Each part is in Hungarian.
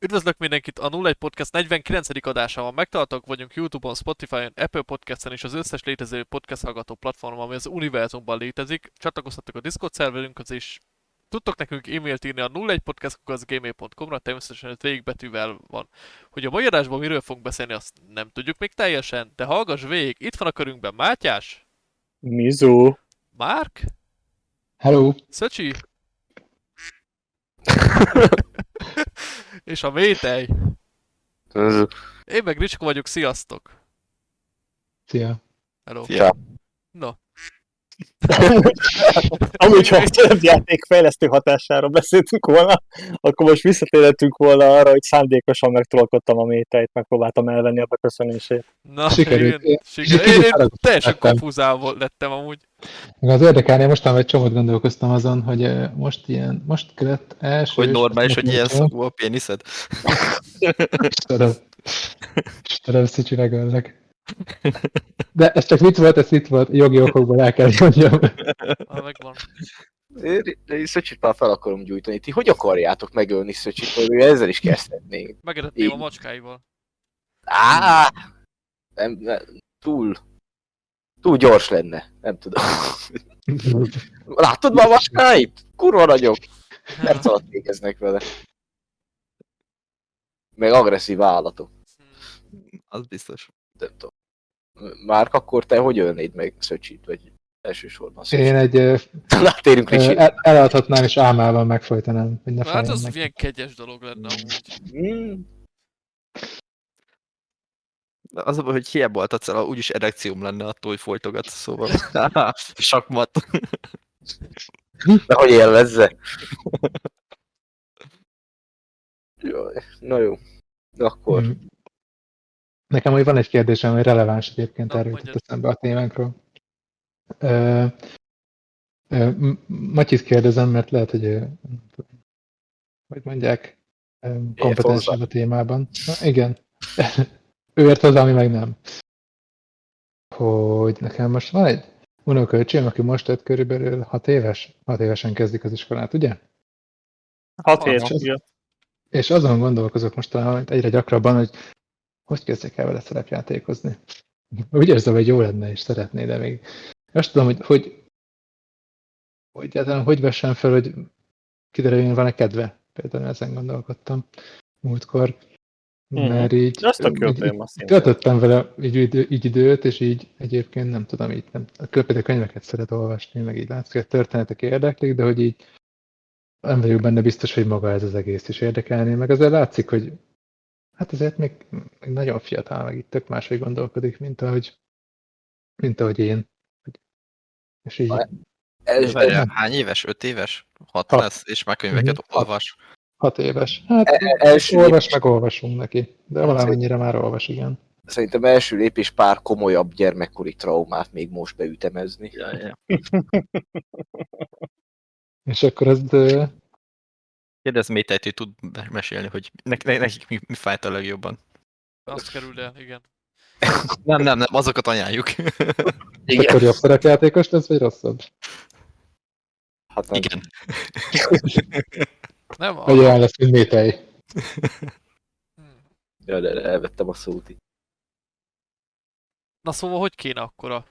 Üdvözlök mindenkit a 01 Podcast 49. adásában. Megtaláltak vagyunk Youtube-on, Spotify-on, Apple Podcast-en és az összes létező podcast hallgató platformon, ami az univerzumban létezik. Csatlakoztatok a Discord szerverünkhöz is. Tudtok nekünk e-mailt írni a 01podcast.gmail.com-ra, természetesen ez végigbetűvel van. Hogy a mai adásban miről fogunk beszélni, azt nem tudjuk még teljesen, de hallgass végig. Itt van a körünkben Mátyás, Mizu. Márk, Hello! Szöcsi, és a Métej. Én meg Ricska vagyok, sziasztok! Szia! Hello. Szia. No, Amúgy, ha a szerepjáték fejlesztő hatására beszéltünk volna, akkor most visszatérhetünk volna arra, hogy szándékosan megtolkodtam a méteit, megpróbáltam elvenni a beköszönését. na, Sikerült. én, sikerült. Én, én Sikerült. teljesen konfúzál lettem amúgy. Meg az érdekelné, mostan egy csomót gondolkoztam azon, hogy most ilyen, most kellett első... Hogy normális, hogy ilyen szó. szagú a péniszed? Istenem. Istenem, Szicsi megöllek. De ez csak vicc volt, ez vicc volt, jogi okokból el kell mondjam. Ah, megvan. Én én Szöcsit már fel akarom gyújtani. Ti hogy akarjátok megölni Szöcsit, hogy ezzel is kezdhetnénk? Megetetném a macskáival. Á, nem, nem, túl, túl gyors lenne, nem tudom. Látod már a vaskáit? Kurva nagyok, perc alatt végeznek vele. Meg agresszív állatok, Az biztos. nem tudom. Márk, akkor te hogy ölnéd meg Szöcsit, vagy elsősorban Szöcsit? Én egy Na, térünk eh, Ricsi. el, eladhatnám és álmával megfojtanám, hogy ne Hát az meg. milyen kegyes dolog lenne amúgy. Mm. De az a baj, hogy hiába adsz el, úgyis erekcióm lenne attól, hogy folytogatsz, szóval. Sakmat. De hogy élvezze? Jaj, na jó. Akkor. Mm. Nekem úgy van egy kérdésem, hogy releváns egyébként Na, erről jutott eszembe a témánkról. Ö, ö, Matyit kérdezem, mert lehet, hogy hogy mondják, kompetensebb a témában. Na, igen. ő ért hozzá, ami meg nem. Hogy nekem most van egy unokölcsém, aki most lett körülbelül 6 éves. 6 évesen kezdik az iskolát, ugye? Hat év, És, az, és azon gondolkozok mostanában egyre gyakrabban, hogy hogy kezdjek el vele szerepjátékozni. Úgy érzem, hogy jó lenne, és szeretné, de még azt tudom, hogy hogy, hogy, egyáltalán hogy vessen fel, hogy kiderüljön, van-e kedve. Például ezen gondolkodtam múltkor. Mhm. Mert így, tök jó így, téma töltöttem vele így, idő, így időt, és így egyébként nem tudom, így nem, a például könyveket szeret olvasni, meg így látszik, hogy a történetek érdeklik, de hogy így nem vagyok benne biztos, hogy maga ez az egész is érdekelné, meg azért látszik, hogy hát azért még, még nagyon fiatal, meg itt tök máshogy gondolkodik, mint ahogy, mint ahogy én. És így Ez, hány éves? Öt éves? Hat Hat. lesz, és már könyveket Mhm. olvas. hat éves. Hát e- első olvas, lépés, meg olvasunk neki. De valamennyire már olvas, igen. szerintem első lépés pár komolyabb gyermekkori traumát még most beütemezni. Ja, ja. És akkor ez ö, Kérdezz Métejt, hogy tud mesélni, hogy ne, ne, nekik mi, mi fájt a legjobban. Azt kerül el, igen. Nem, nem, nem, azokat anyáljuk. és akkor jobb szerepjátékos lesz, vagy rosszabb? Hát nem. Igen. Nem? A... olyan lesz, mint Métej. Hm. Ja, de, elvettem a szót itt. Na szóval hogy kéne akkora?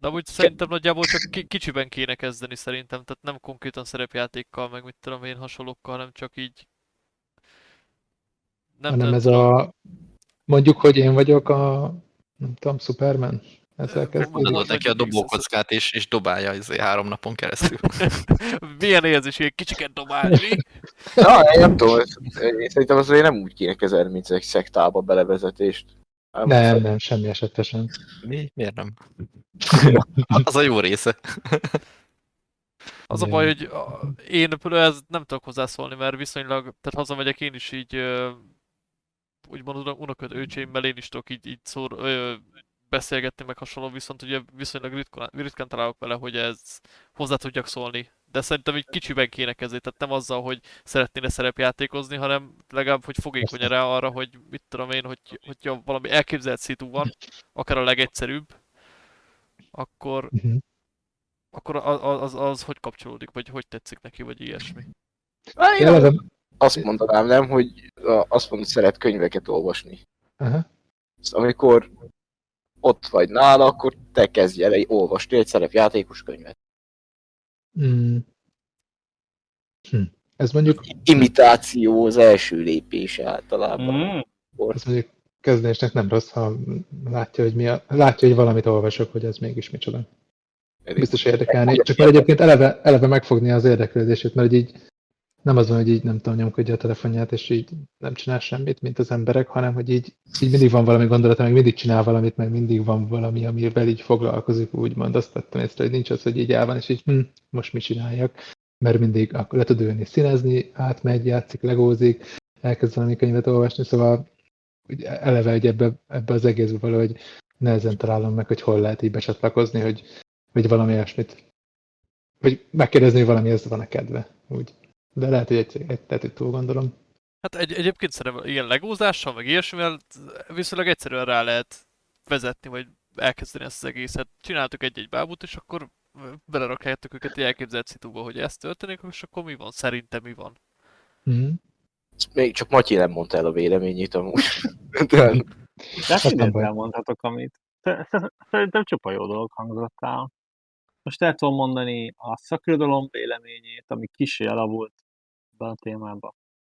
De úgy szerintem nagyjából csak ki- kicsiben kéne kezdeni szerintem, tehát nem konkrétan szerepjátékkal, meg mit tudom én hasonlókkal, hanem csak így... Nem, hanem nem ez tudom. a... Mondjuk, hogy én vagyok a... Nem tudom, Superman? Ezzel kezdődik. Adod neki a dobókockát, és, és dobálja izé három napon keresztül. Milyen érzés, ilyen kicsiket dobálni? Ja, én nem tudom, én szerintem azért nem úgy kéne kezelni, mint egy szektába belevezetést. Nem, nem, semmi esetre sem. Mi? Miért nem? Az a jó része. Az a baj, hogy én például ez nem tudok hozzászólni, mert viszonylag, tehát hazamegyek én is így, úgymond unoköd őcsémmel én is tudok így, így szór, ö, beszélgetni, meg hasonló, viszont ugye viszonylag ritkán, ritkán találok vele, hogy ez hozzá tudjak szólni. De szerintem így kicsiben kéne kezdeni, tehát nem azzal, hogy szeretnéne szerepjátékozni, hanem legalább, hogy fogékony rá arra, hogy mit tudom én, hogy, hogyha valami elképzelt szitu van, akár a legegyszerűbb, akkor, Uh-huh. akkor az, az, az, az hogy kapcsolódik, vagy hogy tetszik neki, vagy ilyesmi. Én azt mondanám, nem, hogy azt mondod, hogy szeret könyveket olvasni. Szóval amikor ott vagy nála, akkor te kezdj el egy olvasni egy szerepjátékos könyvet. Mm. Hm. Ez mondjuk, Imitáció az első lépés általában. Mm. ez mondjuk kezdésnek nem rossz, ha látja, hogy, mi a, látja, hogy valamit olvasok, hogy ez mégis micsoda. Biztos érdekelni. Csak már egyébként eleve, eleve megfogni az érdeklődését, mert így nem az van, hogy így nem tudom, nyomkodja a telefonját, és így nem csinál semmit, mint az emberek, hanem hogy így, így mindig van valami gondolata, meg mindig csinál valamit, meg mindig van valami, amivel így foglalkozik, úgymond azt tettem észre, hogy nincs az, hogy így el van, és így hm, most mit csináljak, mert mindig akkor le tud ülni színezni, átmegy, játszik, legózik, elkezd valami könyvet olvasni, szóval úgy eleve, hogy ebbe, ebbe az egészbe valahogy nehezen találom meg, hogy hol lehet így becsatlakozni, hogy, hogy valami olyasmit, vagy megkérdezni, hogy valami ez van-e kedve, úgy. De lehet, hogy egy, egy, túl gondolom. Hát egy, egyébként szerintem ilyen legózással, meg ilyesmivel viszonylag egyszerűen rá lehet vezetni, vagy elkezdeni ezt az egészet. Csináltuk egy-egy bábút, és akkor belerakjátok őket egy elképzelt szituba, hogy ez történik, és akkor mi van? Szerintem mi van? Mm. Ezt Még csak Matyi nem mondta el a véleményét amúgy. De De hát nem mindent baj. elmondhatok, amit. Sze- sze- Szerintem csupa jó dolog hangzott el. Most el tudom mondani a szakirodalom véleményét, ami kicsi elavult ebben a témában.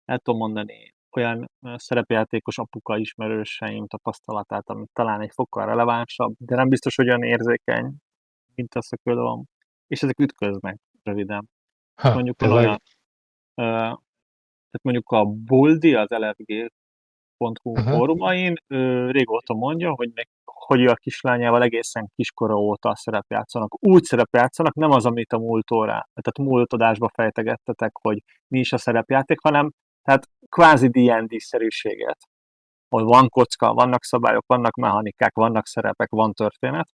El tudom mondani olyan szerepjátékos apuka ismerőseim tapasztalatát, ami talán egy fokkal relevánsabb, de nem biztos, hogy olyan érzékeny, mint a szakirodalom. És ezek ütköznek röviden. Ha, mondjuk a- olyan, ö, tehát mondjuk a Buldi, az LFG.hu Aha. fórumain ő régóta mondja, hogy, meg, hogy a kislányával egészen kiskora óta szerepjátszanak. Úgy szerepjátszanak, nem az, amit a múlt órá, tehát múlt adásba fejtegettetek, hogy mi is a szerepjáték, hanem tehát kvázi D&D-szerűséget. Hogy van kocka, vannak szabályok, vannak mechanikák, vannak szerepek, van történet.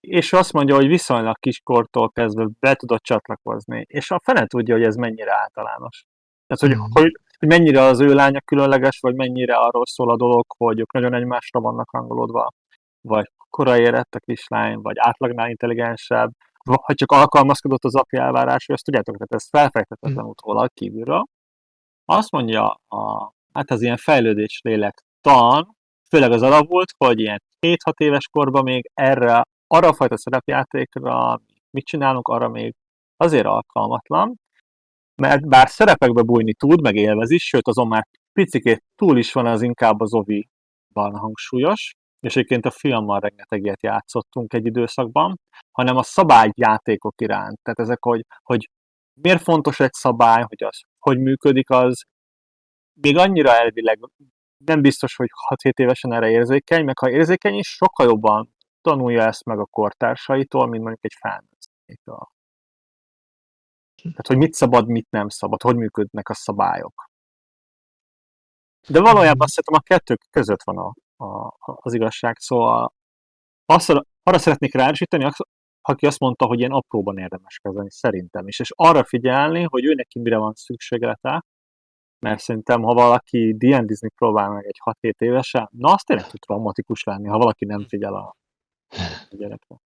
És azt mondja, hogy viszonylag kiskortól kezdve be tudott csatlakozni. És a fene tudja, hogy ez mennyire általános. Tehát, hogy, Mhm. hogy, hogy mennyire az ő lánya különleges, vagy mennyire arról szól a dolog, hogy ők nagyon egymásra vannak hangolódva, vagy korai érett a kislány, vagy átlagnál intelligensebb, vagy ha csak alkalmazkodott az apja elvárásra, ezt tudjátok, tehát ez felfejthetetlen utólag kívülről. Azt mondja, a, hát az ilyen fejlődés lélek tan, főleg az alapult, hogy ilyen 7-6 éves korban még erre, arra a fajta szerepjátékra, mit csinálunk, arra még azért alkalmatlan, mert bár szerepekbe bújni tud, meg élvezi, sőt azon már picikét túl is van, az inkább az ovi-ban hangsúlyos, és egyébként a filmmel rengeteg ilyet játszottunk egy időszakban, hanem a szabályjátékok iránt. Tehát ezek, hogy, hogy miért fontos egy szabály, hogy az hogy működik, az még annyira elvileg nem biztos, hogy 6-7 évesen erre érzékeny, meg ha érzékeny is, sokkal jobban tanulja ezt meg a kortársaitól, mint mondjuk egy felnőttől. Tehát, hogy mit szabad, mit nem szabad, hogy működnek a szabályok. De valójában szerintem a kettő között van a, a, az igazság. Szóval azt, arra szeretnék ráerősíteni, aki azt mondta, hogy ilyen apróban érdemes kezdeni, szerintem is. És arra figyelni, hogy ő neki mire van szükséglete, mert szerintem, ha valaki D&D-zni próbál meg egy 6-7 évesen, na az tényleg tud traumatikus lenni, ha valaki nem figyel a, a gyerekre.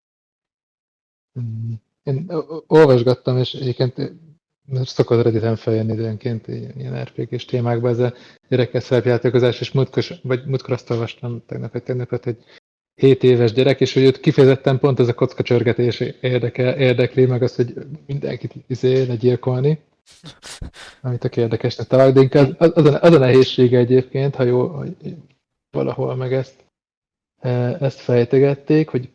Én olvasgattam, és egyébként most szokott Redditen feljönni időnként ilyen RPG-s témákban ez a gyerekkel szerepjátékozás, és múltkor, vagy múltkor azt olvastam tegnap, vagy tegnap, hogy 7 éves gyerek, és hogy őt kifejezetten pont ez a kockacsörgetés érdekel, érdekli, meg az, hogy mindenkit izé legyilkolni, amit a érdekesnek találok, de inkább az, az, a, az a nehézsége egyébként, ha jó, hogy valahol meg ezt, e, ezt fejtegették, hogy,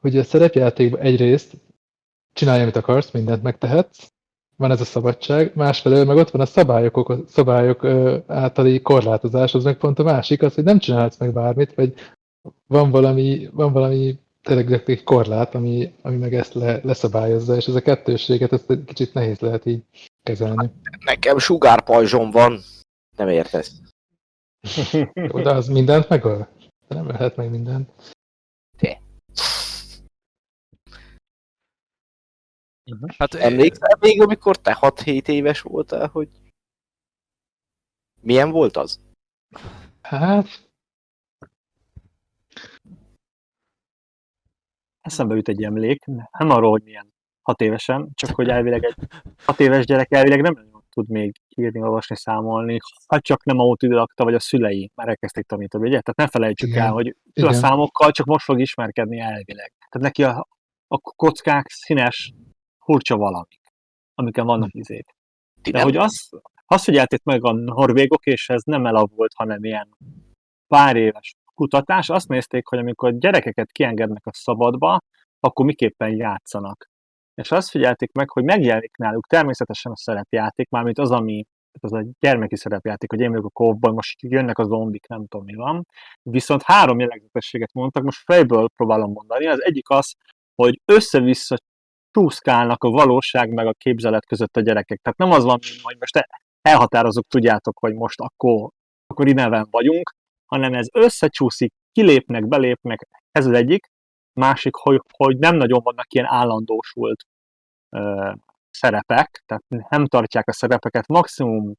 hogy a szerepjátékban egyrészt csinálj, amit akarsz, mindent megtehetsz, van ez a szabadság, másfelől meg ott van a szabályok, oko- szabályok általi korlátozás, az meg pont a másik, az, hogy nem csinálhatsz meg bármit, vagy van valami, van valami tényleg egy korlát, ami, ami meg ezt le, leszabályozza, és ez a kettősséget, ezt egy kicsit nehéz lehet így kezelni. nekem sugárpajzsom van. Nem értesz. Jó, de az mindent megöl? De nem ölhet meg mindent. Hát én- Emlékszel még, amikor te 6-7 éves voltál, hogy milyen volt az? Hát, Eszembe jut egy emlék, nem arról, hogy milyen hat évesen, csak hogy elvileg egy hat éves gyerek elvileg nem nagyon tud még írni, olvasni, számolni, ha csak nem autodidakta, vagy a szülei már elkezdték tanítani, ugye? Tehát ne felejtsük Igen. el, hogy ő a számokkal csak most fog ismerkedni elvileg. Tehát neki a, a kockák színes, furcsa valamik, amiken vannak izék. Ti De hogy azt, azt figyelték meg a norvégok, és ez nem elavult, hanem ilyen pár éves kutatás, azt nézték, hogy amikor gyerekeket kiengednek a szabadba, akkor miképpen játszanak. És azt figyelték meg, hogy megjelenik náluk természetesen a szerepjáték, mármint az, ami az a gyermeki szerepjáték, hogy én vagyok a kóvban, most jönnek a zombik, nem tudom mi van. Viszont három jellegzetességet mondtak, most fejből próbálom mondani. Az egyik az, hogy össze-vissza csúszkálnak a valóság meg a képzelet között a gyerekek. Tehát nem az van, hogy most e- elhatározok, tudjátok, hogy most akkor, akkor innen vagyunk, hanem ez összecsúszik, kilépnek, belépnek, ez az egyik. Másik, hogy, hogy nem nagyon vannak ilyen állandósult ö, szerepek, tehát nem tartják a szerepeket, maximum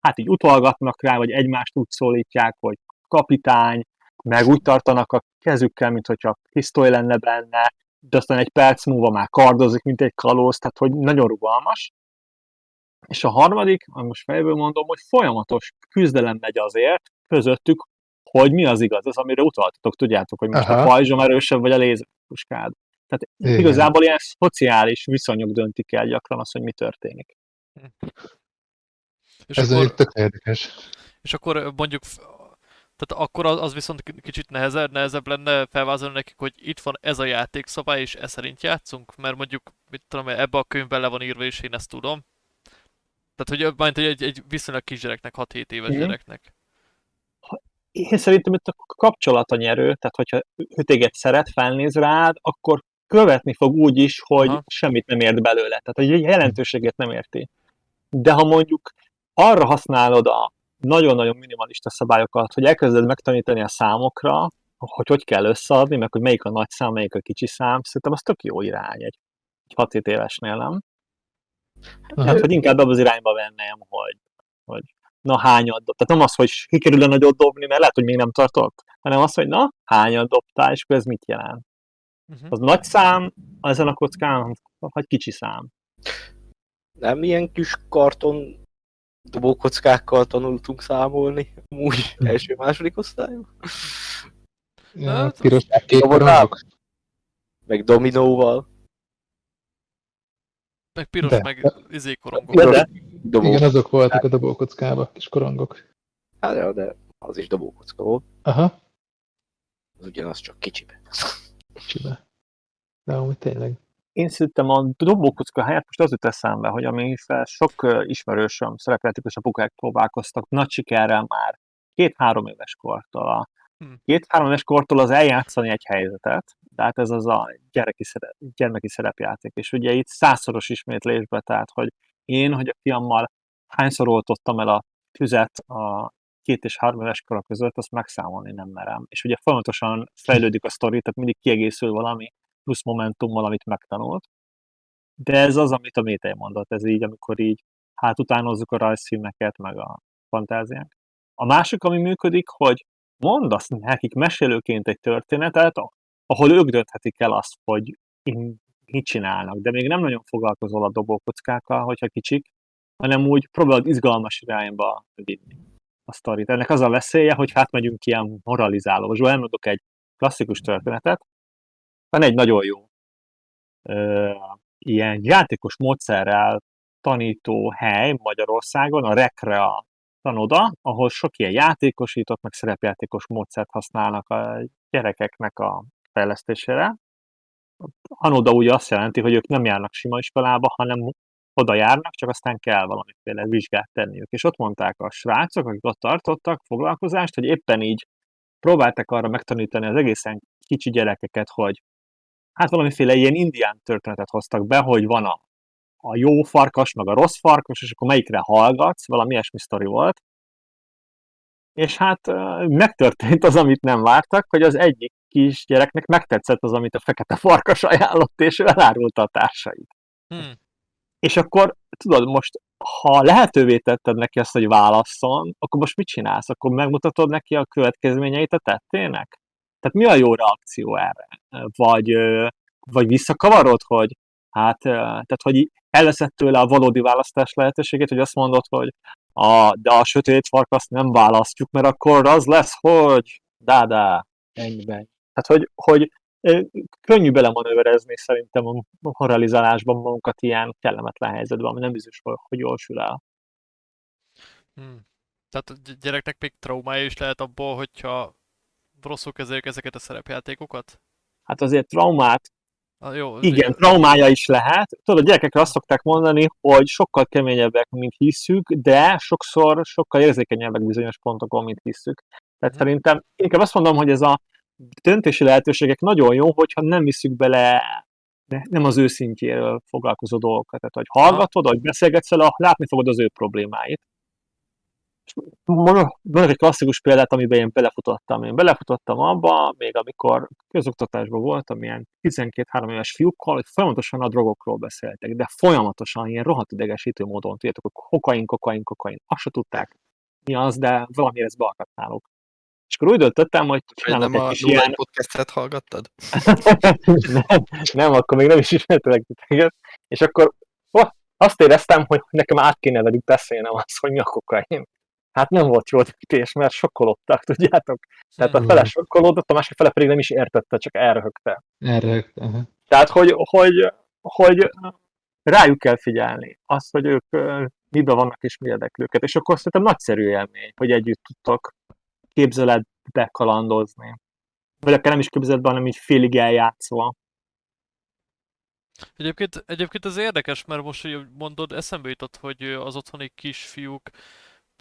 hát így utalgatnak rá, vagy egymást úgy szólítják, hogy kapitány, meg úgy tartanak a kezükkel, mint hogyha pisztoly lenne benne, de aztán egy perc múlva már kardozik, mint egy kalóz, tehát hogy nagyon rugalmas. És a harmadik, amit most fejből mondom, hogy folyamatos küzdelem megy azért közöttük, hogy mi az igaz, az, amire utaltatok, tudjátok, hogy most Aha. a pajzsom erősebb, vagy a lézerpuskád. Tehát Igen. igazából ilyen szociális viszonyok döntik el gyakran azt, hogy mi történik. És Ez akkor, egy tök érdekes. és akkor mondjuk, tehát akkor az, az viszont kicsit nehezebb, nehezebb lenne felvázolni nekik, hogy itt van ez a játékszabály, és ez szerint játszunk, mert mondjuk, mit tudom, ebbe a könyvben le van írva, és én ezt tudom. Tehát, hogy majd egy, egy viszonylag kisgyereknek, 6-7 éves Mhm. gyereknek. Én szerintem itt a kapcsolat a nyerő, tehát hogyha ő téged szeret, felnéz rád, akkor követni fog úgy is, hogy Aha. semmit nem ért belőle. Tehát egy jelentőséget nem érti. De ha mondjuk arra használod a nagyon-nagyon minimalista szabályokat, hogy elkezded megtanítani a számokra, hogy hogy kell összeadni, meg hogy melyik a nagy szám, melyik a kicsi szám, szerintem az tök jó irány egy, egy 6 évesnél, nem? Hát, hogy inkább abba az irányba venném, hogy, hogy na hányat dob. Tehát nem az, hogy sikerül-e nagyot dobni, mert lehet, hogy még nem tartott, hanem az, hogy na, hányat dobtál, és akkor ez mit jelent. Uh-huh. Az nagy szám, ezen a kockán, vagy kicsi szám. Nem ilyen kis karton dobókockákkal tanultunk számolni, úgy Hm. első-második osztályban, Ja, Hát, piros kék meg dominóval. Meg piros, De. meg izé korongok. De, de. Dobó. Igen, azok voltak a dobókockába, kis korongok. Hát, ja, de az is dobókocka volt, Aha, az ugyanaz csak kicsibe. kicsibe. De amúgy tényleg. Én szerintem a dobókocka helyett most az jut eszembe, hogy ami fel sok ismerősöm, szerepjátékos apukák próbálkoztak nagy sikerrel már két-három éves kortól. A Hm. két-három éves kortól az eljátszani egy helyzetet, tehát ez az a gyereki szerep, gyermeki szerepjáték, és ugye itt százszoros ismétlésbe, tehát hogy én, hogy a fiammal hányszor oltottam el a tüzet a két és három éves kora között, azt megszámolni nem merem. És ugye folyamatosan fejlődik a sztori, tehát mindig kiegészül valami plusz momentummal, amit megtanult. De ez az, amit a Métei mondott, ez így, amikor így hát utánozzuk a rajzfilmeket, meg a fantáziánk. A másik, ami működik, hogy mondasz nekik mesélőként egy történetet, ahol ők dönthetik el azt, hogy mit csinálnak, de még nem nagyon foglalkozol a dobókockákkal, hogyha kicsik, hanem úgy próbálod izgalmas irányba vinni a sztorit. Ennek az a veszélye, hogy hát megyünk ilyen moralizáló. Most elmondok egy klasszikus történetet, van egy nagyon jó ö, ilyen játékos módszerrel tanító hely Magyarországon, a Rekrea tanoda, ahol sok ilyen játékosított, meg szerepjátékos módszert használnak a gyerekeknek a fejlesztésére. Anoda ugye azt jelenti, hogy ők nem járnak sima iskolába, hanem oda járnak, csak aztán kell valamiféle vizsgát tenniük. És ott mondták a srácok, akik ott tartottak foglalkozást, hogy éppen így próbáltak arra megtanítani az egészen kicsi gyerekeket, hogy hát valamiféle ilyen indián történetet hoztak be, hogy van a, a jó farkas, meg a rossz farkas, és akkor melyikre hallgatsz, valami ilyesmi sztori volt. És hát megtörtént az, amit nem vártak, hogy az egyik kis gyereknek megtetszett az, amit a fekete farkas ajánlott, és ő elárulta a társait. Hm. És akkor, tudod, most, ha lehetővé tetted neki azt, hogy válasszon, akkor most mit csinálsz? Akkor megmutatod neki a következményeit a tettének? Tehát mi a jó reakció erre? Vagy, vagy visszakavarod, hogy hát, tehát hogy elveszett tőle a valódi választás lehetőségét, hogy azt mondod, hogy a, de a sötét farkaszt nem választjuk, mert akkor az lesz, hogy dá-dá, ennyiben. Tehát, hogy, hogy könnyű belemanőverezni szerintem a moralizálásban magunkat ilyen kellemetlen helyzetben, ami nem biztos, hogy hogy jól sül el. Hmm. Tehát a gy- gyereknek még traumája is lehet abból, hogyha rosszul kezeljük ezeket a szerepjátékokat? Hát azért traumát Ah, jó, Igen, traumája is lehet. Tudod, a gyerekekre azt szokták mondani, hogy sokkal keményebbek, mint hisszük, de sokszor sokkal érzékenyebbek bizonyos pontokon, mint hisszük. Tehát Mhm. szerintem inkább azt mondom, hogy ez a döntési lehetőségek nagyon jó, hogyha nem visszük bele ne- nem az ő szintjéről foglalkozó dolgokat. Tehát, hogy hallgatod, hogy beszélgetsz vele, látni fogod az ő problémáit. Mondok mondok egy klasszikus példát, amiben én belefutottam. Én belefutottam abba, még amikor közoktatásban voltam, ilyen 12-3 éves fiúkkal, hogy folyamatosan a drogokról beszéltek, de folyamatosan ilyen rohadt idegesítő módon, tudjátok, hogy kokain, kokain, kokain. Azt se tudták, mi az, de valamiért ez beakadt náluk. És akkor úgy döntöttem, hogy csinálok nem egy kis ilyen... podcastet hallgattad? nem, nem, akkor még nem is ismertelek titeket. És akkor oh, azt éreztem, hogy nekem át kéne velük beszélnem azt, hogy mi a kokain. Hát nem volt jó döntés, mert sokkolottak, tudjátok? Tehát a fele sokkolódott, a másik fele pedig nem is értette, csak elröhögte. Aha. Tehát, hogy, hogy, hogy rájuk kell figyelni, azt, hogy ők miben vannak és mi érdekli őket. És akkor szerintem nagyszerű élmény, hogy együtt tudtok képzeletbe kalandozni. Vagy akár nem is képzeletbe, hanem így félig eljátszva. Egyébként, egyébként ez érdekes, mert most, hogy mondod, eszembe jutott, hogy az otthoni kisfiúk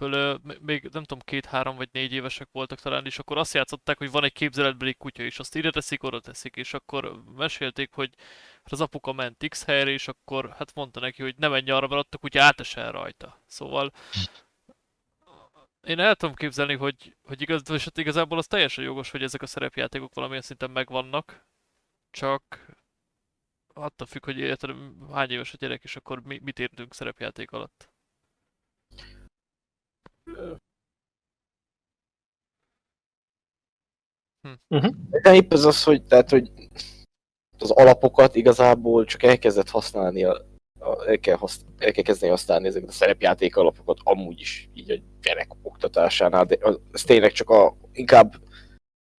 M- még nem tudom, két-három vagy négy évesek voltak talán, és akkor azt játszották, hogy van egy képzeletbeli kutya, és azt ide teszik, oda teszik, és akkor mesélték, hogy hát az apuka ment X helyre, és akkor hát mondta neki, hogy ne menj arra, mert ott a kutya átesel rajta. Szóval én el tudom képzelni, hogy, hogy igaz, és hát igazából az teljesen jogos, hogy ezek a szerepjátékok valamilyen szinten megvannak, csak attól függ, hogy érted, hány éves a gyerek, és akkor mi, mit értünk szerepjáték alatt. De épp ez az, hogy, tehát, hogy az alapokat igazából csak elkezdett használni, a, a, el, kell hasz, el kell kezdeni használni ezeket a szerepjáték alapokat amúgy is, így a gyerek oktatásánál, de az- ez tényleg csak a, inkább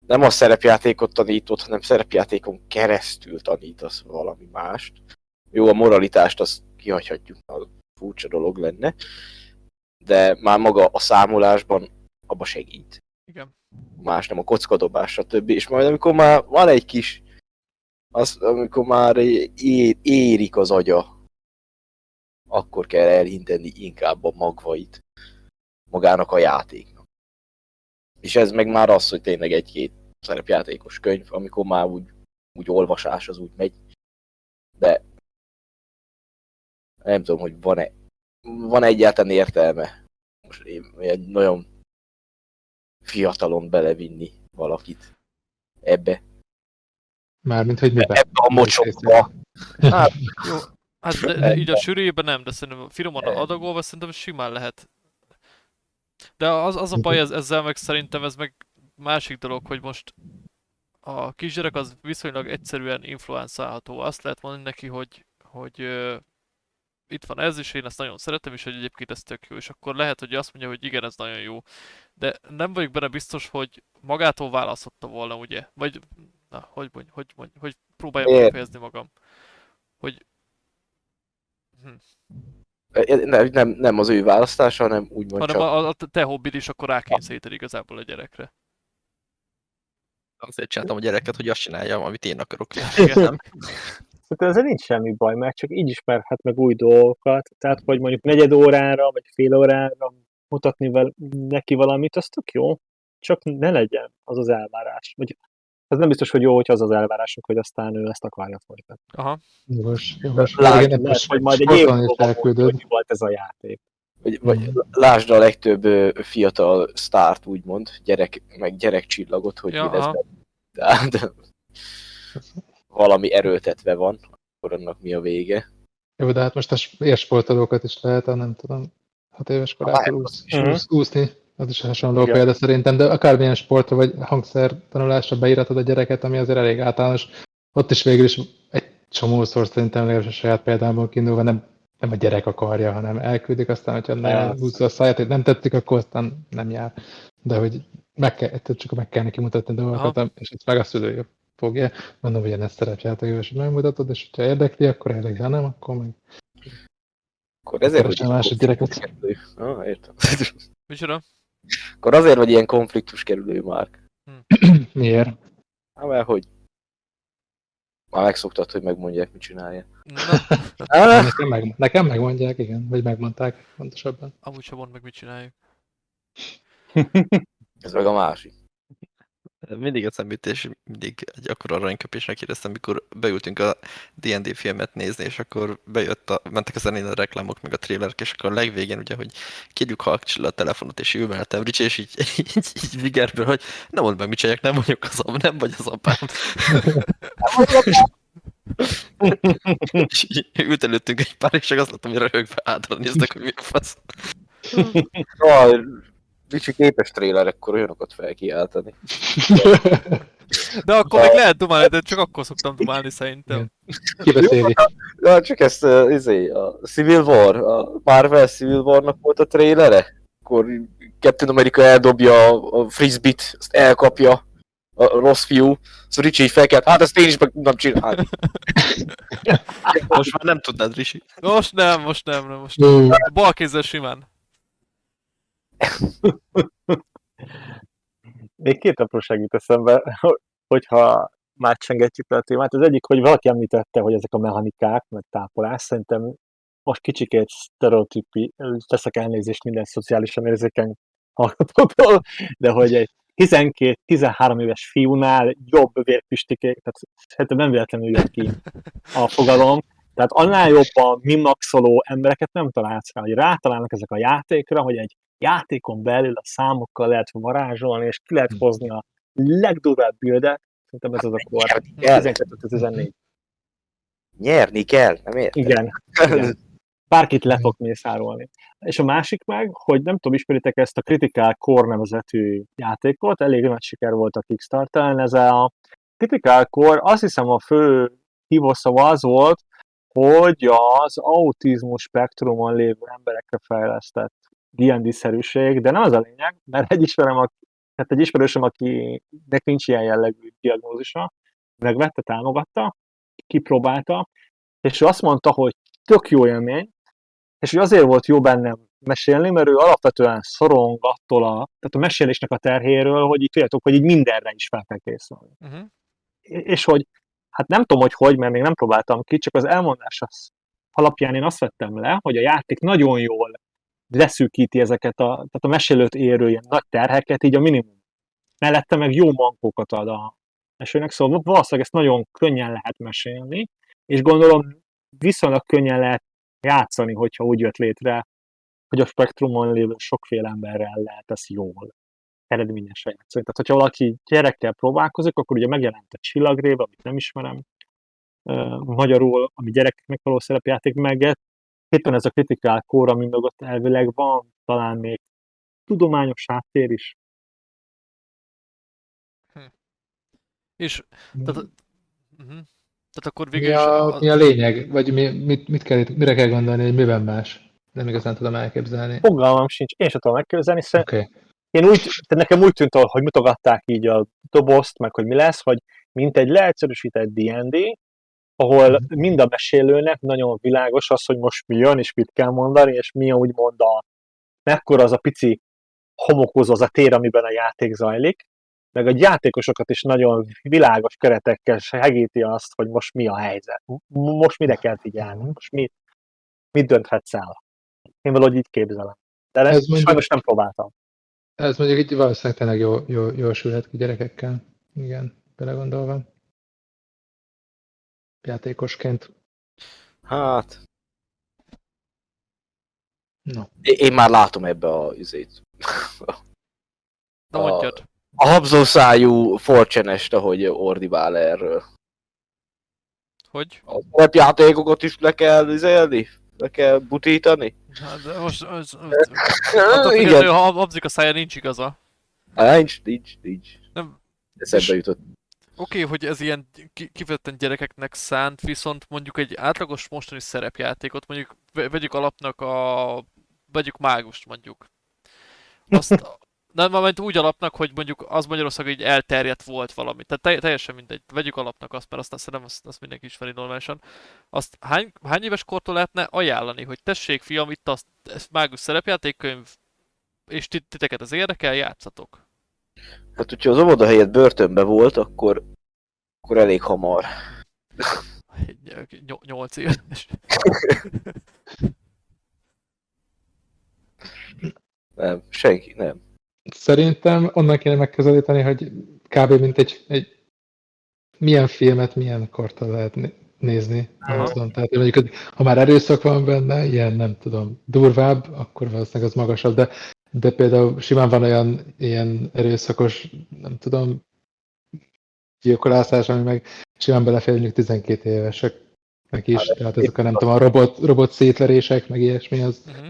nem a szerepjátékot tanított, hanem szerepjátékon keresztül tanítasz valami mást. Jó, a moralitást azt kihagyhatjuk, az furcsa dolog lenne, de már maga a számolásban abba segít Igen. más nem a kockadobás, stb. És majd amikor már van egy kis, az, amikor már é- érik az agya, akkor kell elhinteni inkább a magvait magának a játéknak. És ez meg már az, hogy tényleg egy-két szerepjátékos könyv, amikor már úgy, úgy olvasás az úgy megy. De nem tudom, hogy van-e van egyáltalán értelme most én egy nagyon fiatalon belevinni valakit ebbe, Mármint, hogy miben? ebbe a mocsokba. Hát, Jó, hát de, de így a sűrűjében nem, de szerintem finoman adagolva szerintem simán lehet. De az, az a baj ez, ezzel meg szerintem ez meg másik dolog, hogy most a kisgyerek az viszonylag egyszerűen influenzálható. Azt lehet mondani neki, hogy, hogy itt van ez, és én ezt nagyon szeretem, és hogy egyébként ez tök jó, és akkor lehet, hogy azt mondja, hogy igen, ez nagyon jó. De nem vagyok benne biztos, hogy magától választotta volna, ugye? Vagy, na, hogy mondj, hogy mondj, hogy próbáljam Miért? megfejezni magam. Hogy nem, nem, nem az ő választása, hanem úgymond hanem csak... a, a te hobbid is akkor rákényszeríted igazából a gyerekre. Azért csináltam a gyereket, hogy azt csináljam, amit én akarok. Igen. Szerintem ezzel nincs semmi baj, mert csak így ismerhet meg új dolgokat. Tehát, hogy mondjuk negyed órára, vagy fél órára mutatni vel, neki valamit, az tök jó. Csak ne legyen az az elvárás. Vagy ez nem biztos, hogy jó, hogyha az az elvárásunk, hogy aztán ő ezt akarja folytatni. Aha. Jogos, jogos. Lásd, Igen, lehet, most hogy majd egy év múlva hogy mi volt ez a játék. Vagy, vagy lásd a legtöbb fiatal sztárt, úgymond, gyerek, meg gyerekcsillagot, hogy Ja, mi lesz aha. benne. Valami erőltetve van, akkor annak mi a vége. Jó, de hát most a élsportolókat is lehet, nem tudom, 6 éves korától úsz, úsz, úszni. Az is hasonló Igen. példa szerintem, de akármilyen sportra vagy hangszer tanulásra beíratod a gyereket, ami azért elég általános, ott is végül is egy csomószor szerintem legalábbis a saját példámból kiindulva nem nem a gyerek akarja, hanem elküldik, aztán, hogyha nem Persze. húzza a száját, hogy nem tetszik, akkor aztán nem jár. De hogy meg kell, csak meg kell neki mutatni dolgokat, és ezt meg a szülő fogja. Mondom, hogy ezt szerepjátékos, és megmutatod, és hogyha érdekli, akkor érdekli, ha nem, akkor meg Akkor ezért, hogy másik gyereket. Ah, értem. Micsoda? Akkor azért vagy ilyen konfliktus kerülő, Márk. miért? Hát mert hogy már megszoktad, hogy megmondják, mit csinálja. Na, Ah, Nekem, meg, nekem megmondják, igen, vagy megmondták pontosabban. amúgy sem mond meg, mit csináljuk. ez meg a másik. Mindig eszembe jut, és mindig egy akkora aranyköpésnek éreztem, amikor beültünk a D&D filmet nézni, és akkor bejött a, mentek az elején a reklámok, meg a trailerek, és akkor a legvégén ugye, hogy kérjük halkcsil a telefonot, és ül mellettem Ricsi, és így, így, így vigerből, hogy nem mondd meg, mit csináljak, nem vagyok az apám, nem vagy az apám. és ült előttünk egy pár, és csak azt láttam, hogy röhögve hátra néznek, hogy mi a fasz. Ricsi képes trélerekkor olyanokat felkiáltani. De akkor még lehet dumálni, de csak akkor szoktam dumálni szerintem. Kibeszéli. Ja, csak ezt uh, izé, a Civil War, a Marvel Civil War-nak volt a trélere, akkor Captain America eldobja a- frisbit, azt elkapja a rossz fiú, szóval Ricsi így felkelt, hát ezt én is meg tudnám csinálni. Most már nem tudnád, Risi. Most nem, most nem, nem most Ú, Bal kézzel simán. Még két apróság jut eszembe, hogyha már csengetjük le a témát. Az egyik, hogy valaki említette, hogy ezek a mechanikák, meg tápolás, szerintem most kicsikét sztereotípi, teszek elnézést minden szociálisan érzékeny hallgatótól, de hogy egy 12-13 éves fiúnál jobb vérpistikék, tehát szerintem nem véletlenül jött ki a fogalom, tehát annál jobban mimaxoló embereket nem találsz rá, hogy rátalálnak ezek a játékra, hogy egy játékon belül a számokkal lehet varázsolni, és ki lehet hozni a legdurvább buildet, szerintem ez az a kor. Nyerni kell, 12-14. nyerni kell, nem érted? Igen, igen. Bárkit le fog mészárolni. És a másik meg, hogy nem tudom, ismeritek ezt a Critical Core nevezetű játékot, elég nagy siker volt a Kickstarter-en. Ez a Critical Core, azt hiszem a fő hívószava az volt, hogy az autizmus spektrumon lévő emberekre fejlesztett D&D-szerűség, de nem az a lényeg, mert egy ismerem, aki, hát egy ismerősöm, akinek nincs ilyen jellegű diagnózisa, megvette, támogatta, kipróbálta, és ő azt mondta, hogy tök jó élmény, és hogy azért volt jó bennem mesélni, mert ő alapvetően szorong attól a, tehát a mesélésnek a terhéről, hogy így tudjátok, hogy így mindenre is fel kell készülni. Uh-huh. És hogy, hát nem tudom, hogy hogy, mert még nem próbáltam ki, csak az elmondás az alapján én azt vettem le, hogy a játék nagyon jól leszűkíti ezeket a, tehát a mesélőt érő ilyen nagy terheket, így a minimum. Mellette meg jó mankókat ad a mesélőnek, szóval valószínűleg ezt nagyon könnyen lehet mesélni, és gondolom viszonylag könnyen lehet játszani, hogyha úgy jött létre, hogy a spektrumon lévő sokféle emberrel lehet ezt jól eredményesen játszani. Tehát, hogyha valaki gyerekkel próbálkozik, akkor ugye megjelent a csillagrév, amit nem ismerem, magyarul, ami gyerekeknek való szerepjáték, meg éppen ez a kritikál kóra mindogott elvileg van, talán még tudományos háttér is. És, tehát, uh-huh. tehát akkor végül mi, is... a, mi a lényeg? Vagy mi, mit, mit kell, mire kell gondolni, hogy miben más? Nem igazán tudom elképzelni. Fogalmam sincs, én sem tudom megképzelni, Oké. Okay. én úgy, tehát nekem úgy tűnt, hogy mutogatták így a dobozt, meg hogy mi lesz, hogy mint egy leegyszerűsített D&D, ahol Mhm. mind a mesélőnek nagyon világos az, hogy most mi jön, és mit kell mondani, és mi úgymond a, mekkora az a pici homokozó az a tér, amiben a játék zajlik, meg a játékosokat is nagyon világos keretekkel segíti azt, hogy most mi a helyzet. Most mire kell figyelni, most mit, mit dönthetsz el. Én valahogy így képzelem. De Ez ezt mondjuk- sajnos nem próbáltam. Ez mondjuk így valószínűleg tényleg jó, jó, jól sülhet ki gyerekekkel. Igen, belegondolva. Játékosként. Hát, No. én már látom ebbe a üzét. Na a- mondjad. A habzószájú forcsenest, ahogy ordibál erről. Hogy? A szerepjátékokat is le kell üzélni? Le kell butítani? Hát, de most... Az, az, attól Igen. ha abzik a szája, nincs igaza. Á, Nincs, nincs, nincs. Nem. Eszembe jutott. Oké, okay, hogy ez ilyen ki- kifejezetten gyerekeknek szánt, viszont mondjuk egy átlagos mostani szerepjátékot, mondjuk ve- vegyük alapnak a... Vegyük mágust mondjuk. Azt, nem, mert úgy alapnak, hogy mondjuk az Magyarországon így elterjedt volt valami. Tehát te, teljesen mindegy. Vegyük alapnak azt, mert azt szerintem azt, azt mindenki ismeri normálisan. Azt hány, hány éves kortól lehetne ajánlani, hogy tessék fiam, itt a ez mágus szerepjátékkönyv, és ti- titeket ez érdekel, játszatok. Hát, hogyha az óvoda helyett börtönbe volt, akkor, akkor elég hamar. Ny- Nyolc éves. Nem, senki, nem. Szerintem onnan kéne megközelíteni, hogy kb. mint egy, egy milyen filmet milyen kortól lehet né- nézni. Nem tudom, tehát mondjuk, hogy ha már erőszak van benne, ilyen nem tudom, durvább, akkor valószínűleg az magasabb, de, de például simán van olyan ilyen erőszakos, nem tudom, gyilkolászás, ami meg simán belefér mondjuk 12 éveseknek is, Hát, tehát ezek a nem tudom, a robot, robot szétverések, meg ilyesmi, az, Uh-huh.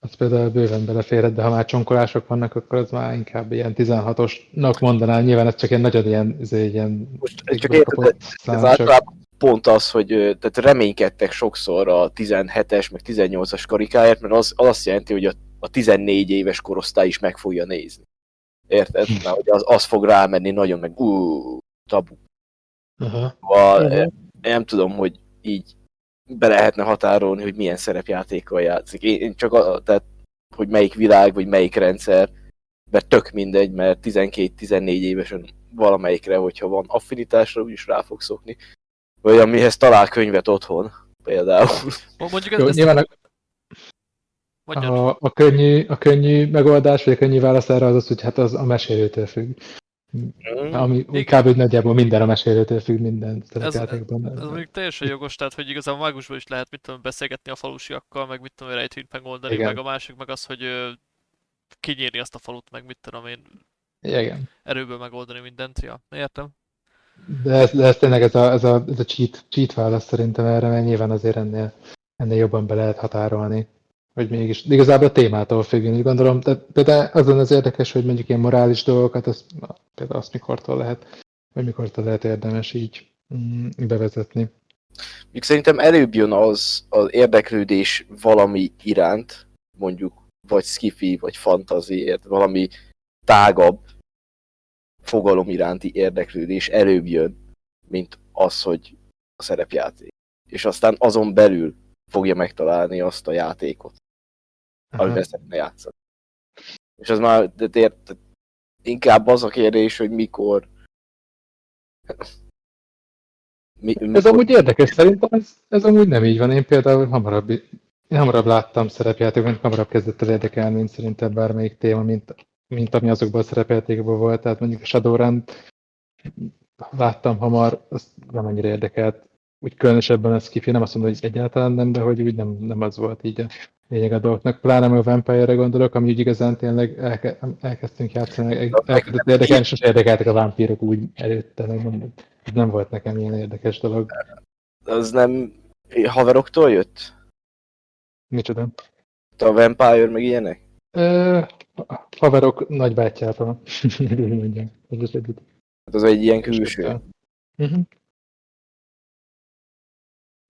az például bőven beleférhet, de ha már csonkolások vannak, akkor az már inkább ilyen 16-osnak mondanám. Nyilván ez csak ilyen nagyon ilyen, ez egy ilyen Most egy csak érted, ez általában pont az, hogy tehát reménykedtek sokszor a 17-es, meg 18-as karikáért, mert az, az azt jelenti, hogy a, a 14 éves korosztály is meg fogja nézni. Érted? Mert hogy az, az fog rámenni nagyon meg, ú, tabu. Aha. Szóval, Mhm. uh nem tudom, hogy így be lehetne határolni, hogy milyen szerepjátékkal játszik. Én, én csak, a, tehát, hogy melyik világ, vagy melyik rendszer, mert tök mindegy, mert 12-14 évesen valamelyikre, hogyha van affinitásra, úgyis rá fog szokni. Vagy amihez talál könyvet otthon, például. Mondjuk ez, Jó, ezt a, a, könnyű, a könnyű megoldás, vagy a könnyű válasz erre az az, hogy hát az a mesélőtől függ. Ami Igen. kb. nagyjából minden a mesélőtől függ minden Ez, szerepjátékban. ez mondjuk teljesen jogos, tehát hogy igazából mágusból is lehet, mit tudom, beszélgetni a falusiakkal, meg mit tudom, rejtvényt megoldani, Igen. meg a másik meg az, hogy ö, kinyírni azt a falut, meg mit tudom én, Igen. erőből megoldani mindent, ja, értem. De ez, de ez tényleg ez a, ez a, ez a cheat, cheat válasz szerintem erre, mert nyilván azért ennél, ennél jobban be lehet határolni. Hogy mégis, de igazából a témától függ, úgy gondolom. De például azon az érdekes, hogy mondjuk ilyen morális dolgokat, az, például azt mikortól lehet, vagy mikortól lehet érdemes így mm, bevezetni. Mondjuk szerintem előbb jön az az érdeklődés valami iránt, mondjuk vagy skifi, vagy fantaziért, valami tágabb fogalom iránti érdeklődés előbb jön, mint az, hogy a szerepjáték. És aztán azon belül fogja megtalálni azt a játékot, amivel szeretne játszani. És az már, de ért, inkább az a kérdés, hogy mikor mi, Ez mikor amúgy érdekes, szerintem ez, ez amúgy nem így van. Én például hamarabb, én hamarabb láttam szerepjátékban, hamarabb kezdett el érdekelni, mint szerintem bármelyik téma, mint, mint ami azokban a szerepjátékokban volt. Tehát mondjuk a shadowrun láttam hamar, azt nem annyira érdekelt. Úgy különösebben ez kifi, nem azt mondom, hogy egyáltalán nem, de hogy úgy nem, nem az volt így a lényeg a dolgoknak. Pláne a Vampire-re gondolok, ami úgy igazán tényleg elke, elkezdtünk játszani, el- elkezdett érdekelni, és érdekeltek a vámpírok úgy előtte, meg nem, nem volt nekem ilyen érdekes dolog. az nem haveroktól jött? Micsoda? A Vampire meg ilyenek? Ö, haverok nagybátyjától. Mondjam. Ez. Hát az egy ilyen külső. Uh-huh.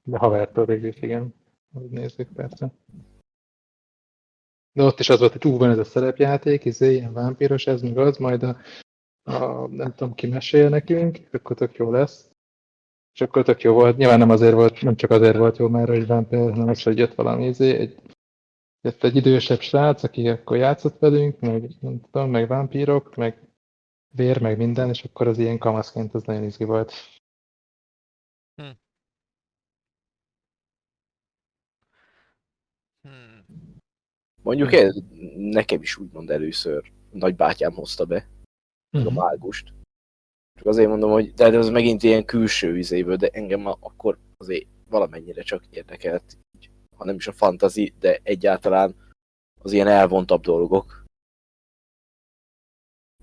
De havertól végül is, igen. Úgy nézzük, persze. De ott is az volt, hogy ú, van ez a szerepjáték, izé, ilyen vámpíros, ez meg az, majd a, a nem tudom, ki mesél nekünk, akkor tök jó lesz. És akkor tök jó volt. Nyilván nem azért volt, nem csak azért volt jó, mert hogy vámpír, hanem az, hogy jött valami izé, egy, jött egy idősebb srác, aki akkor játszott velünk, meg nem tudom, meg vámpírok, meg vér, meg minden, és akkor az ilyen kamaszként az nagyon izgi volt. Mondjuk ez nekem is úgymond először nagybátyám hozta be meg a Mhm. mágust. Csak azért mondom, hogy de ez megint ilyen külső izéből, de engem akkor azért valamennyire csak érdekelt, így, ha nem is a fantazi, de egyáltalán az ilyen elvontabb dolgok.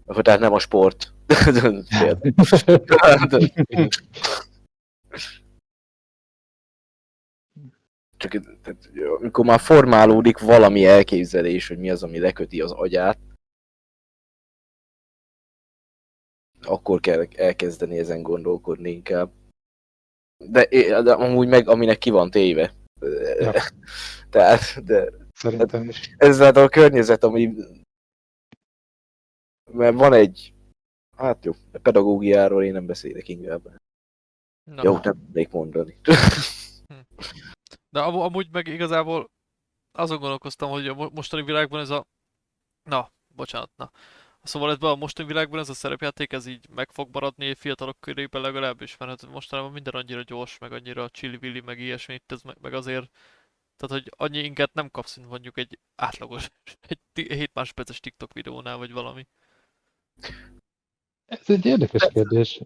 Akkor tehát nem a sport. Csak tehát, amikor már formálódik valami elképzelés, hogy mi az, ami leköti az agyát, akkor kell elkezdeni ezen gondolkodni inkább. De, de amúgy meg, aminek ki van téve. Ja. Tehát, de Szerintem is. ez hát a környezet, ami... Mert van egy... Hát jó, a pedagógiáról én nem beszélek inkább. Na, Jó, nem tudnék mondani. de am- amúgy meg igazából azon gondolkoztam, hogy a mo- mostani világban ez a... Na, bocsánat, na. Szóval ebben a mostani világban ez a szerepjáték, ez így meg fog maradni fiatalok körében legalábbis, mert hát mostanában minden annyira gyors, meg annyira chili meg ilyesmi, itt ez meg, meg azért tehát, hogy annyi inget nem kapsz, mint mondjuk egy átlagos, egy ti- 7 másodperces TikTok videónál, vagy valami. Ez egy érdekes kérdés.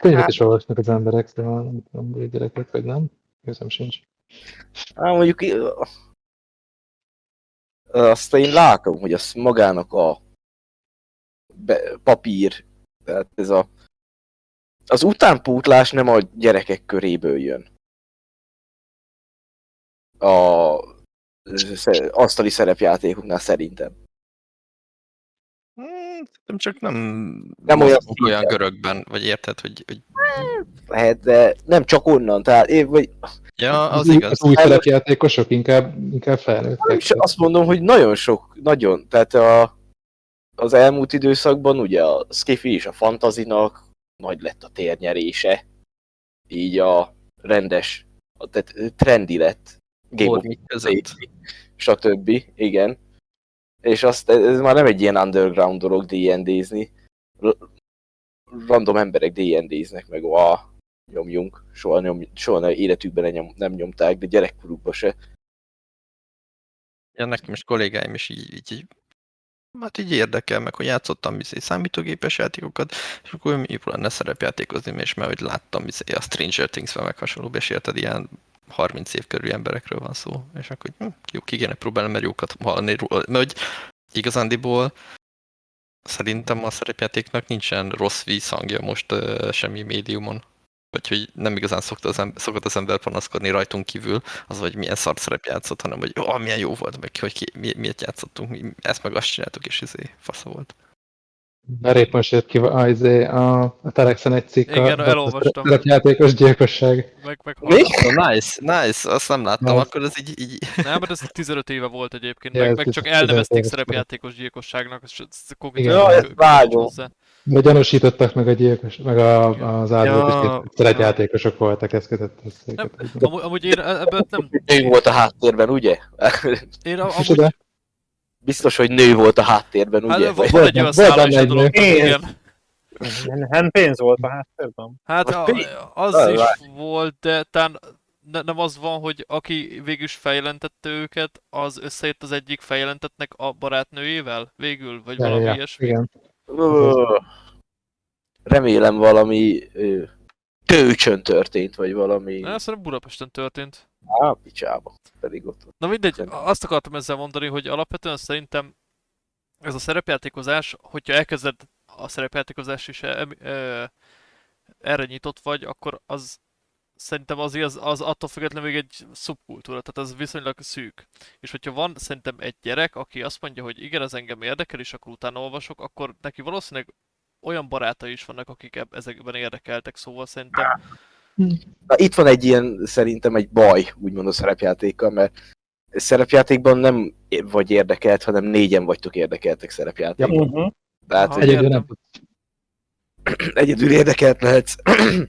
Könyvet is olvasnak az emberek, szóval hogy gyerekek, vagy nem. Közöm sincs. Hát mondjuk azt én látom, hogy az magának a be, papír, tehát ez a az utánpótlás nem a gyerekek köréből jön. A asztali szerepjátékoknál szerintem. Nem csak nem, Nem olyan olyan görögben, vagy érted, hogy, hogy Lehet, de nem csak onnan, tehát én, vagy ja, az új- igaz. Az új szerepjátékosok inkább, inkább felnőttek. nem is azt mondom, hogy nagyon sok, nagyon, tehát a, az elmúlt időszakban ugye a skifi és a fantazinak nagy lett a térnyerése, így a rendes, a, tehát trendi lett Game of stb. Igen. És azt, ez már nem egy ilyen underground dolog D&D-zni. Random emberek D&D-znek, meg a nyomjunk. Soha, nyom, soha nem, életükben nem, nem nyomták, de gyerekkorukban se. Ja, nekem is kollégáim is így, így, így hát így érdekel meg, hogy játszottam izé, számítógépes játékokat, és akkor mi lenne szerepjátékozni, és mert hogy láttam izé, a Stranger Things-ben meg hasonló, és érted, ilyen 30 év körüli emberekről van szó, és akkor hm, jó, ki kéne próbálni, mert jókat hallani róla, mert hogy igazándiból szerintem a szerepjátéknak nincsen rossz vízhangja most uh, semmi médiumon. Vagy hogy nem igazán szokta az ember, szokott az ember panaszkodni rajtunk kívül, az, hogy milyen szart szerep játszott, hanem hogy ó, milyen jó volt, meg hogy ki, mi, miért játszottunk, mi, ezt meg azt csináltuk, és izé, fasza volt. Mert épp most jött ki a, izé, a, a Telexen egy cikk. Igen, a, elolvastam. A szerepjátékos gyilkosság. Meg, meg Mi? Nice, nice, azt nem láttam, Nice. akkor ez így, így Nem, mert ez 15 éve volt egyébként, Ja, meg, ez meg csak 15 elnevezték szerepjátékos gyilkosságnak, és ez konkrétan. Ja, kötött vágom. hozzá. De gyanúsítottak meg a gyilkos, meg a, az áldozatok Ja. is szerepjátékosok voltak, ezt kötött össze. Nem, Amúgy, amúgy én e- ebből nem... Nő volt a háttérben, ugye? Én amúgy... Biztos, hogy nő volt a háttérben, ugye? Hát, van, Vagy- van egy olyan Volt dolognak, nő. igen. Hát pénz volt a háttérben. Hát Az a, az is volt, de talán ne, nem az van, hogy aki végül is feljelentette őket, az összejött az egyik feljelentetnek a barátnőjével végül, vagy valami ja, ilyesmi. igen. Remélem valami ö, kölcsön történt, vagy valami... Na, szerintem Budapesten történt. Á, picsába. Pedig ott. Na mindegy, azt akartam ezzel mondani, hogy alapvetően szerintem ez a szerepjátékozás, hogyha elkezded a szerepjátékozás is e, e, erre nyitott vagy, akkor az szerintem azért az, az attól függetlenül még egy szubkultúra, tehát az viszonylag szűk. És hogyha van szerintem egy gyerek, aki azt mondja, hogy igen, ez engem érdekel, és akkor utána olvasok, akkor neki valószínűleg olyan barátai is vannak, akik ezekben érdekeltek, szóval szerintem Na, itt van egy ilyen, szerintem egy baj, úgymond a szerepjátékkal, mert szerepjátékban nem vagy érdekelt, hanem négyen vagytok érdekeltek szerepjátékban. Uh-huh. Tehát, hogy Egyedül nem egyedül érdekelt lehetsz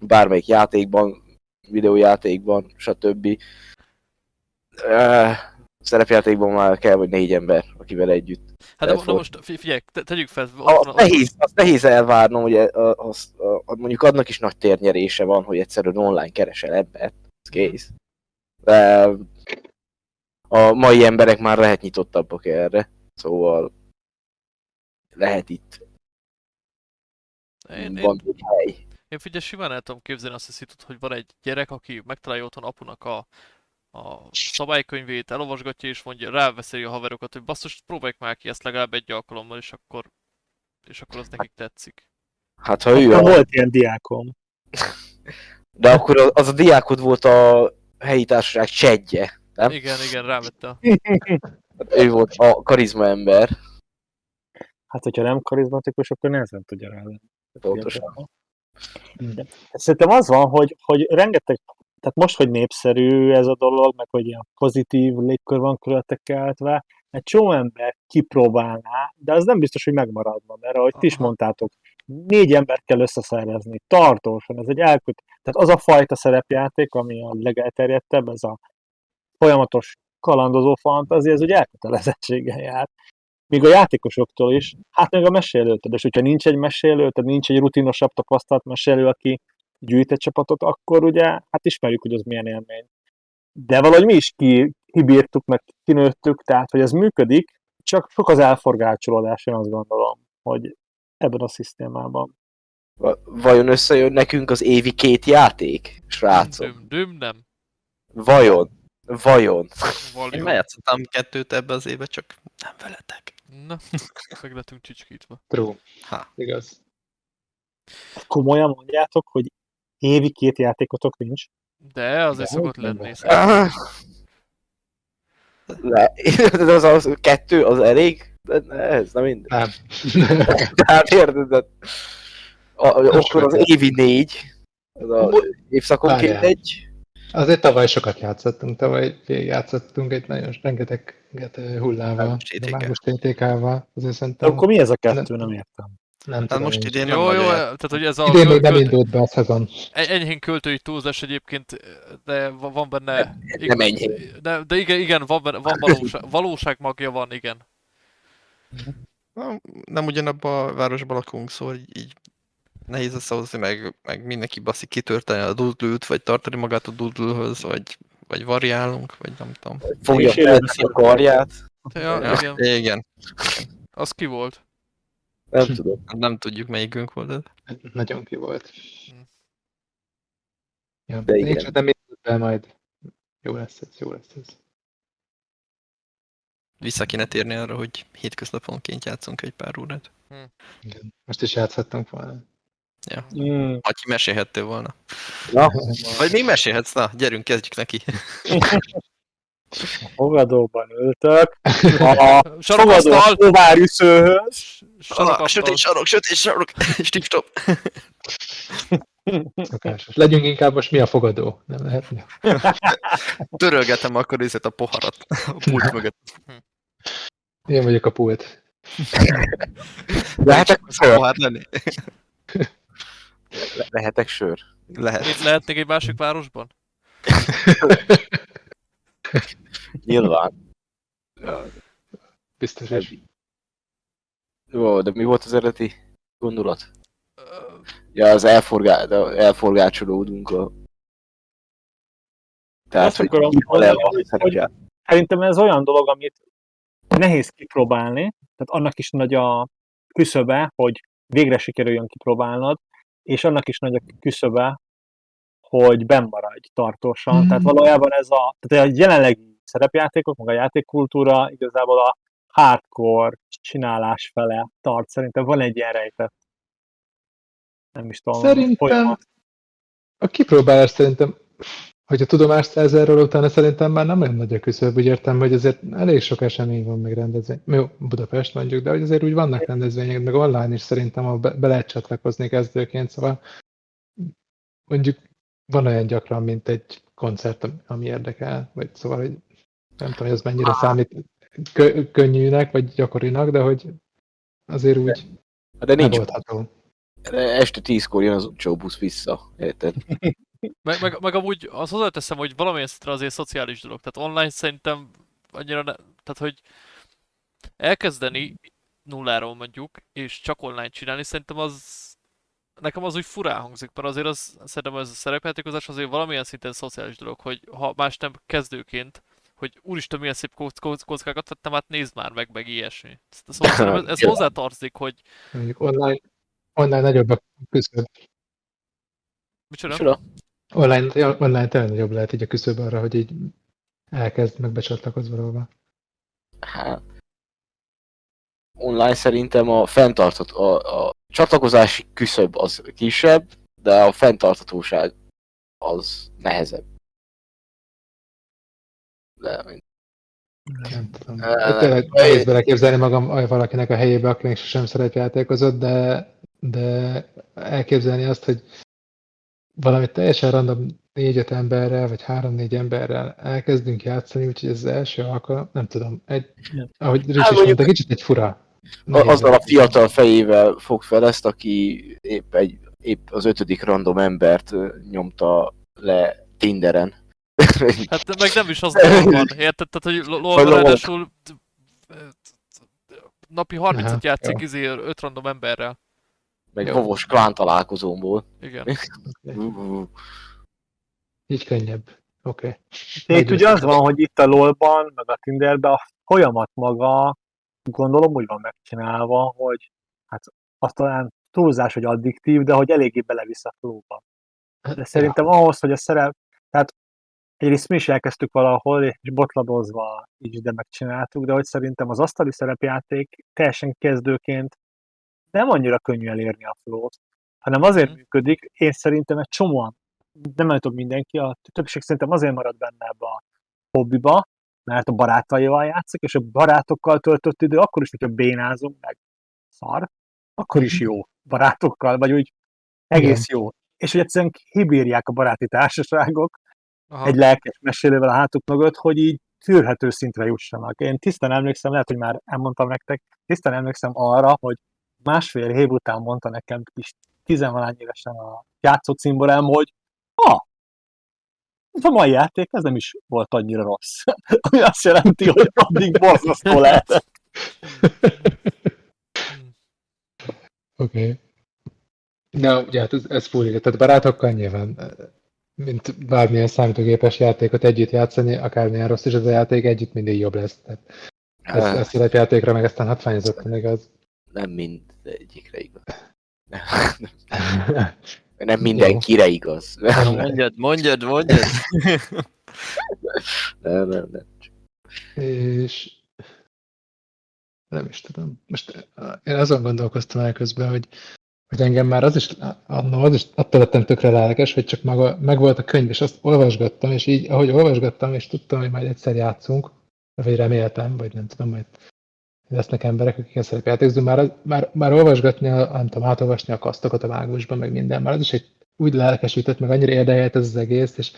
bármelyik játékban, videójátékban, stb. Eh, Szerepjátékban már kell, vagy négy ember, akivel együtt. Hát de, volt. most fi- figyelj, te, tegyük fel, ott A, van, az nehéz, az nehéz elvárnom, hogy az, a, a, mondjuk annak is nagy térnyerése van, hogy egyszerűen online keresel embert, ez kész. De a mai emberek már lehet nyitottabbak erre, szóval lehet itt, én, én, van egy hely. Én figyelj, simán el tudom képzelni azt a szitut, hogy van egy gyerek, aki megtalálja otthon apunak a, a szabálykönyvét, elolvasgatja és mondja, ráveszeli a haverokat, hogy basszus, próbáljuk már ki ezt legalább egy alkalommal, és akkor, és akkor az nekik tetszik. Hát ha ő a, volt ilyen diákom. de akkor az, a diákod volt a helyi társaság csedje, nem? Igen, igen, rávette a... Hát ő volt a karizma ember, Hát, hogyha nem karizmatikus, akkor nehezen tudja rá lenni. pontosan. Szerintem az van, hogy, hogy rengeteg tehát most, hogy népszerű ez a dolog, meg hogy ilyen pozitív légkör van körülötte keltve, egy csomó ember kipróbálná, de az nem biztos, hogy megmaradna, mert ahogy ti is mondtátok, négy ember kell összeszervezni, tartósan, ez egy elköt, tehát az a fajta szerepjáték, ami a legelterjedtebb, ez a folyamatos kalandozó fantázia, ez ugye elkötelezettséggel jár. Míg a játékosoktól is, hát meg a mesélőtől, és hogyha nincs egy mesélő, tehát nincs egy rutinosabb tapasztalt mesélő, aki gyűjt egy csapatot, akkor ugye, hát ismerjük, hogy az milyen élmény. De valahogy mi is ki, kibírtuk, meg kinőttük, tehát, hogy ez működik, csak sok az elforgácsolódás, én azt gondolom, hogy ebben a szisztémában. Va- Vajon összejön nekünk az évi két játék, srácok? Düm, düm, nem. Vajon? Vajon? Én Valió. bejátszottam kettőt ebbe az évbe, csak nem veletek. Na, meg lettünk csicskítva. True. Ha. Igaz. Komolyan mondjátok, hogy évi két játékotok nincs? De azért De szokott lenni. Le, de az, az kettő, az elég? De ne, ez nem minden. Nem. Tehát érted? De, a, akkor az évi négy, az a évszakonként Várjál. egy. Azért tavaly sokat játszottunk, tavaly játszottunk egy nagyon rengeteget eh, hullával, mágus TTK-val, azért szerintem Akkor mi ez a kettő? Nem értem. Nem Hát tudom most én. idén nem Jó, jó, tehát hogy ez a Idén még nem indult be a szezon. Egy- enyhén költői túlzás egyébként, de va- van benne... nem enyhén. De, de igen, igen, van, benne, van valóság, valóság magja van, igen. Na, nem ugyanabban a városban lakunk, szóval így, így nehéz összehozni, meg, meg mindenki baszik kitörteni a dudlőt, vagy tartani magát a dudlőhöz, vagy, vagy variálunk, vagy nem tudom. Fogja És feltenni a karját. Ja, Ja, igen. igen, Az ki volt? Nem tudom. nem tudjuk melyikünk volt ez. Nagyon ki volt. Hm. Ja, De de igen. igen. nem be majd. Jó lesz ez, jó lesz ez. Vissza kéne térni arra, hogy hétköznaponként játszunk egy pár órát. Igen. Most is játszhattunk volna. Mm. Aki mesélhettél volna. Na, Vagy még mesélhetsz, na, gyerünk, kezdjük neki. Fogadóban ültök. A fogadó Sarokasztal! sötét sarok, sötét sarok, stip stop. Szokásos. Legyünk inkább most mi a fogadó. Nem lehetne. Törölgetem akkor ezért a poharat a pult mögött. Én vagyok a pult. lehetek A sör? pohár lenni? Le- Lehetek sör? Lehet. Itt lehetnék egy másik városban? Nyilván. Biztos is. Jó, de mi volt az eredeti gondolat? Ja, az elforgá... elforgácsolódunk a... Tehát, Azt hogy akarom mondani, szerepját. Szerintem ez olyan dolog, amit nehéz kipróbálni, tehát annak is nagy a küszöbe, hogy végre sikerüljön kipróbálnod, és annak is nagy a küszöbe, hogy benn maradj tartósan. Mhm. Tehát valójában ez a, tehát a jelenlegi szerepjátékok, meg a játékkultúra igazából a hardcore csinálás fele tart. Szerintem van egy ilyen rejtett, nem is tudom, Szerintem folyamat. a kipróbálás szerintem, hogyha tudomást szerz erről, utána szerintem már nem olyan nagy a küszöb, úgy értem, hogy azért elég sok esemény van meg rendezvény. Jó, Budapest mondjuk, de hogy azért úgy vannak rendezvények, meg online is szerintem, ahol be, be lehet csatlakozni kezdőként, szóval mondjuk van olyan gyakran, mint egy koncert, ami érdekel, vagy szóval, hogy nem tudom, hogy ez mennyire számít kö, könnyűnek, vagy gyakorinak, de hogy azért úgy De nincs. megoldható. Este tízkor jön az busz vissza. Érted? Meg, meg, meg amúgy az hozzáteszem, hogy valamilyen szintre azért szociális dolog. Tehát online szerintem annyira ne, tehát hogy elkezdeni nulláról mondjuk, és csak online csinálni, szerintem az nekem az úgy furán hangzik, mert azért az, szerintem ez a szerepjátékozás azért valamilyen szinten szociális dolog, hogy ha más nem kezdőként, hogy úristen milyen szép kock- kock- kockákat vettem, hát nézd már meg, meg ilyesmi. Szóval szerintem ez, ez hozzátartozik, hogy Mondjuk online, online nagyobb a küszöb. micsoda? Micsoda? Online, online tényleg nagyobb lehet így a küszöb arra, hogy így elkezd meg becsatlakoz valahova. Hát, online szerintem a fenntartható, a, a csatlakozási küszöb az kisebb, de a fenntarthatóság az nehezebb. De, Nem tudom. Uh, tényleg nehéz beleképzelni magam a- valakinek a helyébe, aki még sosem szerepjátékozott, de, de elképzelni azt, hogy valami teljesen random négy-öt emberrel, vagy három-négy emberrel elkezdünk játszani, úgyhogy ez az első alkalom, nem tudom, egy, ahogy Ricsi is Hát mondjuk- mondta, kicsit egy fura. A- nehéz azzal a fiatal fejével fog fel ezt, aki épp, egy, épp az ötödik random embert nyomta le Tinderen. Hát meg nem is az van, érted? Tehát, hogy lo- LoL ráadásul napi 30-at Aha, játszik izé 5 random emberrel. meg. Vovos klán találkozómból. Igen. Így könnyebb. Oké. Okay. Itt ugye az van, hogy itt a LOL-ban, meg a Tinderben a folyamat maga, gondolom úgy van megcsinálva, hogy hát az talán túlzás, hogy addiktív, de hogy eléggé belevisz a flóba. De szerintem ahhoz, hogy a szerep, tehát egyrészt mi is elkezdtük valahol, és botladozva így de megcsináltuk, de hogy szerintem az asztali szerepjáték teljesen kezdőként nem annyira könnyű elérni a flót, hanem azért Mhm. működik, én szerintem egy csomóan, nem tudom mindenki, a többség szerintem azért marad benne ebbe a hobbiba, mert a barátaival játszik, és a barátokkal töltött idő, akkor is, hogyha bénázunk, meg szar, akkor is jó barátokkal, vagy úgy egész jó. És hogy egyszerűen kibírják a baráti társaságok Aha. egy lelkes mesélővel a hátuk mögött, hogy így tűrhető szintre jussanak. Én tisztán emlékszem, lehet, hogy már elmondtam nektek, tisztán emlékszem arra, hogy másfél év után mondta nekem kis tizenvalány évesen a játszó cimborám, hogy ha, ez a mai játék, ez nem is volt annyira rossz. Ami azt jelenti, hogy addig borzasztó lehet. Oké. Okay. Na, ugye hát ez, ez full, tehát barátokkal nyilván, mint bármilyen számítógépes játékot együtt játszani, akármilyen rossz is az a játék, együtt mindig jobb lesz. Tehát ez, Hát, ez szerepjátékra meg aztán hatványozottan igaz. nem mindegyikre igaz. Nem mindenkire igaz. Mondjad, mondjad, mondjad. Nem, nem, nem. És nem is tudom. Most eh, én azon gondolkoztam el közben, hogy, hogy engem már az is, annó az is attól lettem tökre lelkes, hogy csak maga, megvolt a könyv, és azt olvasgattam, és így, ahogy olvasgattam, és tudtam, hogy majd egyszer játszunk, vagy reméltem, vagy nem tudom, majd lesznek emberek, akik ezt szerepjátékozunk, már, az- már, már olvasgatni, a, nem tudom, átolvasni a kasztokat a mágusban, meg minden, már az is egy úgy lelkesített, meg annyira érdekelt ez az egész, és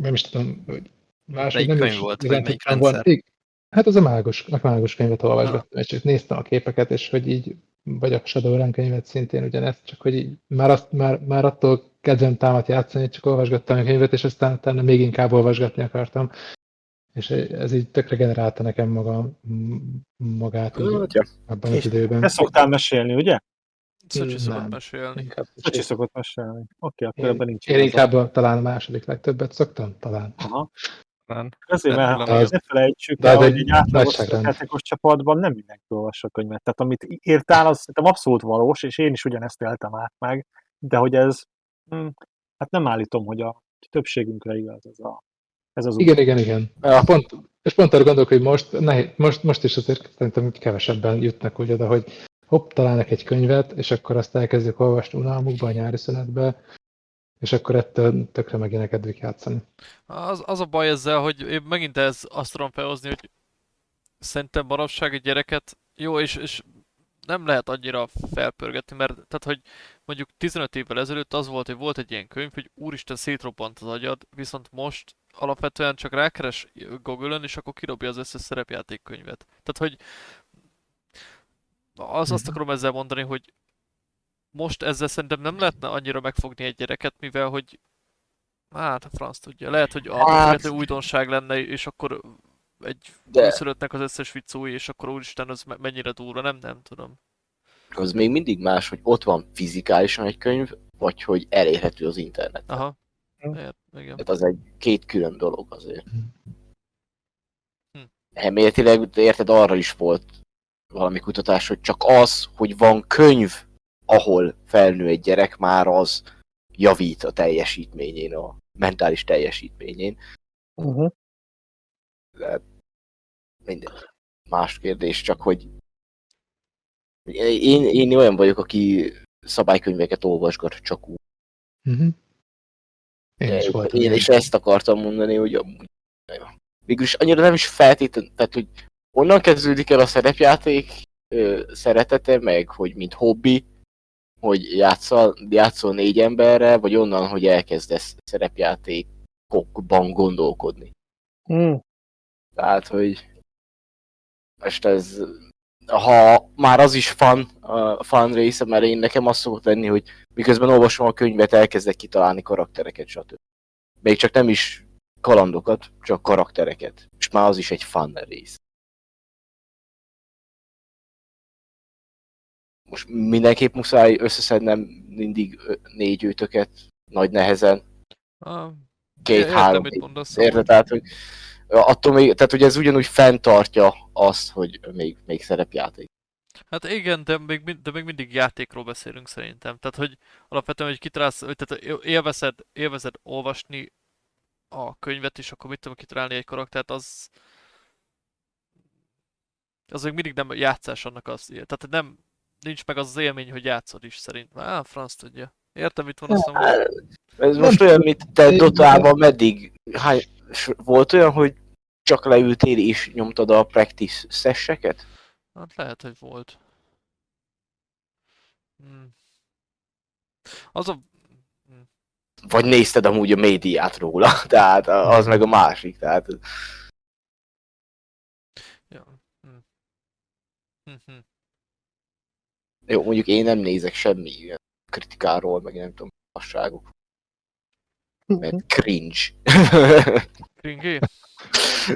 nem is tudom, hogy máshogy nem könyv is volt, vagy melyik rendszer? Hát az a mágus, a mágus könyvet olvasgattam, és csak néztem a képeket, és hogy így, vagy a Shadowrun könyvet szintén ugyanezt, csak hogy így, már, azt, már, már attól kedvem támadt játszani, csak olvasgattam a könyvet, és aztán utána még inkább olvasgatni akartam. És ez így tökre generálta nekem maga, magát így, Hát, ja. abban az És időben. Te szoktál mesélni, ugye? Szöcsi szokott mesélni. Inkább, Szocsi szokott mesélni. Oké, akkor én, ebben nincs én inkább a, talán a második legtöbbet szoktam, talán. Aha. Talán. Azért, Nem mert tudom, ne az- felejtsük de el, az hogy egy egy átlagos játékos csapatban nem mindenki olvassa a könyvet. Tehát amit írtál, az szerintem abszolút valós, és én is ugyanezt éltem át meg, de hogy ez, hm, hát nem állítom, hogy a többségünkre igaz ez, a, ez az út. Igen, igen, igen. Ja. Pont, és pont arra gondolok, hogy most, nehéz, most, most is azért szerintem kevesebben jutnak úgy oda, hogy hopp, találnak egy könyvet, és akkor azt elkezdjük olvasni unalmukba, a nyári szünetbe, és akkor ettől tökre megint kedvük játszani. Az, az a baj ezzel, hogy én megint ez azt tudom felhozni, hogy szerintem manapság egy gyereket jó, és, és nem lehet annyira felpörgetni, mert tehát, hogy mondjuk 15 évvel ezelőtt az volt, hogy volt egy ilyen könyv, hogy úristen szétrobbant az agyad, viszont most alapvetően csak rákeres Google-ön, és akkor kirobja az összes szerepjátékkönyvet. Tehát, hogy az, azt Mhm. akarom ezzel mondani, hogy most ezzel szerintem nem lehetne annyira megfogni egy gyereket, mivel hogy hát a franc tudja. Lehet, hogy a Hát- hát... újdonság lenne, és akkor egy újszülöttnek az összes vicc új, és akkor úristen, az me- mennyire durva, nem, nem tudom. Az még mindig más, hogy ott van fizikálisan egy könyv, vagy hogy elérhető az internet. Aha. Hm. Ért, igen. Tehát az egy két külön dolog azért. Hm. Elméletileg, de érted, arra is volt valami kutatás, hogy csak az, hogy van könyv, ahol felnő egy gyerek, már az javít a teljesítményén, a mentális teljesítményén. Uh-huh. De minden. Más kérdés, csak hogy én, én olyan vagyok, aki szabálykönyveket olvasgat csak úgy. Uh-huh. Én is voltam. Én is ezt akartam mondani, hogy amúgy, végülis annyira nem is feltétlenül, tehát hogy onnan kezdődik el a szerepjáték ö, szeretete, meg hogy mint hobbi, hogy játszol, játszol négy emberre, vagy onnan, hogy elkezdesz szerepjátékokban gondolkodni. Hmm. Tehát, hogy most ez, ha már az is fun, a fun része, mert én nekem azt szokott lenni, hogy miközben olvasom a könyvet, elkezdek kitalálni karaktereket, stb. Még csak nem is kalandokat, csak karaktereket. És már az is egy fun rész. Most mindenképp muszáj összeszednem mindig négy őtöket nagy nehezen, Ah, két-három. Érted? Tehát, hogy attól még, tehát, hogy ez ugyanúgy fenntartja azt, hogy még, még szerepjáték. Hát igen, de még, de még mindig játékról beszélünk szerintem. Tehát, hogy alapvetően, hogy kitalálsz, hogy tehát él- élvezed, élvezed olvasni a könyvet, és akkor mit tudom kitalálni egy karaktert, az az még mindig nem játszás annak az, tehát nem, nincs meg az az élmény, hogy játszod is szerintem. Á, franc tudja. Értem, mit van azt mondani. Ez most olyan, mint te Dotában meddig, hány, volt olyan, hogy csak leültél és nyomtad a practice sesseket? Hát lehet, hogy volt. Hmm. Az a... Hmm. Vagy nézted amúgy a médiát róla? Tehát az meg a másik. Tehát Ja. Hmm. Hmm, hmm. Jó, mondjuk én nem nézek semmi ilyen kritikáról, meg nem tudom, hasságok. Mert cringe. Kringé?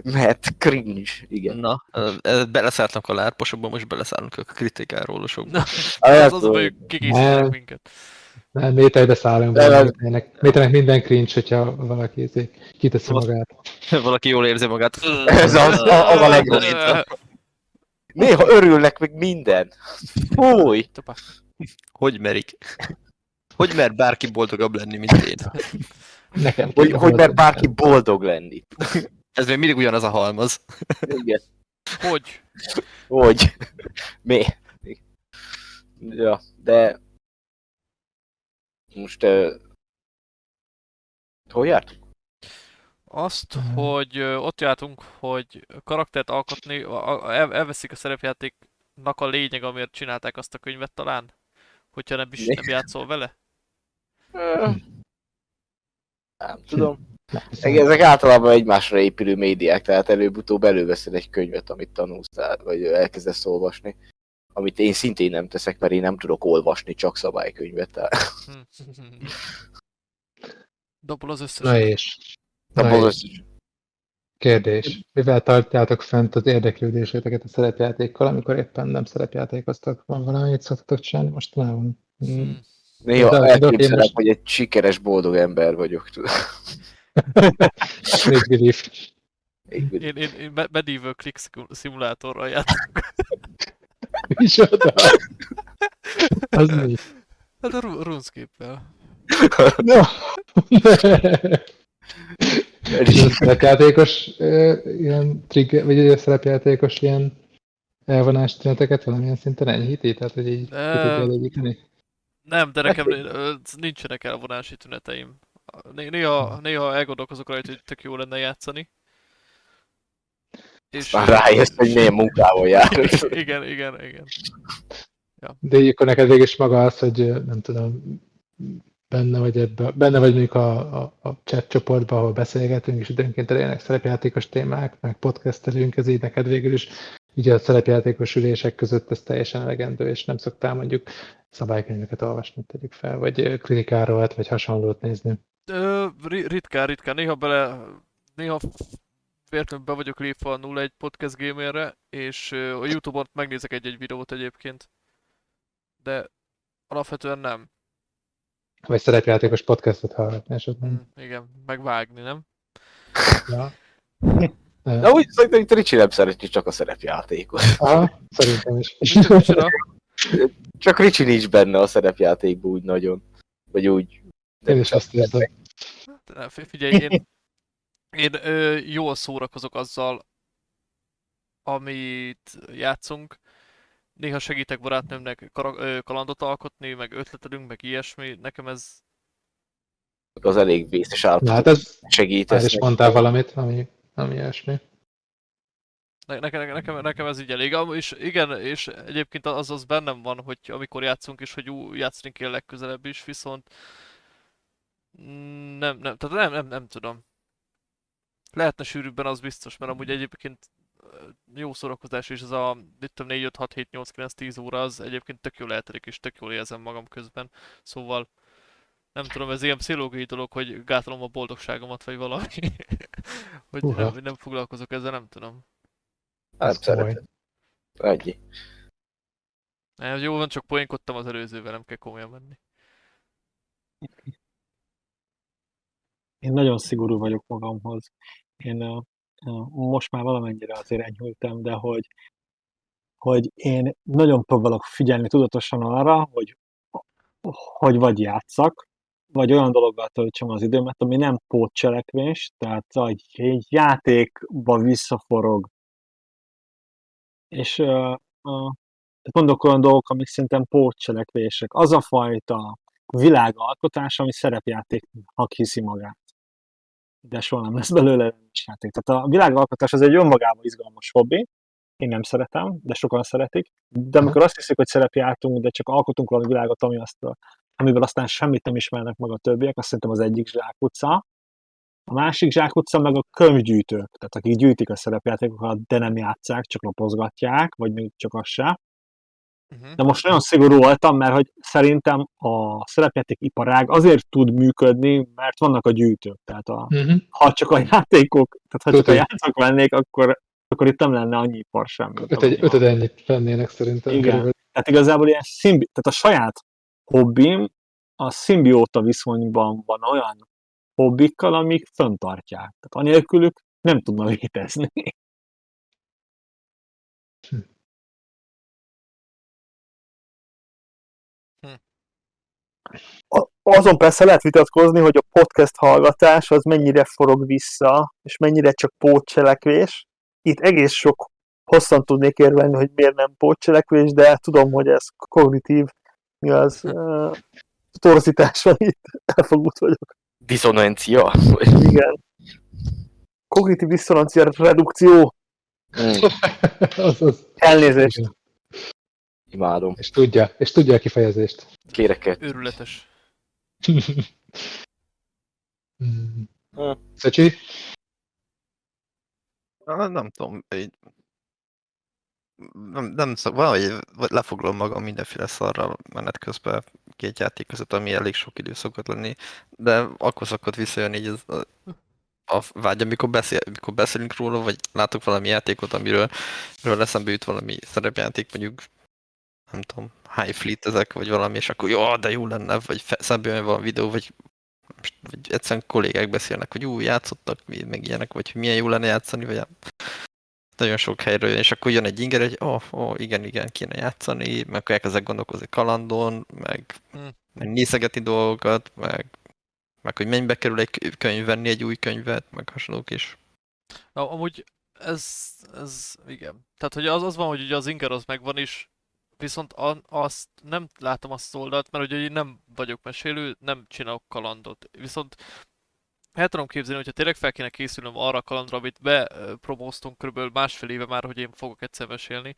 Mert cringe, igen. Na, ö, beleszálltak a lárposokba, most beleszállunk a kritikáról sokba. Na, Hát, az az, a baj, hogy Nem. minket. Nem, méterbe szállunk Nem, be, nem. méternek, méternek minden cringe, hogyha valaki izé kiteszi magát. Valaki jól érzi magát. Ez az, az a legrosszabb. Néha örülnek meg minden. Fúj! Hogy merik? Hogy mer bárki boldogabb lenni, mint én? Nekem Hogy, hogy mert bárki boldog lenni. Ez még mindig ugyanaz a halmaz. Igen. Hogy? Hogy? Mi? Ja, de... Most... Uh, hol jártunk? Azt, Mhm. hogy ott jártunk, hogy karaktert alkotni, el, elveszik a szerepjátéknak a lényeg, amiért csinálták azt a könyvet talán? Hogyha nem is nem játszol vele? Uh, nem tudom. Ezek általában egymásra épülő médiák, tehát előbb-utóbb előveszed egy könyvet, amit tanulsz, tehát- vagy elkezdesz olvasni. Amit én szintén nem teszek, mert én nem tudok olvasni, csak szabálykönyvet. Tehát, Hm. Dobol az összes. Na és? Na, Na az és? Kérdés. Mivel tartjátok fent az érdeklődéseteket a szerepjátékkal, amikor éppen nem szerepjátékoztak? Van valami, amit szoktatok csinálni mostanában? Hm. Hmm. Néha De- elképzelem, most- hogy egy sikeres, boldog ember vagyok. tudod. Make believe. Én, én, én Me- Medieval Click szimulátorral játszom. Micsoda? Az mi? Hát a Ru- RuneScape-vel. No. Ez a szerepjátékos ilyen trigger, vagy egy szerepjátékos ilyen elvonás tüneteket valamilyen szinten enyhíti? Tehát, hogy így tudja elégíteni? Nem, de nekem nincsenek elvonási tüneteim. Né- Néha, néha elgondolkozok rajta, hogy tök jó lenne játszani. És rájössz, hogy milyen munkával jár. igen, igen, igen. De így akkor neked végig is maga az, hogy nem tudom, benne vagy ebbe, benne vagy mondjuk a, a, a chat csoportban, ahol beszélgetünk, és időnként elérnek szerepjátékos témák, meg podcastelünk, ez így neked végül is ugye a szerepjátékos ülések között ez teljesen elegendő, és nem szoktál mondjuk szabálykönyveket olvasni, tegyük fel, vagy ö, kritikáról, vagy hasonlót nézni. Ö, ri- ritkán, ritkán. Néha bele, néha véletlenül be vagyok lépve a 01 podcast gamerre, és a Youtube-on megnézek egy-egy videót egyébként. De alapvetően nem. Vagy szerepjátékos podcastot hallgatni esetben. Mm, igen, megvágni, nem? Ja. Na úgy szerintem, hogy Ricsi nem szereti csak a szerepjátékot. Aha, szerintem is. Csak Ricsi nincs benne a szerepjátékban úgy nagyon. Vagy úgy. Én is azt érzem. Hát, Figyelj, én, én ö, jól szórakozok azzal, amit játszunk. Néha segítek barátnőmnek ö, kalandot alkotni, meg ötletelünk, meg ilyesmi. Nekem ez... Az elég vészes Na hát állapot ez, már segítesz. is mondtál valamit, ami, ami ilyesmi. Ne- Nekem, nekem, nekem ez így elég. És igen, és egyébként az, az bennem van, hogy amikor játszunk is, hogy ú, játszani kell legközelebb is, viszont mm, nem, nem, tehát nem, nem, nem tudom. Lehetne sűrűbben, az biztos, mert amúgy egyébként jó szórakozás is, ez a itt tudom, 4, 5, 6, 7, 8, 9, 10 óra, az egyébként tök jól eltelik, és tök jól érzem magam közben. Szóval nem tudom, ez ilyen pszichológiai dolog, hogy gátolom a boldogságomat, vagy valami. hogy Uha. nem, nem foglalkozok ezzel, nem tudom. Nem Ez komoly. szeretem. Ennyi. Ne, jó van, csak poénkodtam az előzővel, nem kell komolyan menni. Én nagyon szigorú vagyok magamhoz. Én uh, most már valamennyire azért enyhültem, de hogy, hogy én nagyon próbálok figyelni tudatosan arra, hogy, hogy vagy játszak, vagy olyan dologgal töltsem az időmet, ami nem pótcselekvés, tehát egy játékba visszaforog. És uh, uh, mondok olyan dolgok, amik szerintem pótcselekvések. Az a fajta világalkotás, ami szerepjátéknak hiszi magát de soha nem lesz belőle játék. Tehát a világalkotás az egy önmagában izgalmas hobbi, én nem szeretem, de sokan szeretik, de amikor azt hiszik, hogy szerepjátunk, de csak alkotunk valami világot, ami azt, amiből aztán semmit nem ismernek meg a többiek, azt szerintem az egyik zsákutca. A másik zsákutca meg a könyvgyűjtők, tehát akik gyűjtik a szerepjátékokat, de nem játszák, csak lapozgatják, vagy még csak az se. Uh-huh. De most nagyon szigorú voltam, mert hogy szerintem a szerepjáték iparág azért tud működni, mert vannak a gyűjtők. Tehát a, Uh-huh. ha csak a játékok, tehát ha csak a Ötöd. játékok vennék, akkor, akkor itt nem lenne annyi ipar sem. ötöd van. ennyit vennének szerintem. Igen. körülbelül. Tehát igazából ilyen szimbi, tehát a saját hobbim a szimbióta viszonyban van olyan hobbikkal, amik föntartják. Tehát anélkülük nem tudna létezni. Azon persze lehet vitatkozni, hogy a podcast hallgatás az mennyire forog vissza, és mennyire csak pótcselekvés. Itt egész sok hosszan tudnék érvelni, hogy miért nem pótcselekvés, de tudom, hogy ez kognitív, mi az, uh, torzítás van itt, elfogult vagyok. Diszonancia. Igen. Kognitív diszonancia redukció, Mm, elnézést. Imádom. És tudja, és tudja a kifejezést. Kéreket. Őrületes. Mm. Hm. Szöcsi? Ah, Nem tudom, így... Nem, nem szok, valahogy lefoglalom magam mindenféle szarral menet közben két játék között, ami elég sok idő szokott lenni, de akkor szokott visszajönni így az, a, a vágy, amikor, beszél, amikor beszélünk róla, vagy látok valami játékot, amiről ről eszembe jut valami szerepjáték, mondjuk nem tudom, High Fleet ezek, vagy valami, és akkor jó, de jó lenne, vagy szembe jön valami videó, vagy, vagy egyszerűen kollégák beszélnek, hogy ú, játszottak, meg ilyenek, vagy hogy milyen jó lenne játszani, vagy nagyon sok helyről jön, és akkor jön egy inger, hogy ó, oh, oh, igen, igen, kéne játszani, meg akkor elkezdek gondolkozni kalandon, meg, Hm. meg nézegetni dolgokat, meg, meg hogy mennyibe kerül egy kö- könyv, venni egy új könyvet, meg hasonlók is. Na, amúgy ez, ez, igen. Tehát, hogy az, az van, hogy ugye az inger az megvan is, viszont a, azt nem látom azt az oldalt, mert ugye én nem vagyok mesélő, nem csinálok kalandot. Viszont el tudom képzelni, hogyha tényleg fel kéne készülnöm arra a kalandra, amit bepromóztunk körülbelül másfél éve már, hogy én fogok egyszer mesélni,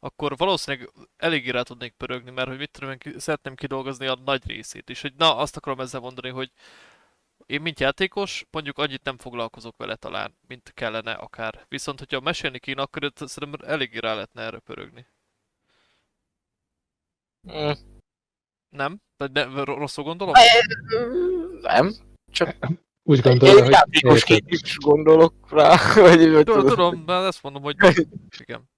akkor valószínűleg eléggé rá tudnék pörögni, mert hogy mit tudom, én szeretném kidolgozni a nagy részét is. Hogy na, azt akarom ezzel mondani, hogy én, mint játékos, mondjuk annyit nem foglalkozok vele talán, mint kellene akár. Viszont, hogyha mesélni kéne, akkor szerintem eléggé rá lehetne erre pörögni. Mm, Nem? Ro- rosszul gondolom? Nem. Úgy Én gondolja, hogy játékosként is gondolok rá, vagy, vagy Tudom, tudom, de ezt mondom, hogy igen.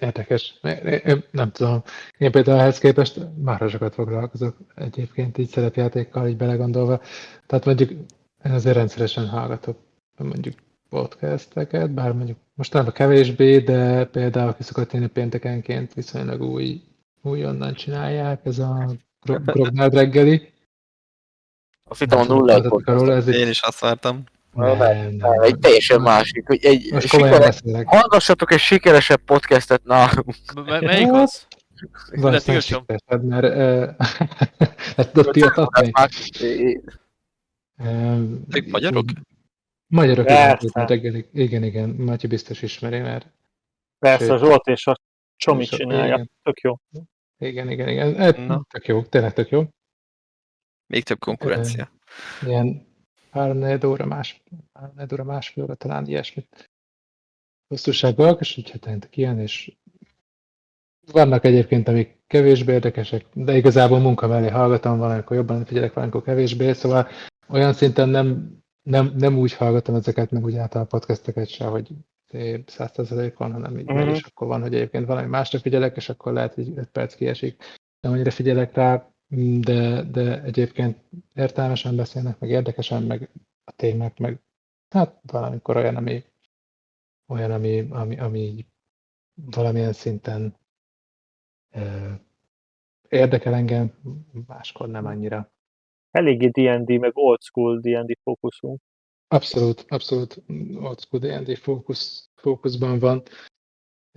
Érdekes. Én Nem tudom. Én például ehhez képest már sokat foglalkozok egyébként így szerepjátékkal, így belegondolva. Tehát mondjuk én azért rendszeresen hallgatok mondjuk podcasteket, bár mondjuk mostanában kevésbé, de például ki szokott jönni péntekenként viszonylag új, újonnan csinálják, ez a Gro- Grognard reggeli. Azt hittem a Nem nulla ez Én is azt vártam. nem, nem, Nem, egy teljesen másik, hogy egy Most beszélek. hallgassatok egy sikeresebb podcastet nálunk. Melyik az? Tiltsam. sikeresed, mert uh, ezt. Hát, é- Ehm, Ők magyarok? Magyarok igen. Igen, igen, Matyi biztos ismeri, mert Persze. Zsolt és a Csomi a- csinálja. igen. Tök jó. Igen, igen, igen. Ez Na. tök jó, tényleg tök jó. Még több konkurencia. Ilyen három óra, más, három óra, másfél óra talán ilyesmit. Hosszúsággal, és így hetentek ilyen, és vannak egyébként, amik kevésbé érdekesek, de igazából munka mellé hallgatom, valamikor jobban figyelek, valamikor kevésbé, szóval olyan szinten nem, nem, nem úgy hallgatom ezeket, meg úgy általában podcasteket se, hogy százszerzelékon, hanem így Mhm. uh-huh. és akkor van, hogy egyébként valami másra figyelek, és akkor lehet, hogy öt perc kiesik. Nem annyira figyelek rá, de, de egyébként értelmesen beszélnek, meg érdekesen, meg a témák, meg hát valamikor olyan, ami olyan, ami, ami, ami valamilyen szinten ö, érdekel engem, máskor nem annyira. Eléggé D&D, meg old school D&D fókuszunk. Abszolút, abszolút old school D&D fókusz, fókuszban van,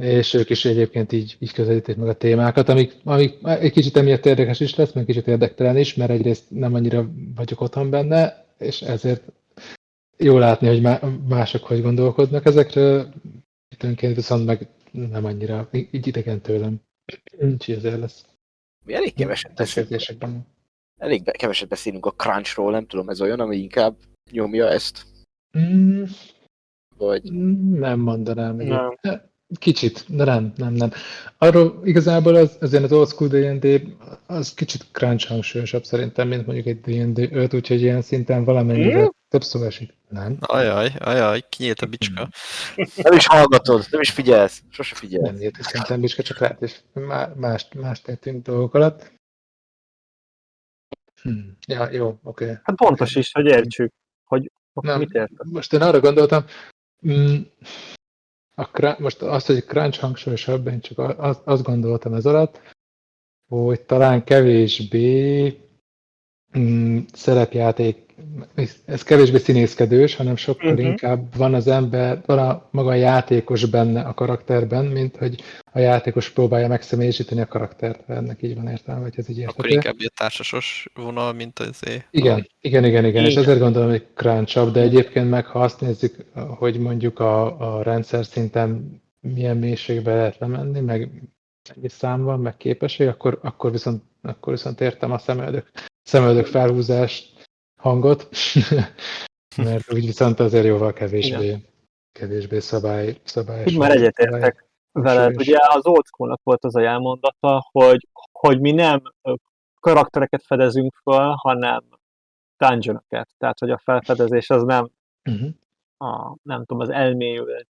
és ők is egyébként így, így közelítik meg a témákat, amik, amik egy kicsit emiatt érdekes is lesz, meg kicsit érdektelen is, mert egyrészt nem annyira vagyok otthon benne, és ezért jó látni, hogy má- mások hogy gondolkodnak ezekről, időnként viszont meg nem annyira, így idegen tőlem. Úgyhogy ezért lesz Mi elég keveset beszélünk. Elég be- keveset beszélünk a crunchról, nem tudom, ez olyan, ami inkább nyomja ezt, Mm, vagy nem mondanám. Nem. egyébként. Kicsit, de nem, nem, nem. Arról igazából az, azért az old school D&D az kicsit crunch hangsúlyosabb szerintem, mint mondjuk egy D&D 5, úgyhogy ilyen szinten valamennyire Mm. több szó esik. Nem, Ajaj, ajaj, kinyílt a bicska. nem is hallgatod, nem is figyelsz, sose figyelsz. nem jött szerintem Biska, csak lehet, és má- más, más tettünk dolgok alatt. Hm. Ja, jó, oké. Okay. Hát pontos is, hogy értsük, hogy Nem. mit érted. Most én arra gondoltam, mm, a, cra- most azt, hogy crunch hangsúlyosabb, én csak azt, azt gondoltam ez alatt, hogy talán kevésbé mm, szerepjáték, ez kevésbé színészkedős, hanem sokkal uh-huh. inkább van az ember, van a maga a játékos benne a karakterben, mint hogy a játékos próbálja megszemélyisíteni a karaktert, ennek így van értelme, hogy ez így Akkor érthető. inkább egy társasos vonal, mint az é. Igen, igen, igen, igen, és ezért gondolom, hogy crunch de egyébként meg ha azt nézzük, hogy mondjuk a, a rendszer szinten milyen mélységbe lehet lemenni, meg mennyi szám van, meg képesség, akkor, akkor, viszont, akkor viszont értem a szemöldök, szemöldök felhúzás hangot, mert úgy viszont azért jóval kevésbé, kevésbé szabály, szabály. Így már egyetértek veled. Ugye az old schoolnak volt az a jelmondata, hogy, hogy mi nem karaktereket fedezünk föl, hanem dungeonokat. Tehát, hogy a felfedezés az nem Uh-huh. a, nem tudom, az elmélyült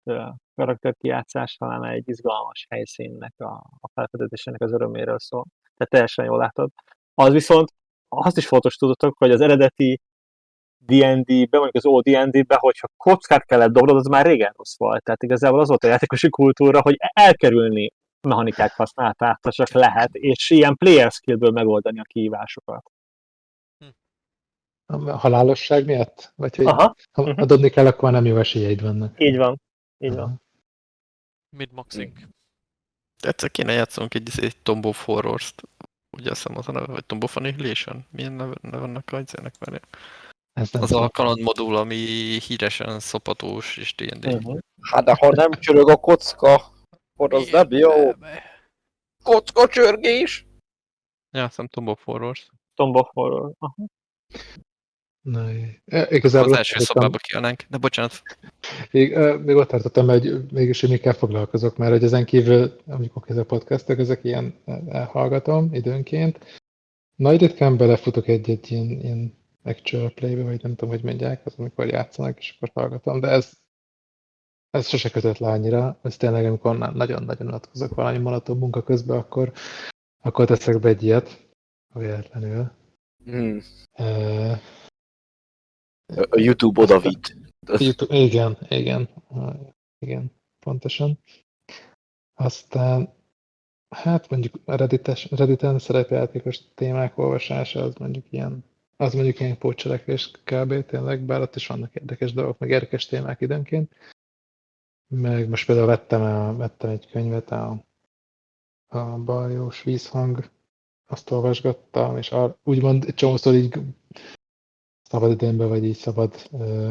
karakterkijátszás, hanem egy izgalmas helyszínnek a, a felfedezésének az öröméről szól. Tehát teljesen jól látod. Az viszont azt is fontos tudatok, hogy az eredeti D&D-be, mondjuk az OD&D-be, hogyha kockát kellett dobnod, az már régen rossz volt. Tehát igazából az volt a játékosi kultúra, hogy elkerülni mechanikák használatát, ha csak lehet, és ilyen player skillből megoldani a kihívásokat. A halálosság miatt? Vagy hogy Aha, ha, ha dobni kell, akkor már nem jó esélyeid vannak. így van. Így van. Mid-maxing. Egyszer kéne játszunk egy, egy Tomb of Horrors-t. Ugye azt hiszem az a neve, vagy Tomb of Annihilation? Milyen neve, neve annak a izének várja? Ez Az a kaland modul, ami híresen szopatós és D&D. Uh-huh. Hát de ha nem csörög a kocka, akkor az nem jó. Kocka csörgés! Ja, azt hiszem Tomb of Horrors. Tomb of Horror. Aha. Na, e, igazából Az első szobába kiállnánk. De bocsánat, Még, még ott tartottam, hogy mégis hogy mikkel foglalkozok, mert hogy ezen kívül, amikor ez a podcastok, ezek ilyen e, elhallgatom időnként. Nagy ritkán belefutok egy-egy ilyen, ilyen actual playbe, vagy nem tudom, hogy mondják, az amikor játszanak, és akkor hallgatom, de ez, ez sose kötött le annyira. Ez tényleg, amikor na- nagyon-nagyon unatkozok valami monoton munka közben, akkor, akkor teszek be egy ilyet, véletlenül. Hmm. Ö, A YouTube oda vitt. YouTube, igen, igen, igen, pontosan. Aztán, hát mondjuk a Reddites, Redditen szerepjátékos témák olvasása, az mondjuk ilyen, az mondjuk ilyen pótcselekvés kb. tényleg, bár ott is vannak érdekes dolgok, meg érdekes témák időnként. Meg most például vettem, a, vettem egy könyvet, a, a Baljós vízhang, azt olvasgattam, és ar, úgymond csomószor így szabad időmben, vagy így szabad ö,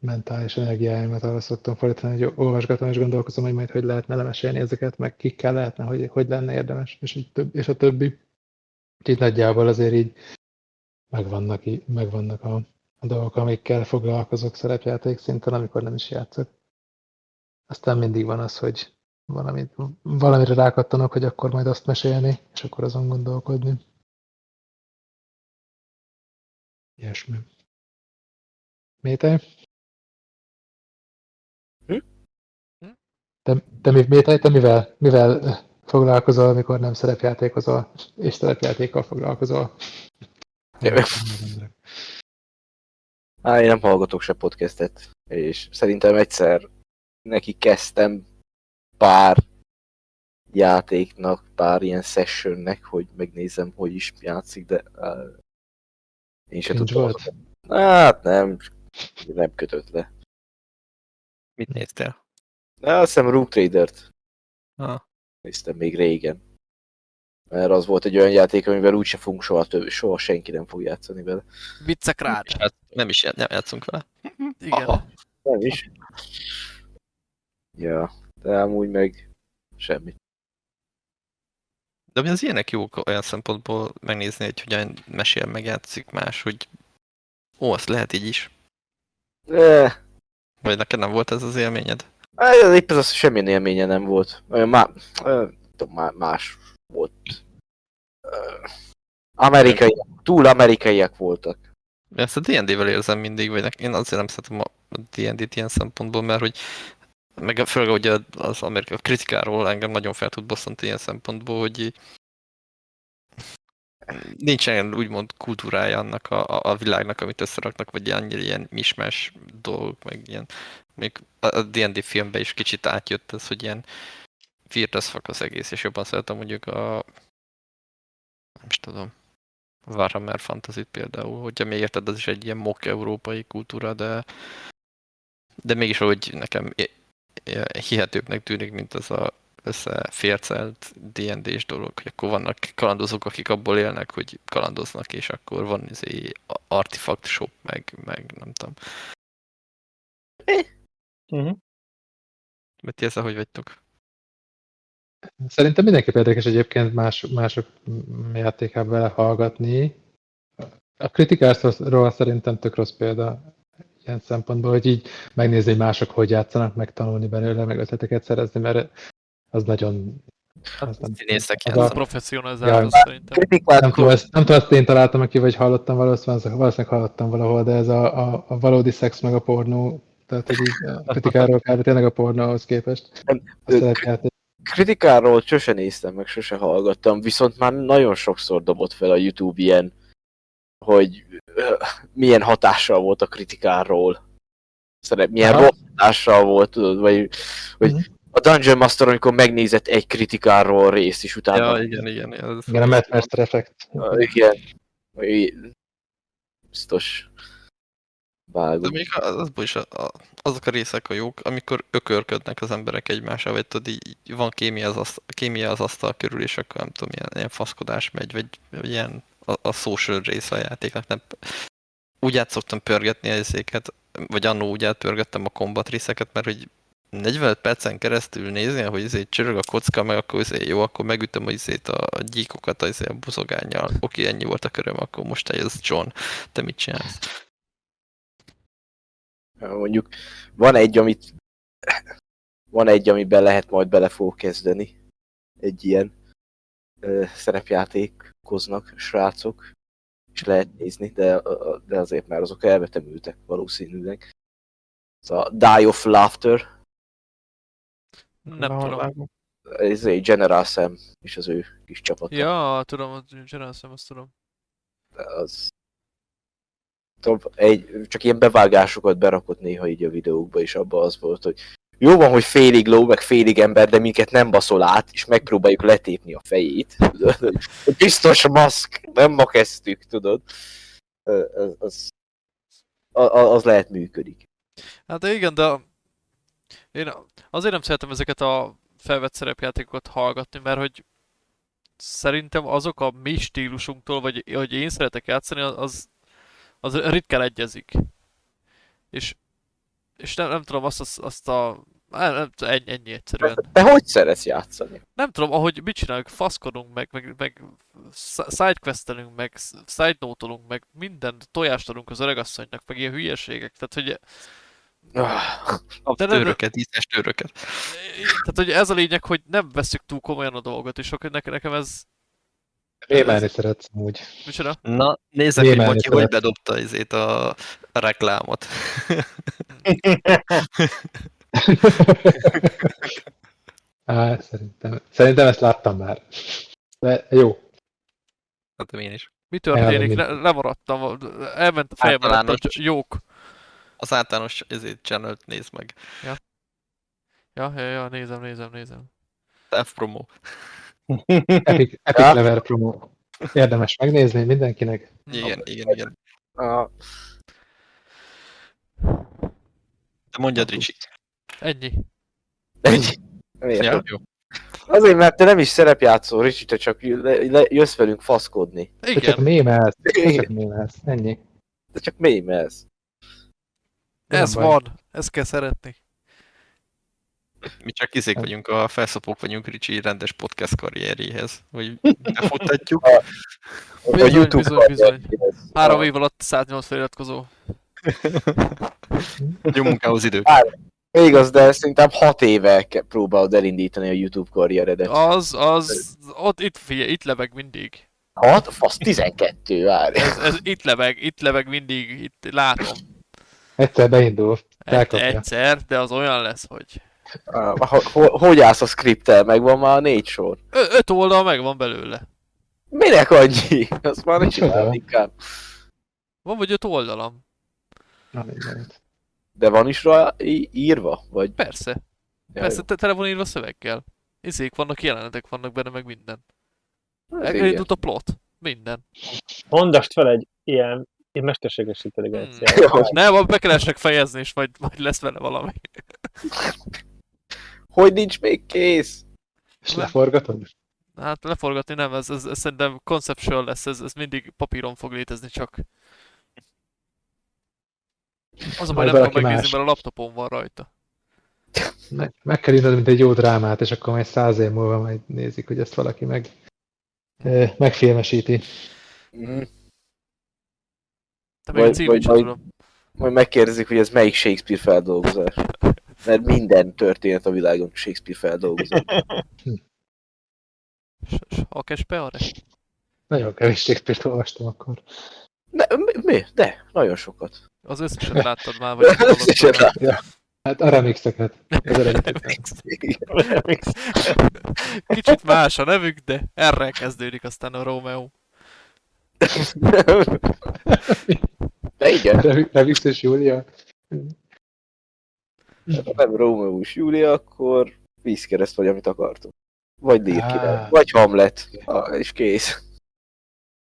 mentális energiáimat arra szoktam fordítani, hogy olvasgatom és gondolkozom, hogy majd hogy lehetne lemesélni ezeket, meg kikkel lehetne, hogy, hogy lenne érdemes, és, több, és a többi. Úgyhogy nagyjából azért így megvannak, megvannak a, a dolgok, amikkel foglalkozok szerepjáték szinten, amikor nem is játszok. Aztán mindig van az, hogy valamit, valamire rákattanok, hogy akkor majd azt mesélni, és akkor azon gondolkodni. Ilyesmi. Métej? Hm? Te, te, mi- Métej, te mivel, mivel eh, foglalkozol, amikor nem szerepjátékozol, és szerepjátékkal foglalkozol? Ja. Á, én nem hallgatok se podcastet, és szerintem egyszer neki kezdtem pár játéknak, pár ilyen sessionnek, hogy megnézem, hogy is játszik, de uh, én sem Nincs tudtam. volt? Hát nem, nem kötött le. Mit néztél? De azt hiszem Rook Trader-t Ah. néztem még régen. Mert az volt egy olyan játék, amivel úgyse fogunk soha, több, soha senki nem fog játszani vele. Viccek rád. Hát nem is nem játszunk vele. Igen. Aha. Nem is. Ja, de amúgy meg semmit. De ami az ilyenek jók olyan szempontból megnézni, hogy hogyan mesél, megjátszik más, hogy ó, azt lehet így is. Eh, Vagy neked nem volt ez az élményed? ez épp ez az, semmilyen élménye nem volt. Olyan má, eh, tudom, má, más volt. Eh, Amerikai, túl amerikaiak voltak. Ezt a D&D-vel érzem mindig, vagy én azért nem szeretem a D&D-t ilyen szempontból, mert hogy meg főleg ugye az Amerika a kritikáról engem nagyon fel tud bosszantani ilyen szempontból, hogy nincsen úgymond kultúrája annak a, a, a világnak, amit összeraknak, vagy annyira ilyen mismes dolgok, meg ilyen, még a D&D filmben is kicsit átjött ez, hogy ilyen weird as fuck az egész, és jobban szeretem mondjuk a nem is tudom, Warhammer fantasy például, hogyha még érted, az is egy ilyen mock európai kultúra, de de mégis ahogy nekem hihetőbbnek tűnik, mint az a összefércelt D&D-s dolog, hogy akkor vannak kalandozók, akik abból élnek, hogy kalandoznak, és akkor van izé artifact shop, meg, meg nem tudom. Uh-huh. Mert ti ezzel hogy vagytok? Szerintem mindenképp érdekes egyébként más, mások játékába belehallgatni. A kritikásról szerintem tök rossz példa ilyen szempontból, hogy így megnézni, hogy mások hogy játszanak, megtanulni belőle, meg ötleteket szerezni, mert az nagyon... Az nem, Színészek az a, Professzionalizálás Ja. szerintem. Kritikát nem, tudom, ezt, nem tudom, ezt én találtam ki, vagy hallottam valószínűleg, valószínűleg hallottam valahol, de ez a, a, a valódi szex meg a pornó, tehát hogy így a kritikáról kb. tényleg a pornóhoz képest. Nem, A szerepjáték. kritikáról sose néztem, meg sose hallgattam, viszont már nagyon sokszor dobott fel a YouTube ilyen, hogy milyen hatással volt a kritikáról. Szerep, milyen rossz hatással volt, tudod, vagy hogy Mhm. a Dungeon Master, amikor megnézett egy kritikáról részt, és utána... Ja, igen, igen. Ez Igen, a Matt Mercer effekt. Igen. Biztos. De Vágom. még az- azból is a, a, azok a részek a jók, amikor ökörködnek az emberek egymással, vagy tudod, így, így van kémia az, asztal, kémia az asztal körül, és akkor nem tudom, ilyen, ilyen faszkodás megy, vagy, vagy ilyen a, a social része a játéknak. Nem, úgy át szoktam pörgetni a részéket, vagy annó úgy átpörgettem a combat részeket, mert hogy 45 percen keresztül nézni, hogy izé csörög a kocka, meg akkor izé, jó, akkor megütöm izét a, a gyíkokat izé a buzogányjal. Oké, ennyi volt a köröm, akkor most eljössz John. Te mit csinálsz? Mondjuk van egy, amit van egy, amiben lehet majd bele fog kezdeni. Egy ilyen ö, szerepjátékoznak srácok, és lehet nézni, de, de azért már azok elvetemültek valószínűleg. Ez a Die of Laughter, Nem tudom. ez egy General Sam és az ő kis csapata. Ja, tudom, a General Sam, azt tudom. az tudom, egy, csak ilyen bevágásokat berakott néha így a videókba, és abban az volt, hogy jó van, hogy félig ló, meg félig ember, de minket nem baszol át, és megpróbáljuk letépni a fejét. Biztos maszk, nem ma kezdtük, tudod. Az, az, az lehet működik. Hát igen, de én azért nem szeretem ezeket a felvett szerepjátékokat hallgatni, mert hogy szerintem azok a mi stílusunktól, vagy hogy én szeretek játszani, az, az ritkán egyezik. És és nem, nem tudom azt, azt, azt a... Nem, nem, tudom, ennyi, ennyi egyszerűen. Te hogy szeretsz játszani? Nem tudom, ahogy mit csináljuk, faszkodunk meg, meg, meg sidequestelünk meg, side note meg mindent tojást adunk az öregasszonynak, meg ilyen hülyeségek. Tehát, hogy, Ah, A De nem- tőröket, ízes tőröket. tehát, hogy ez a lényeg, hogy nem veszük túl komolyan a dolgot, és akkor nekem ez... Rémálni szeretsz úgy. Micsoda? Na, nézzek, hogy Rémálni Matyi hogy bedobta izét a, a reklámot. Á, szerintem, szerintem ezt láttam már. De jó. Hát én is. Mi történik? Le, lemaradtam, elment a fejembe, hogy Általános- jók. Az általános izét channel nézd meg. Ja, ja, ja, nézem, nézem, nézem. F promo. Epic, Epic Ja. Level promo. Érdemes megnézni mindenkinek. Igen, igen, igen. ah, De mondjad, Ricsi. Ennyi. ennyi. Miért? Ja, jó. Azért, mert te nem is szerepjátszó, Ricsi, te csak jössz velünk faszkodni. Te csak Igen, mémelsz. Te csak mémelsz. Ennyi. De csak mémelsz. ez van. Ezt kell szeretni. Mi csak izék vagyunk, a felszopók vagyunk Ricsi rendes podcast karrierjéhez. Hogy befuttatjuk. A Bizony, YouTube bizony, bizony. Három év alatt 108 feliratkozó. Jó munkához idő. Igaz, de szerintem hat éve próbálod elindítani a YouTube karrieredet. Az, az, ott, itt figyelj, itt lebeg mindig. Hat? Fasz, 12, várj. Ez, ez itt lebeg, itt lebeg mindig, itt látom. Egyszer beindul. Egy, Elkapja. egyszer, de az olyan lesz, hogy... Ho- ho- Hogy állsz a skriptel? Megvan már a négy sor. Ö, öt oldal megvan belőle. Minek annyi? Azt már nem Micsoda? csinálod inkább. Van vagy öt oldalam. Na. De van is rá í- írva? Vagy... Persze. Ja, Persze, te, tele van írva szöveggel. Izék vannak, jelenetek vannak benne, meg minden. Hát. Elindult a plot. Minden. Mondast fel egy ilyen, ilyen mesterséges intelligenciát. Jó. Nem, be kell fejezni, és majd, majd lesz vele valami. Hogy nincs még kész? És leforgatod? Hát leforgatni nem, ez, ez, ez szerintem conceptual lesz, ez, ez mindig papíron fog létezni csak. Az a baj, Majd nem tudom valaki megnézni, más. mert a laptopon van rajta. Meg, meg kell írnod, mint egy jó drámát, és akkor majd száz év múlva majd nézik, hogy ezt valaki meg, ö, megfilmesíti. Mhm. Te még a Vagy- címét vagy sem majd- tudom. Majd megkérdezik, hogy ez melyik Shakespeare feldolgozás. Mert minden történet a világon Shakespeare feldolgozás. S- s- A kespeare? Nagyon kevés Shakespeare-t olvastam akkor. Ne, mi, mi? De, nagyon sokat. Az összeset láttad már, vagy hallottad Összeset már? láttam. Hát a remixeket. Az eredetiket. Kicsit más a nevük, de erre kezdődik aztán a Romeo. De igen, Remi- Remix és Júlia. Ha nem Rómeó és Júlia, akkor vízkereszt vagy, amit akartunk. Vagy Lír király, vagy Hamlet, ah, és kész.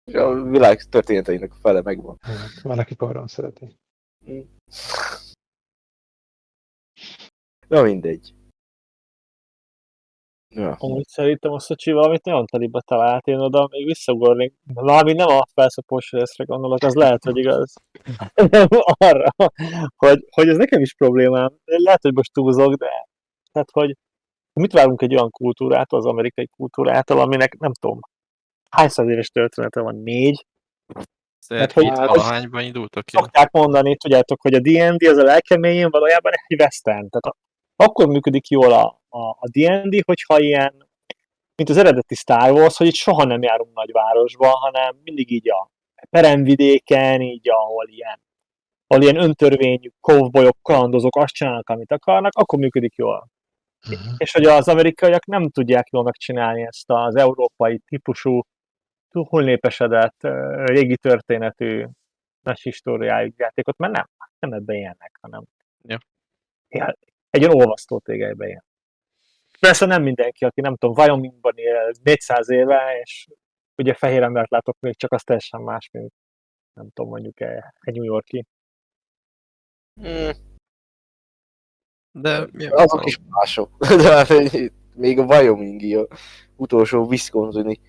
És a világ történeteinek a fele megvan. Hát, Van, aki porron szereti. Na mindegy. Ja. Amúgy szerintem a Szocsi valamit nagyon telibe talált, én oda még visszagornék. Valami nem a felszopós részre gondolok, az lehet, hogy igaz. Nem arra, hogy, hogy ez nekem is problémám. Lehet, hogy most túlzok, de tehát, hogy mit várunk egy olyan kultúrától, az amerikai kultúrától, aminek nem tudom, hány száz éves története van? Négy? Szóval hogy- valahányban indultak ki. Szokták mondani, tudjátok, hogy a D&D az a lelkeméjén valójában egy western. Tehát a, akkor működik jól a, a, a D&D, hogyha ilyen, mint az eredeti Star Wars, hogy itt soha nem járunk nagyvárosba, hanem mindig így a peremvidéken, így ahol ilyen, ahol ilyen öntörvényű kovbolyok, kalandozók azt csinálnak, amit akarnak, akkor működik jól. Uh-huh. És hogy az amerikaiak nem tudják jól megcsinálni ezt az európai típusú, túl népesedett, régi történetű, nagy históriájú játékot, mert nem, nem ebben élnek, hanem Ja. Egy olyan olvasztó tégelybe él. Persze nem mindenki, aki nem tudom, Wyomingban él 400 éve, és ugye fehér embert látok még, csak az teljesen más, mint nem tudom, mondjuk egy, New Yorki. Mm, De mi azok is mások. De hát, még a Wyomingi, a utolsó Wisconsini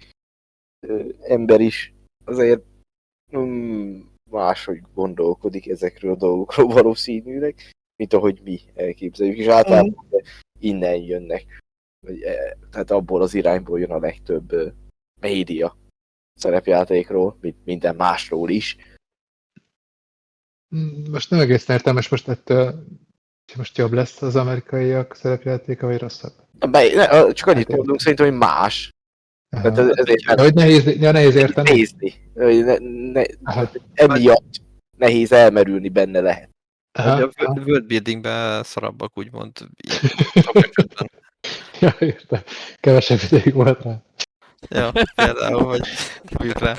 ember is azért mm, máshogy gondolkodik ezekről a dolgokról valószínűleg. Mint ahogy mi elképzeljük, és általában ugye innen jönnek. Vagy, eh, Tehát abból az irányból jön a legtöbb média szerepjátékról, mint minden másról is. Mm, Most nem egészen értem, és most ettől most jobb lesz az amerikaiak szerepjátéka, vagy rosszabb? Be, ne, csak annyit Hát mondunk szerintem, hogy más. Aha. Tehát ez, ezért De hogy nehéz, ja, nehéz érteni. nézni. Hogy Ne, ne, Aha. emiatt nehéz elmerülni benne lehet. Aha. A aha. world- world buildingben szarabbak, úgymond. Ja, értem. Kevesebb ideig volt rá. Ja, például, hogy fogjuk rá.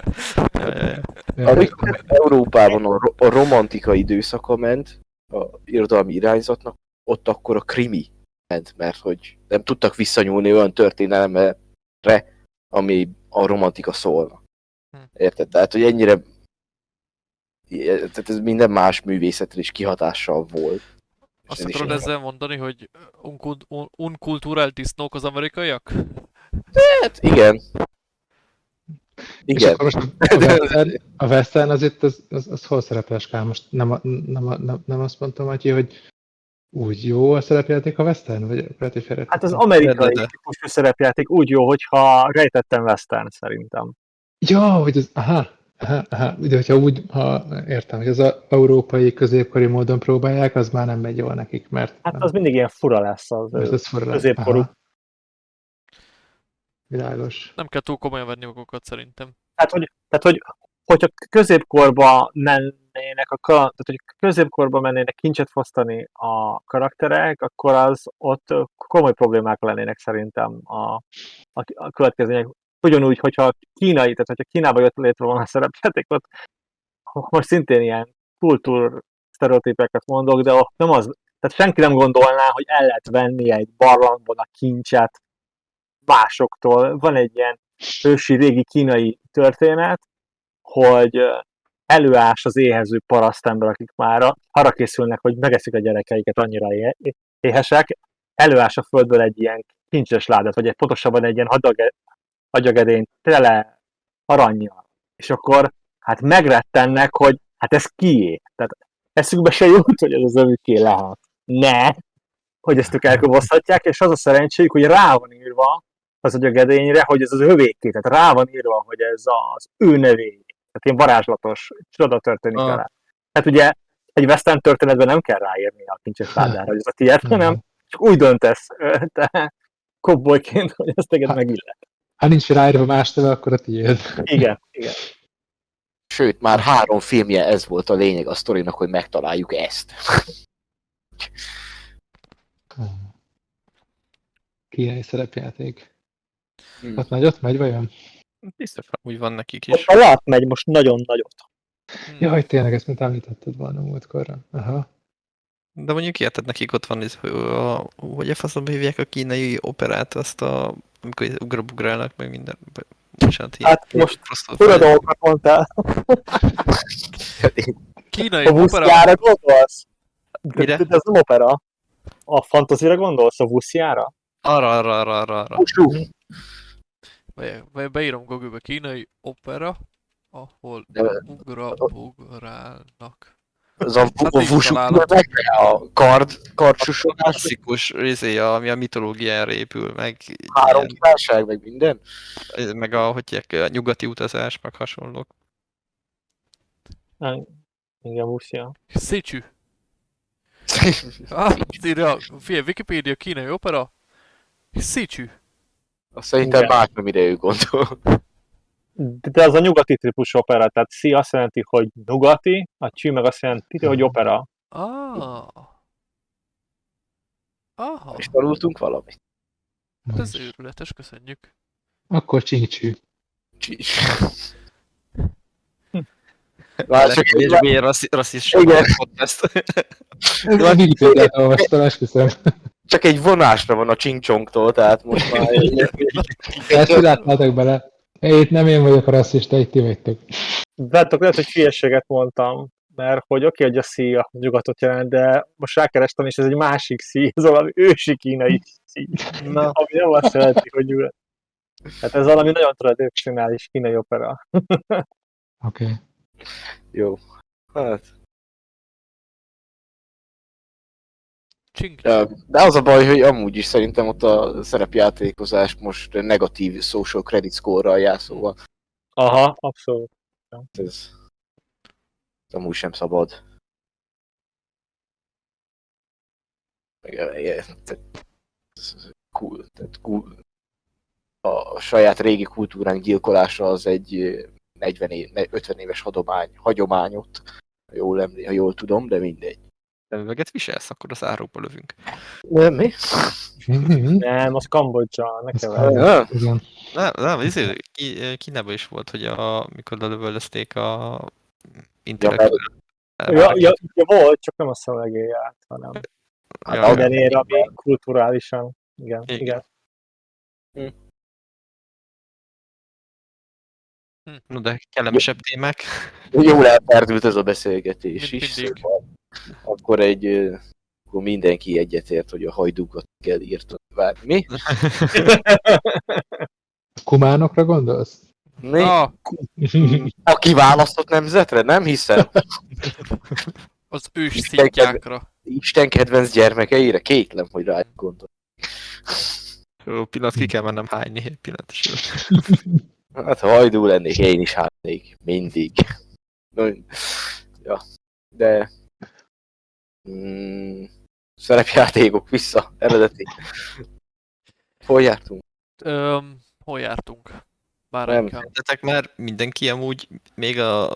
Ja, ja, ja. Amikor Európában a, ro- a romantika időszaka ment, a irodalmi irányzatnak, ott akkor a krimi ment, mert hogy nem tudtak visszanyúlni olyan történelemre, ami a romantika szólna. Hm. Érted? Tehát, hogy ennyire tehát ez minden más művészetre is kihatással volt. És Azt ez akarod ezzel mondani, hogy unkult- un- unkulturált disznók az amerikaiak? Hát igen. És Igen. akkor most a Western, a az itt, az, az, az hol szerepel, Skál? Most nem, a- nem, a- nem, nem azt mondtam, Matyi, hogy úgy jó a szerepjáték a Western? Vagy lehet, hogy félre- Hát az amerikai típusú szerepjáték úgy jó, hogyha rejtettem western szerintem. Ja, hogy az, aha, aha, aha, de hogyha úgy, ha értem, hogy az a európai középkori módon próbálják, az már nem megy jól nekik, mert, Hát az mindig ilyen fura lesz az. mert az fura középkorú. Aha. Világos. Nem kell túl komolyan venni magukat szerintem. Tehát, hogy, tehát, hogy hogyha középkorba mennének a tehát, hogy középkorba mennének kincset fosztani a karakterek, akkor az ott komoly problémák lennének szerintem a, a, a következmények. Ugyanúgy, hogyha kínai, tehát hogyha Kínába jött létre volna a szerepjáték, ott most szintén ilyen kultúr sztereotípeket mondok, de ott nem az, tehát senki nem gondolná, hogy el lehet venni egy barlangban a kincset másoktól. Van egy ilyen ősi régi kínai történet, hogy előás az éhező parasztember, akik már arra készülnek, hogy megeszik a gyerekeiket, annyira éhesek, előás a földből egy ilyen kincses ládát, vagy egy pontosabban egy ilyen hadag- agyagedényt tele aranyjal. És akkor hát megrettennek, hogy hát ez kié. Tehát eszükbe se jut, hogy ez az övüké lehet. Ne! Hogy ezt ők elkobozhatják, és az a szerencséjük, hogy rá van írva az agyagedényre, hogy ez az övéké, tehát rá van írva, hogy ez az ő nevé. Tehát ilyen varázslatos csoda történik Ah. vele. Hát ugye egy western történetben nem kell ráírni a kincses ládára, hogy ez a tiéd, hanem csak úgy döntesz te kobbolyként, hogy ez téged Hát- megillet. Ha nincs ráírva más neve, akkor a tiéd. Igen, igen. Sőt, már három filmje ez volt a lényeg a sztorinak, hogy megtaláljuk ezt. Kínai szerepjáték. Hmm. Ott nagyot megy vajon? Biztos úgy van nekik is. a lát megy most nagyon nagyot. Hm. Jaj, tényleg, ezt mint említetted volna múltkorra. Aha. De mondjuk érted, nekik ott van, ez, hogy a, hogy a faszomba hívják a kínai operát, azt a, amikor ugrabugrálnak, meg minden. Bocsánat, ilyen Hát most fura dolgokat mondtál. Kínai A? Wussziára gondolsz? De, Mire? de ez nem opera. A fantazira gondolsz, a Wussziára? Arra, arra, arra, arra, arra. Húsú. Vagy, beírom Google-be kínai opera, ahol ugra bugrálnak. Az a, Hát a meg a kard, A kardsusogás, klasszikus izé, ami a mitológiára épül, meg, három ilyen, kívánság, meg minden. meg a, hogy a nyugati utazás, meg hasonlók. Igen, Wusszia. Szécsű. Ah, írja, figyelj, Wikipedia kínai opera. Szécsű. Azt szerintem más, amire ő gondol. De az a nyugati típus opera, tehát szí azt jelenti, hogy nyugati, a csű meg azt jelenti, hogy opera. Ah. Aha, És tanultunk valamit. hát ez őrületes, köszönjük. Akkor csincsű. Egy milyen rasszi- rasszista Igen. podcast. A Wikipédiát olvastam, esküszöm. csak egy vonásra van a csincsonktól, tehát most már Ezt látnátok bele? Itt nem én vagyok a rasszista, itt ti vagytok. Vettek, lehet, hogy hülyeséget mondtam, mert hogy oké, hogy a szí a nyugatot jelent, de most rákerestem, és ez egy másik szí, ez valami ősi kínai szí, Na, ami nem azt jelenti, hogy nyugat. Hát ez valami nagyon tradicionális kínai opera. Oké. Okay. jó. Hát, Csink. De az a baj, hogy amúgy is szerintem ott a szerepjátékozás most negatív social credit score-ral jár, szóval Aha, abszolút. ez, ez amúgy sem szabad. Meg, eh, tehát, ez cool, tehát cool. A, saját régi kultúránk gyilkolása az egy eh, 40 év, ne- 50 éves hadomány, hagyomány ott, ha jól, emlé, ha jól tudom, de mindegy. Szemüveget viselsz, akkor az árokba lövünk. Nem, mi? Nem, az Kambodzsa, ne keverj. Ja. Nem, nem, Ki- Kínában is volt, hogy a, mikor lelövöldözték a interaktív... Ja, ja, ja, volt, csak nem a szövegé járt, hanem ja, ja. mindenért, ami kulturálisan. Igen, Igen. igen. No, de kellemesebb témák. Jól elperdült ez a beszélgetés Mint is, mindig. szóval akkor egy akkor mindenki egyetért, hogy a hajdúkat kell írtani. A kumánokra gondolsz? mi? Ah, A kiválasztott nemzetre? Nem hiszem. az ős szintjákra. Isten kedvenc gyermekeire? Kétlem, hogy rá gondol. Jó, pillanat, ki kell mennem hányni, pillanat is. Hát ha hajdú lennék, én is hánynék. Mindig. Ja. De... Mm, szerepjátékok vissza, eredeti. Hol jártunk? Öm, hol jártunk? Már Nem. Tettek már mindenki amúgy, még a,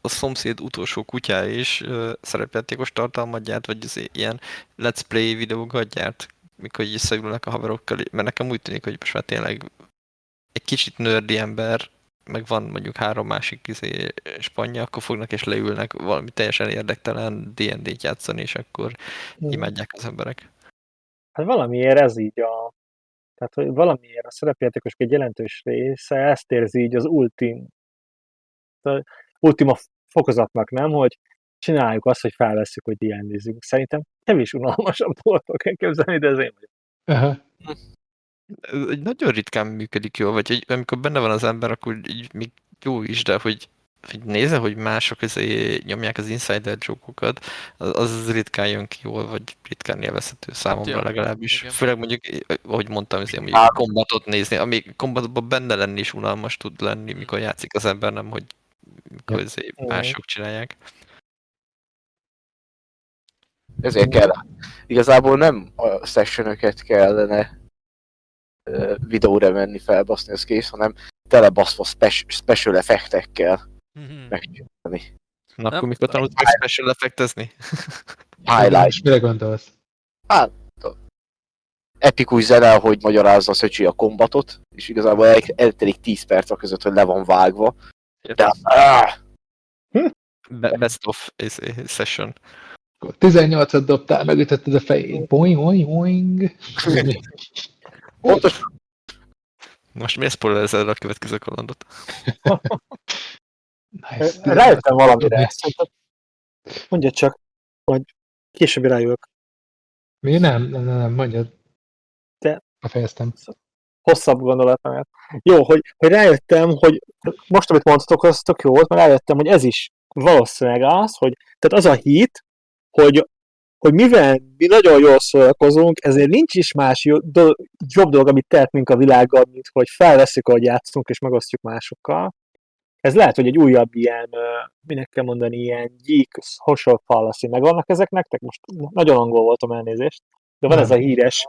a szomszéd utolsó kutyá is uh, szerepjátékos tartalmat gyárt, vagy az ilyen let's play videókat gyárt, mikor így összeülnek a haverokkal, mert nekem úgy tűnik, hogy most már tényleg egy kicsit nördi ember, meg van mondjuk három másik izé, spanya, akkor fognak és leülnek valami teljesen érdektelen D&D-t játszani, és akkor imádják az emberek. Hát valamiért ez így a... Tehát, hogy valamiért a szerepjátékosok egy jelentős része ezt érzi így az ultim, a ultima fokozatnak, nem? Hogy csináljuk azt, hogy felveszünk, hogy d Szerintem kevés unalmasabb dolgot kell képzelni, de ez én vagyok. Aha. Nagyon ritkán működik jól, vagy hogy amikor benne van az ember, akkor így még jó is, de hogy, hogy nézze, hogy mások közé nyomják az insider joke az, az ritkán jön ki jól, vagy ritkán élvezhető számomra ja, legalábbis. igen. Főleg mondjuk, ahogy mondtam, azért mondjuk Hát- kombatot nézni, ami kombatban benne lenni is unalmas tud lenni, mikor játszik az ember, nem hogy azért Mhm. mások csinálják. Ezért kell. Igazából nem a sessionöket kellene videóra menni, felbaszni, az kész, hanem telebaszva spec- special effektekkel Mhm. megcsinálni. Na akkor mikor tanult meg special effektezni? Highlight. Mire gondolsz? Epikus zene, hogy magyarázza a Szöcsi a kombatot, és igazából el- eltelik 10 perc a között, hogy le van vágva. De áh, Be- Best of session. 18-at dobtál, megütötted a fejét. Boing, boing, boing. pontos, Most miért spoilerezed a következő kalandot? Nice. Rájöttem valamire. Mondja csak, hogy később rájövök. Mi? Nem, nem, nem, nem, mondjad. Te- Befejeztem. Hosszabb gondolatmenet. Jó, hogy, hogy rájöttem, hogy most, amit mondtatok, az tök jó volt, mert rájöttem, hogy ez is valószínűleg az, hogy tehát az a hit, hogy, hogy mivel mi nagyon jól szórakozunk, ezért nincs is más jó, do, jobb dolog, amit tehetnénk a világgal, mint hogy felveszünk, ahogy játszunk, és megosztjuk másokkal. Ez lehet, hogy egy újabb ilyen, minek kell mondani, ilyen gyík, social fallacy. Megvannak ezek nektek? Most nagyon angol voltam elnézést. De van Nem. ez a híres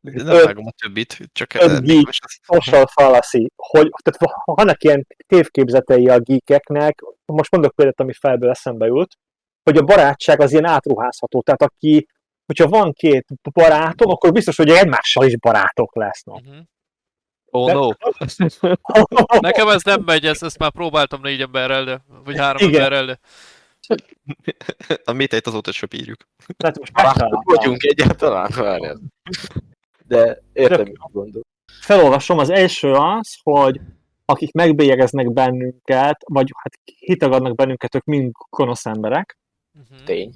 Nem Öt- vágom a többit, csak öt geek. az- social fallacy, hogy tehát va- vannak ilyen tévképzetei a geekeknek, most mondok példát, ami felből eszembe jut, hogy a barátság az ilyen átruházható, tehát aki, hogyha van két barátom, akkor biztos, hogy egymással is barátok lesznek. Mhm. Oh no! Nekem ez nem megy, ezt, ezt már próbáltam négy emberrel, de, vagy három Igen. emberrel, de A méteit azóta sem írjuk. Tehát most barátok vagyunk egyáltalán, várjál. De értem, mit gondol. Felolvasom, az első az, hogy akik megbélyegeznek bennünket, vagy hát hitagadnak bennünket, ők mind gonosz emberek. Mhm. Tény.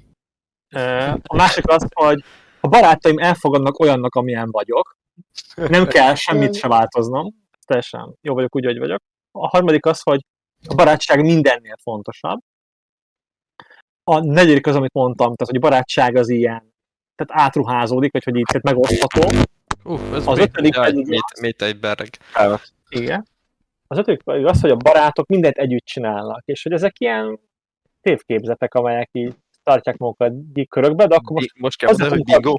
A másik az, hogy a barátaim elfogadnak olyannak, amilyen vagyok. Nem kell semmit se változnom. Teljesen jó vagyok úgy, hogy vagyok. A harmadik az, hogy a barátság mindennél fontosabb. A negyedik az, amit mondtam, tehát, hogy a barátság az ilyen tehát átruházódik, vagy hogy így tehát megosztható. Uh, ez Az ötödik Jaj, pedig mit, mit egy bereg. Igen. Az ötödik pedig az, hogy a barátok mindent együtt csinálnak, és hogy ezek ilyen tévképzetek, amelyek így tartják magukat így körökbe, de akkor most Most, kell mondani, hogy bingo.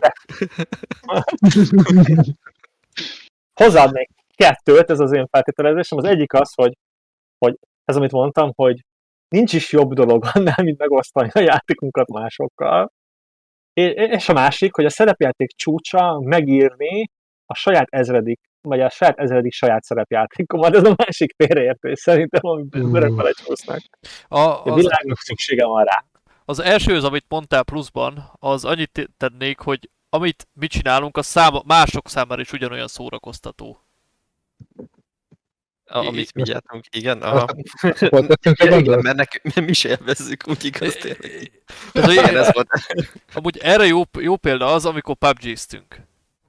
hozzáadnék kettőt, ez az én feltételezésem. Az egyik az, hogy, hogy ez, amit mondtam, hogy nincs is jobb dolog annál, mint megosztani a játékunkat másokkal. És a másik, hogy a szerepjáték csúcsa megírni a saját ezredik, vagy a saját ezredik saját szerepjátékomat. Ez a másik félreértés szerintem, amit örök belecsúsznak. A, A világnak szüksége van rá. az első, az, amit mondtál pluszban, az annyit tennék, hogy amit mi csinálunk, az száma, mások számára is ugyanolyan szórakoztató. A, amit mi gyártunk, igen. Aha. Volt a Igen, gondolat? mert nekünk mi is élvezzük, úgy igaz tényleg. Hogy Igen, ez volt. Amúgy erre jó, jó példa az, amikor PUBG-ztünk.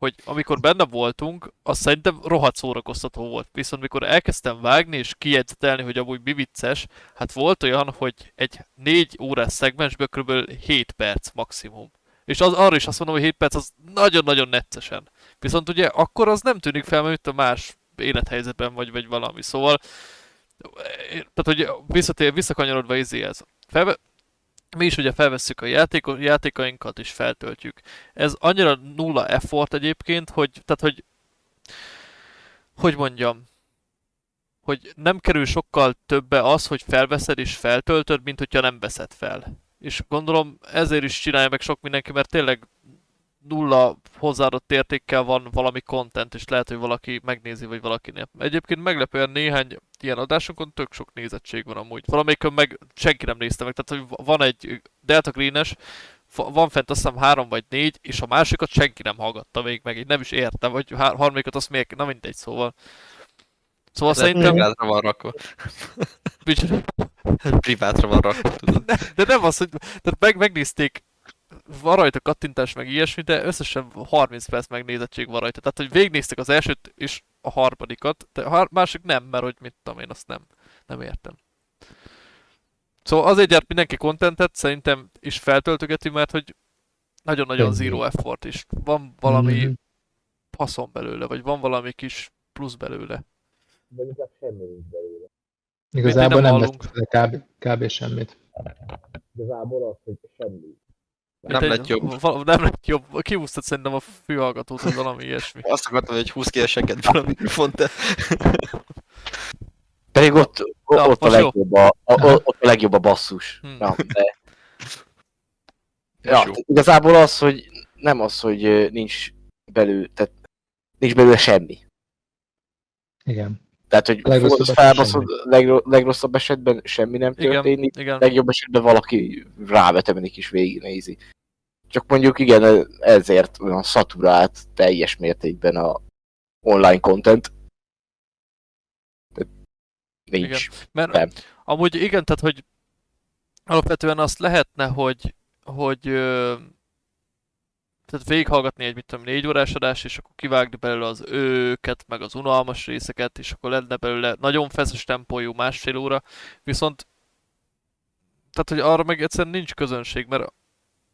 Hogy amikor benne voltunk, az szerintem rohadt szórakoztató volt. Viszont mikor elkezdtem vágni és kijegyzetelni, hogy amúgy mi vicces, hát volt olyan, hogy egy 4 órás szegmensből kb. 7 perc maximum. És az, arra is azt mondom, hogy 7 perc az nagyon-nagyon neccesen. Viszont ugye akkor az nem tűnik fel, mert a más élethelyzetben vagy, vagy valami. Szóval, tehát hogy visszatér, visszakanyarodva izéhez. Felve, mi is ugye felvesszük a játéko, játékainkat és feltöltjük. Ez annyira nulla effort egyébként, hogy, tehát hogy, hogy mondjam, hogy nem kerül sokkal többe az, hogy felveszed és feltöltöd, mint hogyha nem veszed fel. És gondolom ezért is csinálja meg sok mindenki, mert tényleg nulla hozzáadott értékkel van valami content, és lehet, hogy valaki megnézi, vagy valaki nem. Egyébként meglepően néhány ilyen adásunkon tök sok nézettség van amúgy. Valamelyikön meg senki nem nézte meg, tehát hogy van egy Delta Green-es, van fent azt hiszem három vagy négy, és a másikat senki nem hallgatta még meg, így nem is értem, vagy há- harmadikat azt miért, na mindegy, szóval. Szóval Szerintem... szerintem... Privátra van rakva. Privátra van rakva, tudod. De nem az, hogy tehát meg, megnézték, van rajta kattintás meg ilyesmi, de összesen 30 perc megnézettség van rajta. Tehát, hogy végignézték az elsőt és a harmadikat, de a másik nem, mert hogy mit tudom én, azt nem, nem értem. Szóval azért gyárt mindenki contentet, szerintem is feltöltögeti, mert hogy nagyon-nagyon zero effort is. Van valami Mhm. haszon belőle, vagy van valami kis plusz belőle. Igazából nem nem hallunk. vesz le kb, kb. semmit. Igazából az, hogy semmi. Nem egy- lett jobb. val- nem lett jobb. Kihúztad szerintem a fülhallgatót, vagy valami ilyesmi. Azt akartam, hogy 20 ki a seggedből a mikrofont, de Pedig ott, ott, Na, ott, a legjobb a, a, ott a legjobb a basszus. Hmm. Na, de, Ja, igazából az, hogy nem az, hogy nincs belül, tehát nincs belőle semmi. Igen. Tehát, hogy Legrosszabb felbaszod, legro, legrosszabb esetben semmi nem Igen, történik, igen. legjobb esetben valaki rávetemenik is végignézi. Csak mondjuk igen, ezért olyan szaturált teljes mértékben a online content. Tehát Nincs. Mert Nem. amúgy igen, tehát hogy alapvetően azt lehetne, hogy, hogy tehát végighallgatni egy, mit tudom, négy órás adás, és akkor kivágni belőle az őket, meg az unalmas részeket, és akkor lenne belőle nagyon feszes tempójú másfél óra, viszont tehát, hogy arra meg egyszerűen nincs közönség, mert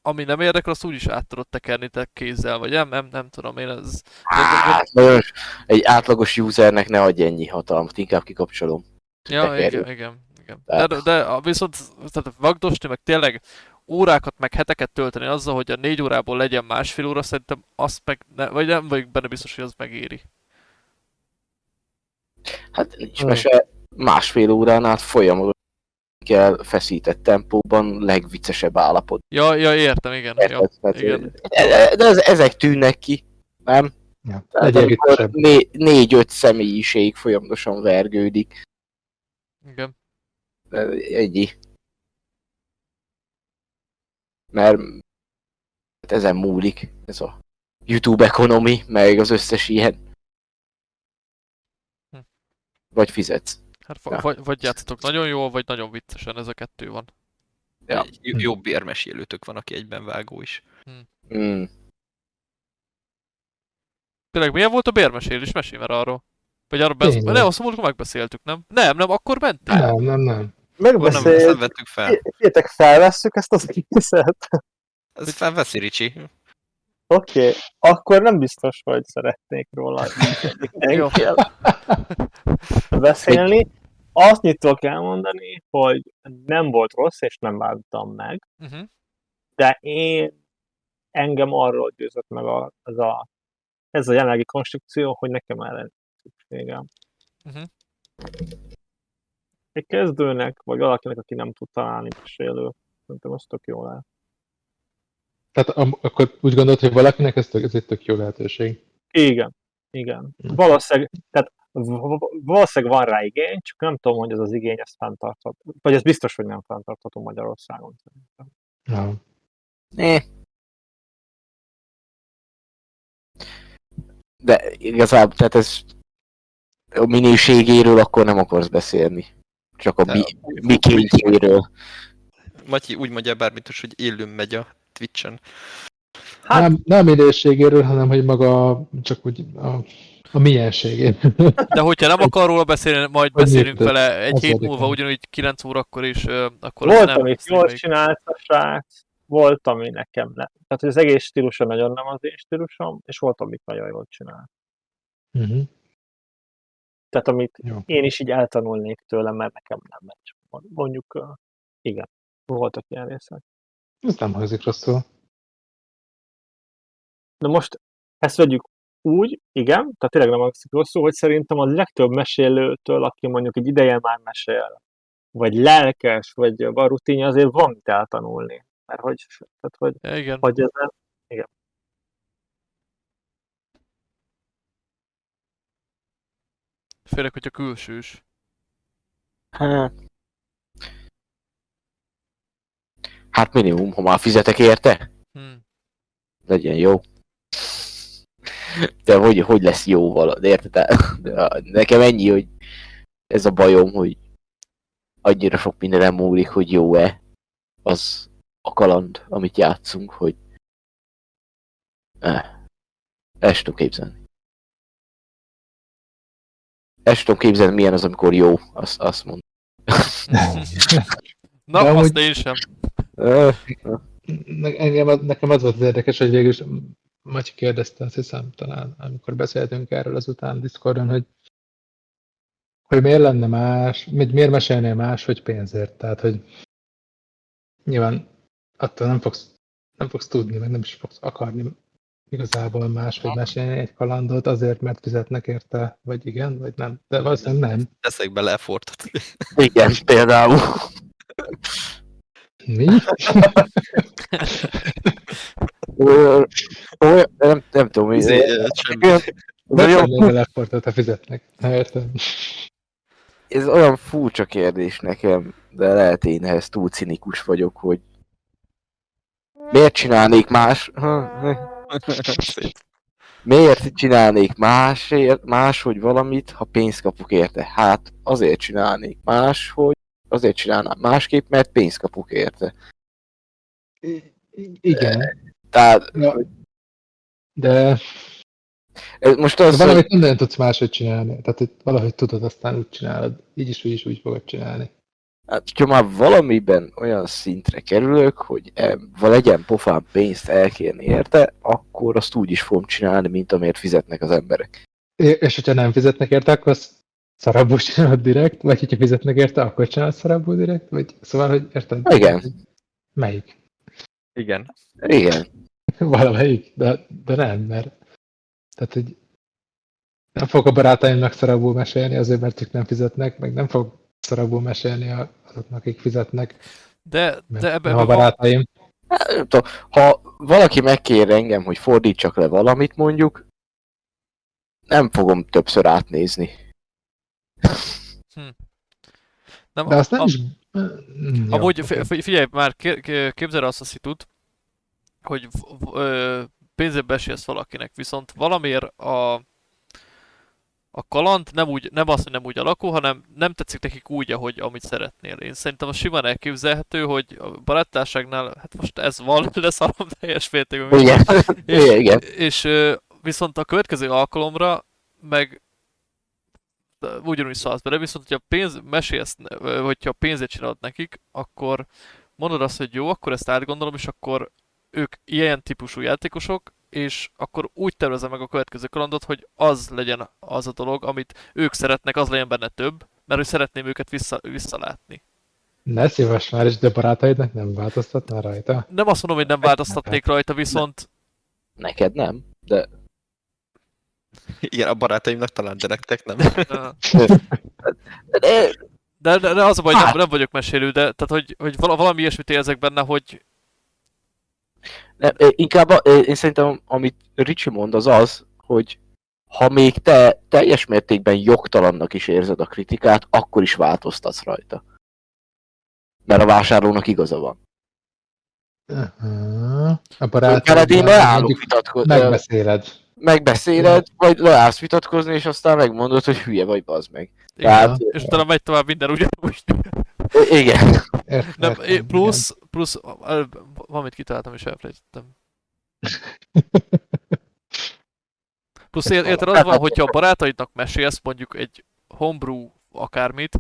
ami nem érdekel, azt úgyis át tudod tekerni te kézzel, vagy nem, nem, nem tudom én, ez... Hát, nagyon, egy átlagos usernek ne adj ennyi hatalmat, inkább kikapcsolom. Ja, tekerjük. igen, igen, igen. De, de a- viszont tehát vagdosni, meg tényleg órákat, meg heteket tölteni azzal, hogy a négy órából legyen másfél óra, szerintem azt meg, ne, vagy nem vagyok benne biztos, hogy az megéri. Hát nincs Hmm. mese, másfél órán át folyamatosan kell feszített tempóban legviccesebb állapot. Ja, ja, értem, igen. Ja? Tehát, igen. De ez, ezek tűnnek ki, nem? Ja. Amikor né- négy-öt személyiség folyamatosan vergődik, igen. ennyi. Mert hát ezen múlik ez a YouTube economy, meg az összes ilyen. Hm. Vagy fizetsz. Hát Ja. vagy, vagy játszatok nagyon jól, vagy nagyon viccesen, ez a kettő van. Ja. Jobb érmesélőtök van, aki egyben vágó is. Mm. Tényleg milyen volt a bérmesélés? Mesélj már arról. Vagy arról. Tényleg. Nem, azt mondjuk megbeszéltük, nem? Nem, nem, akkor mentél. Nem, nem, nem. Akkor nem, Megbeszélt, vettük fel. Figyeljetek, felvesszük ezt az egészet. Ez felveszi Ricsi. Oké, okay. akkor nem biztos, hogy szeretnék róla beszélni. Azt nyit tudok elmondani, hogy nem volt rossz, és nem bántam meg, Uh-huh. de én engem arról győzött meg a, az a, ez a jelenlegi konstrukció, hogy nekem erre szükségem. Uh-huh. Egy kezdőnek, vagy valakinek, aki nem tud találni mesélő, szerintem az tök jó lehet. Tehát am- akkor úgy gondolod, hogy valakinek ez, tök, ez egy tök jó lehetőség. Igen, igen. Hm. Valószínűleg, tehát valószínűleg van rá igény, csak nem tudom, hogy ez az igény ezt fenntartható. Vagy ez biztos, hogy nem fenntartható Magyarországon. szerintem. Ja. Né. De igazából, tehát ez a minőségéről akkor nem akarsz beszélni. Csak a mi, mikéntjéről. Matyi úgy mondja bármit hogy élőn megy a Twitch-en. Hát- Nem, nem minőségéről, hanem hogy maga csak úgy a, a mienségéről. De hogyha nem akar róla beszélni, majd Hogy beszélünk érted? vele egy hét múlva, ugyanúgy 9 órakor is, akkor Volt, nem amit jól csinált a srác, volt, ami nekem nem. Tehát, hogy az egész stílusa nagyon nem az én stílusom, és volt, amit nagyon jól csinál. Uh-huh. Tehát, amit Jó. én is így eltanulnék tőle, mert nekem nem megy. Mondjuk, igen, voltak ilyen részek. Ez nem hangzik rosszul. De most ezt vegyük úgy, igen, tehát tényleg nem hangzik rosszul, hogy szerintem a legtöbb mesélőtől, aki mondjuk egy ideje már mesél, vagy lelkes, vagy van rutinja, azért van mit eltanulni. Mert hogy, tehát, hogy, Ja, igen. hogy ez Főleg, hogyha külsős. Hát, hát minimum, ha már fizetek érte, Hm. legyen jó. De hogy, hogy lesz jó vala, de érted? De- Nekem ennyi, hogy ez a bajom, hogy annyira sok mindenem múlik, hogy jó-e az a kaland, amit játszunk, hogy eh, ezt tudom képzelni. Ezt tudom képzelni, milyen az, amikor jó, azt, azt mondom. Na, De azt én sem. Eh, Ne, engem, nekem az volt az érdekes, hogy végül is Matyi kérdezte, azt hiszem talán, amikor beszéltünk erről azután Discordon, hogy hogy miért lenne más, mi- miért mesélnél más, hogy pénzért. Tehát, hogy nyilván attól nem fogsz, nem fogsz tudni, meg nem is fogsz akarni igazából máshogy mesélni egy kalandot azért, mert fizetnek érte, vagy igen, vagy nem. De valószínűleg nem. Teszek bele effortot. Igen, például. Mi? Olyan, nem, nem tudom, Nem olyan, tennél leportot, ha fizetnek. Értem. ez olyan furcsa kérdés nekem, de lehet én ehhez túl cinikus vagyok, hogy miért csinálnék más? Miért csinálnék másért, máshogy valamit, ha pénzt kapok érte? Hát azért csinálnék máshogy, azért csinálnám másképp, mert pénzt kapok érte. Igen, Tehát Ja. de most az, hogy, valamit nem nagyon tudsz máshogy csinálni. Tehát, hogy valahogy tudod, aztán úgy csinálod. Így is, úgy is úgy fogod csinálni. hát, ha már valamiben olyan szintre kerülök, hogy e, va legyen pofán pénzt elkérni érte, akkor azt úgy is fogom csinálni, mint amért fizetnek az emberek. É- És hogyha nem fizetnek érte, akkor azt szarabbul csinálod direkt, vagy hogyha fizetnek érte, akkor csinálod szarabbul direkt, vagy szóval, hogy érted? Igen. Melyik? Igen. Igen. Valamelyik, de, de nem, mert tehát, hogy nem fog a barátaimnak szarabul mesélni azért, mert ők nem fizetnek, meg nem fog szarabul mesélni azoknak, akik fizetnek, De, de ebben a van, barátaim. Hát, nem tudom, ha valaki megkér engem, hogy fordítsak le valamit mondjuk, nem fogom többször átnézni. nem, De azt nem a- is... Mm, jó, Amúgy figyelj, már ké- ké- képzeld el azt a szitut, hogy pénzért besélsz valakinek, viszont valamiért a, a kaland nem, úgy, nem az, hogy nem úgy alakul, hanem nem tetszik nekik úgy, ahogy amit szeretnél. Én szerintem a simán elképzelhető, hogy a baráttárságnál, hát most ez van, leszarom teljes mértékben. Igen. És, igen, igen. és viszont a következő alkalomra meg ugyanúgy szólsz bele, viszont hogyha pénz, mesélsz, hogyha pénzért csinálod nekik, akkor mondod azt, hogy jó, akkor ezt átgondolom, és akkor ők ilyen típusú játékosok, és akkor úgy tervezem meg a következő kalandot, hogy az legyen az a dolog, amit ők szeretnek, az legyen benne több, mert hogy szeretném őket vissza, visszalátni. Ne szíves már, és de barátaidnak nem változtatnál rajta? Nem azt mondom, hogy nem változtatnék rajta, viszont Neked nem, de Igen, a barátaimnak talán, de nektek nem. de De, de, az a baj, nem, Hát. nem vagyok mesélő, de tehát, hogy, hogy vala- valami ilyesmit érzek benne, hogy Nem, ö, inkább a, ö, én szerintem, amit Ricsi mond, az az, hogy ha még te teljes mértékben jogtalannak is érzed a kritikát, akkor is változtatsz rajta. Mert a vásárlónak igaza van. Aha. A Veled én leállok vitatkozni, megbeszéled. Megbeszéled, vagy leállsz vitatkozni, és aztán megmondod, hogy hülye vagy, bazd meg. igen, Tehát- és utána megy tovább minden ugyanúgy. Igen. Értem, Nem, értem, é- plusz, plusz, valamit kitaláltam és elfelejtettem. Plusz ér- érted, az van, hogyha a barátaidnak mesélsz mondjuk egy homebrew akármit,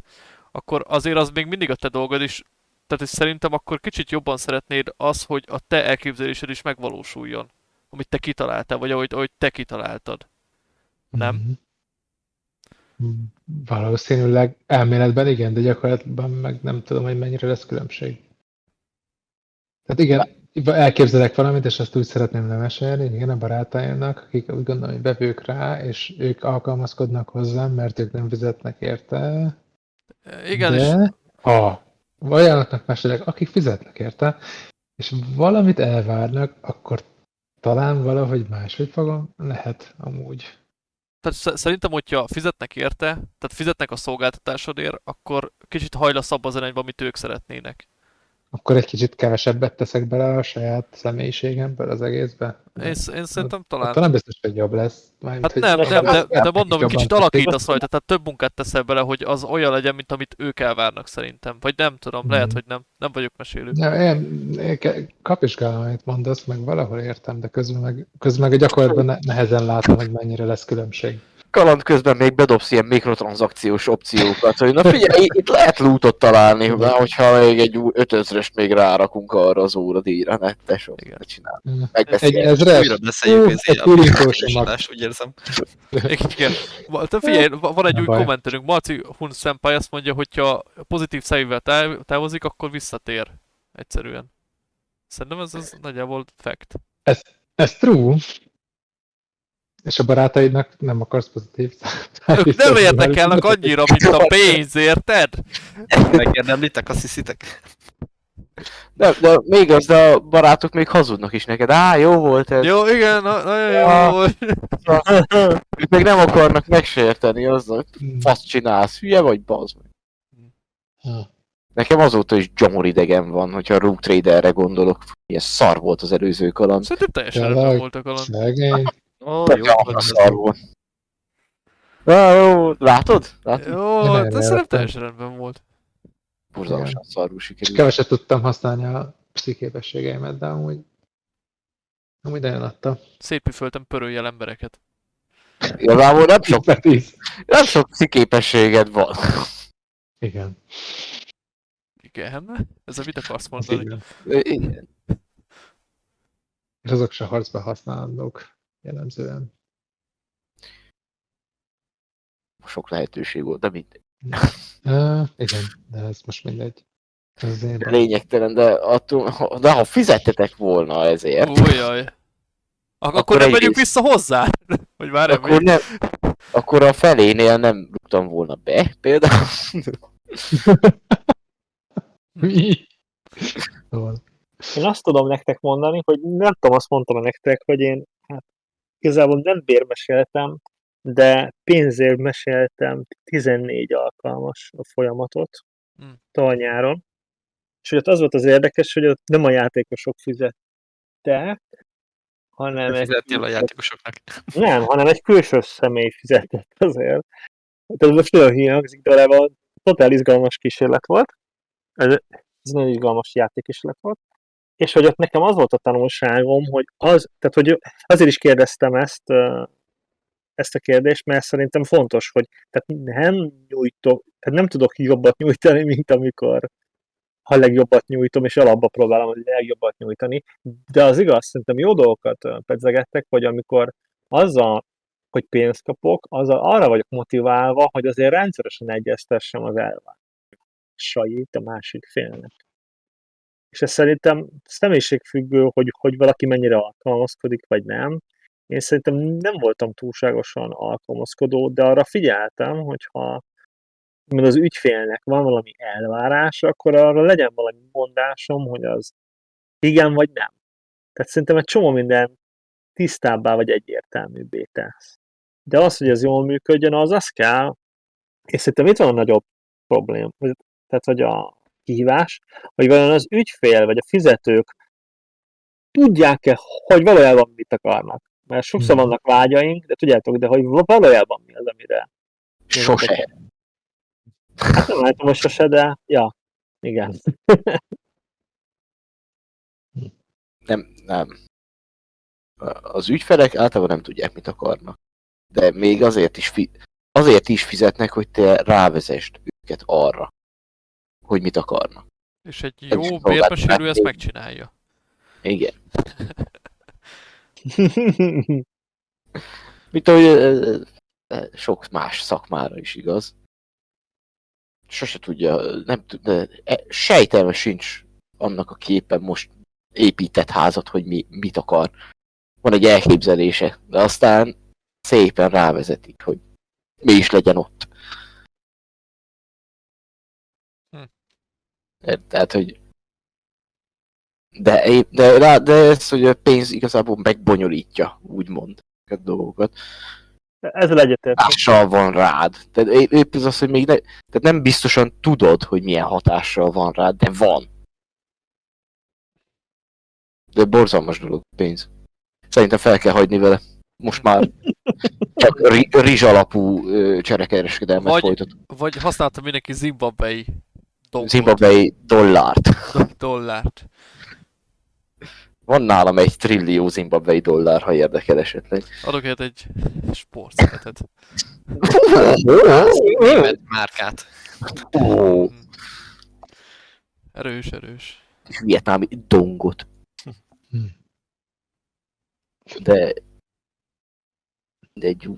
akkor azért az még mindig a te dolgod is, tehát és szerintem akkor kicsit jobban szeretnéd az, hogy a te elképzelésed is megvalósuljon. Amit te kitaláltál, vagy ahogy, ahogy te kitaláltad. Nem? Mhm. Mm, Valószínűleg elméletben igen, de gyakorlatban meg nem tudom, hogy mennyire lesz különbség. Tehát igen, elképzelek valamit, és azt úgy szeretném lemesélni, igen, a barátaimnak, akik úgy gondolom, hogy bevők rá, és ők alkalmazkodnak hozzám, mert ők nem fizetnek érte. Igen, és de ha olyanoknak mesélek, akik fizetnek érte, és valamit elvárnak, akkor talán valahogy máshogy fogom, lehet amúgy. Tehát sze- szerintem, hogyha fizetnek érte, tehát fizetnek a szolgáltatásodért, akkor kicsit hajlasz abba az irányba, amit ők szeretnének. Akkor egy kicsit kevesebbet teszek bele a saját személyiségemből az egészbe. Én, én szerintem talán... Attól nem biztos, hogy jobb lesz. Mármint, Hát nem, nem, de, de mondom, hogy kicsit alakítasz rajta, tehát több munkát teszel bele, hogy az olyan legyen, mint amit ők elvárnak szerintem. Vagy nem tudom, lehet, Mhm. hogy nem. Nem vagyok mesélő. Ja, én, én kapizsgálom, amit mondasz, meg valahol értem, de közben meg, közben meg a gyakorlatban ne, nehezen látom, hogy mennyire lesz különbség. Kaland közben még bedobsz ilyen mikrotranszakciós opciókat, hogy na figyelj, itt lehet lootot találni, na, hogyha még egy új 5000-est még rárakunk arra az óradíjra, ne tesó, csinál. Egy ezres? Újra beszéljük, ez mag. úgy érzem. Igen. Te figyelj, va- van egy új kommenterünk. Marci Hun Senpai azt mondja, hogyha pozitív táv- távozik, akkor visszatér. Egyszerűen. Szerintem ez, ez nagyjából fact. Ez true. És a barátaidnak nem akarsz pozitív Ők nem érdekelnek annyira, mint a pénz, érted? Megérdemlitek, azt hiszitek? De, de még az, de a barátok még hazudnak is neked. Á, jó volt ez. Jó, igen, na- nagyon jó Ja. volt. Ők még nem akarnak megsérteni azzal, fasz csinálsz, hülye vagy, bazd meg. Nekem azóta is gyomoridegen van, hogyha a Rook Traderre gondolok. Ilyen szar volt az előző kaland. Szerintem teljesen Tényleg? rendben volt a kaland. Szegény. Ó, jó ja, volt. szar volt. Á, jó, látod? Látod? Jó, Én de szerintem teljesen rendben volt. Borzalmasan szarul És sikerült. keveset tudtam használni a pszichépességeimet, de amúgy, amúgy nagyon adta. Szépüföltem pöröljel embereket. Igazából nem sok, Tízbe tíz. nem sok sziképességed van. Igen. Igen, ez a mit akarsz mondani? igen. Igen. És azok se harcba használandók jellemzően. Sok lehetőség volt, de mindegy. Uh, igen, de ez most mindegy. Ez az én bajom. Lényegtelen, de, attól, de ha fizettetek volna ezért, Újjaj. Ak- akkor, Akkor nem megyünk vissza hozzá? Vagy már akkor, nem, akkor a felénél nem rúgtam volna be, például. Mi? Szóval, Én azt tudom nektek mondani, hogy nem tudom, azt mondtam nektek, hogy én hát igazából nem bérmeséltem, de pénzért meséltem 14 alkalmas a folyamatot Hmm. tavaly nyáron. És ott az volt az érdekes, hogy ott nem a játékosok fizettek, hanem egy, a játékosoknak. nem, hanem egy külső személy fizetett azért. Tehát most nagyon híjangzik, de van totál izgalmas kísérlet volt. Ez, ez nagyon izgalmas játékkísérlet volt. És hogy ott nekem az volt a tanulságom, hogy az, tehát hogy azért is kérdeztem ezt, ezt a kérdést, mert szerintem fontos, hogy tehát nem nyújtok, tehát nem tudok jobbat nyújtani, mint amikor ha legjobbat nyújtom, és alapba próbálom a legjobbat nyújtani. De az igaz, szerintem jó dolgokat pedzegettek, hogy amikor azzal, hogy pénzt kapok, azzal arra vagyok motiválva, hogy azért rendszeresen egyeztessem az elvárásait a másik félnek. És ez szerintem személyiségfüggő, hogy, hogy valaki mennyire alkalmazkodik, vagy nem. Én szerintem nem voltam túlságosan alkalmazkodó, de arra figyeltem, hogyha mert az ügyfélnek van valami elvárása, akkor arra legyen valami mondásom, hogy az igen vagy nem. Tehát szerintem egy csomó minden tisztábbá vagy egyértelműbbé tesz. De az, hogy ez jól működjön, az az kell, és szerintem itt van a nagyobb problém, vagy- tehát hogy a kihívás, hogy vajon az ügyfél vagy a fizetők tudják-e, hogy valójában mit akarnak. Mert sokszor Hmm. vannak vágyaink, de tudjátok, de hogy valójában mi az, amire Sose. Hát nem látom most sose, de ja, igen. Nem, nem. Az ügyfelek általában nem tudják, mit akarnak. De még azért is, fi- azért is fizetnek, hogy te rávezesd őket arra, hogy mit akarnak. És egy jó szolgáltatás bérmesélő ezt még. megcsinálja. Igen. Mint ahogy sok más szakmára is igaz. Sose tudja, nem tud, de e- sejtelme sincs annak a képen most épített házat, hogy mi, mit akar. Van egy elképzelése, de aztán szépen rávezetik, hogy mi is legyen ott. Tehát, hogy de, de, de, de ez, hogy a pénz igazából megbonyolítja, úgymond, a dolgokat. Ezzel egyetértek. Hatással van rád. Tehát épp ez az, hogy még ne, tehát nem biztosan tudod, hogy milyen hatással van rád, de van. De borzalmas dolog pénz. Szerintem fel kell hagyni vele. Most már csak ri- rizs alapú ö, cserekereskedelmet Vagy- folytat. Vagy használta mindenki zimbabwei donkot, Zimbabwei dollárt. dollárt. Van nálam egy trillió zimbabwei dollár, ha érdekel esetleg. Adok egy egy sportszeretet. Német márkát. Ó, Erős, erős. vietnámi dongot. Hm. De... De egy...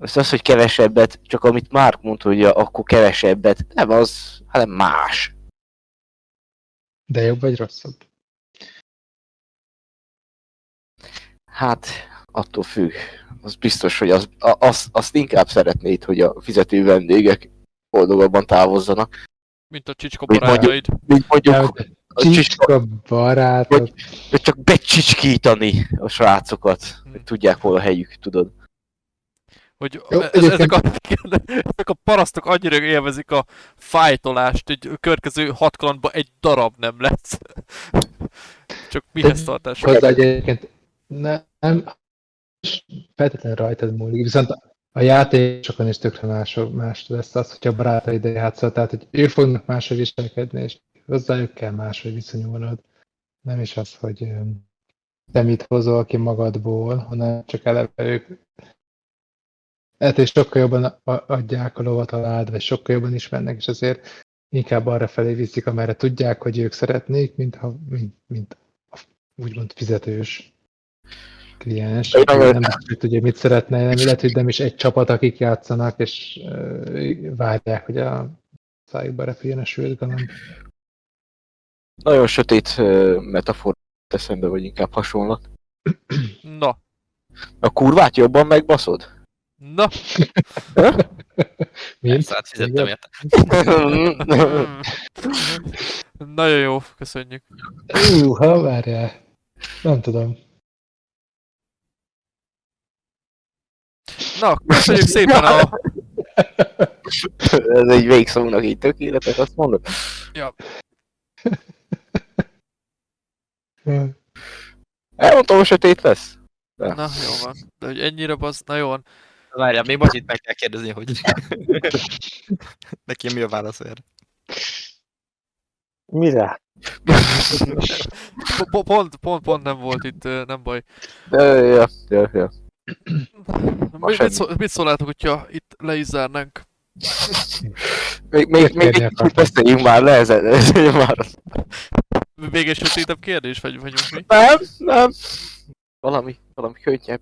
Most az, hogy kevesebbet, csak amit Márk mondta, hogy akkor kevesebbet, nem az, hanem más. De jobb vagy rosszabb? Hát, attól függ. Az biztos, hogy az, a- az, azt inkább szeretnéd, hogy a fizető vendégek boldogabban távozzanak. Mint a csicska mondjuk? barátaid. Mint mondjuk, Ja, de a csicska, Csicska barátok. hogy csak becsicskítani a srácokat, hogy tudják hol a helyük, tudod. Hogy Jó, ez, ezek, a, ezek a parasztok annyira élvezik a fájtolást, hogy a következő hat kalandban egy darab nem lesz. Csak mihez tartás? Hozzá egyébként ne- nem feltétlenül rajtad múlik, viszont a játékosokon is tökre más, más lesz az, hogyha barátaid játszol, tehát hogy ők fognak máshogy viselkedni, és hozzájuk kell máshogy viszonyulnod. Nem is az, hogy te mit hozol ki magadból, hanem csak eleve ők lehet, és sokkal jobban a- adják a lovat alád, vagy sokkal jobban ismernek, és azért inkább arra felé viszik, amerre tudják, hogy ők szeretnék, mint, ha, mint, mint a úgymond fizetős kliens, aki nem tudja, mit szeretne, nem lehet, hogy nem is egy csapat, akik játszanak, és uh, várják, hogy a szájukba repüljön a sült galamb. Nagyon sötét ö, metafor eszembe, vagy inkább hasonlat. Na, A kurvát jobban megbaszod? Na. Persze, hát fizettem érte. Nagyon jó, köszönjük. Húha, várjál. Nem tudom. Na, köszönjük szépen a... Ez egy végszónak így tökéletes, azt mondod? Elmondtam, hogy sötét lesz. Na, jó van. De hogy ennyire basz... Na jó van. Várjál, még Bacsit meg kell kérdezni, hogy neki mi a válasz erre. Mire? Po- po- Pont, pont, pont nem volt itt, nem baj. Ja, ja, ja. Mit, semmi. mit, szól, mit szólnátok, hogyha itt le is zárnánk? Még, még, még egy kicsit beszéljünk már le ezen, már. Még egy sötétebb kérdés, vagy vagyunk mi? Nem, nem. Valami, valami könnyebb.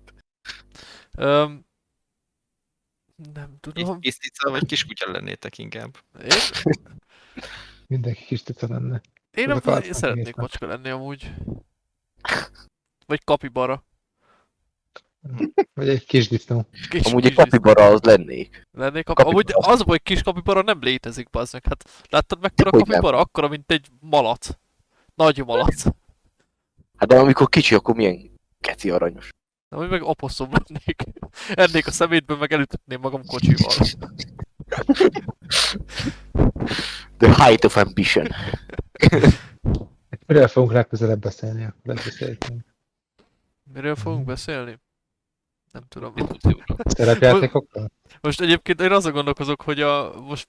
Nem tudom. kis cica vagy kiskutya lennétek inkább. Én, Mindenki kis cica lenne. én, nem, én szeretnék macska lenni amúgy. Vagy kapibara. Vagy egy kis disznó. Kis, Amúgy egy kis kapibara az lennék. Lennék kap... Kapibara. Amúgy az a hogy kis kapibara nem létezik, bazd meg. Hát láttad mekkora Hogy nem? kapibara? Akkora, mint egy malac. Nagy malac. Hát de amikor kicsi, akkor milyen keci aranyos. Hogy meg oposszum lennék. Ennék a szemétben, meg elütetném magam kocsival. The height of ambition. Miről fogunk legközelebb beszélni, akkor beszéltünk. Miről fogunk beszélni? Nem tudom. Szerepjátékokról? Most egyébként én azon gondolkozok, hogy a... Most...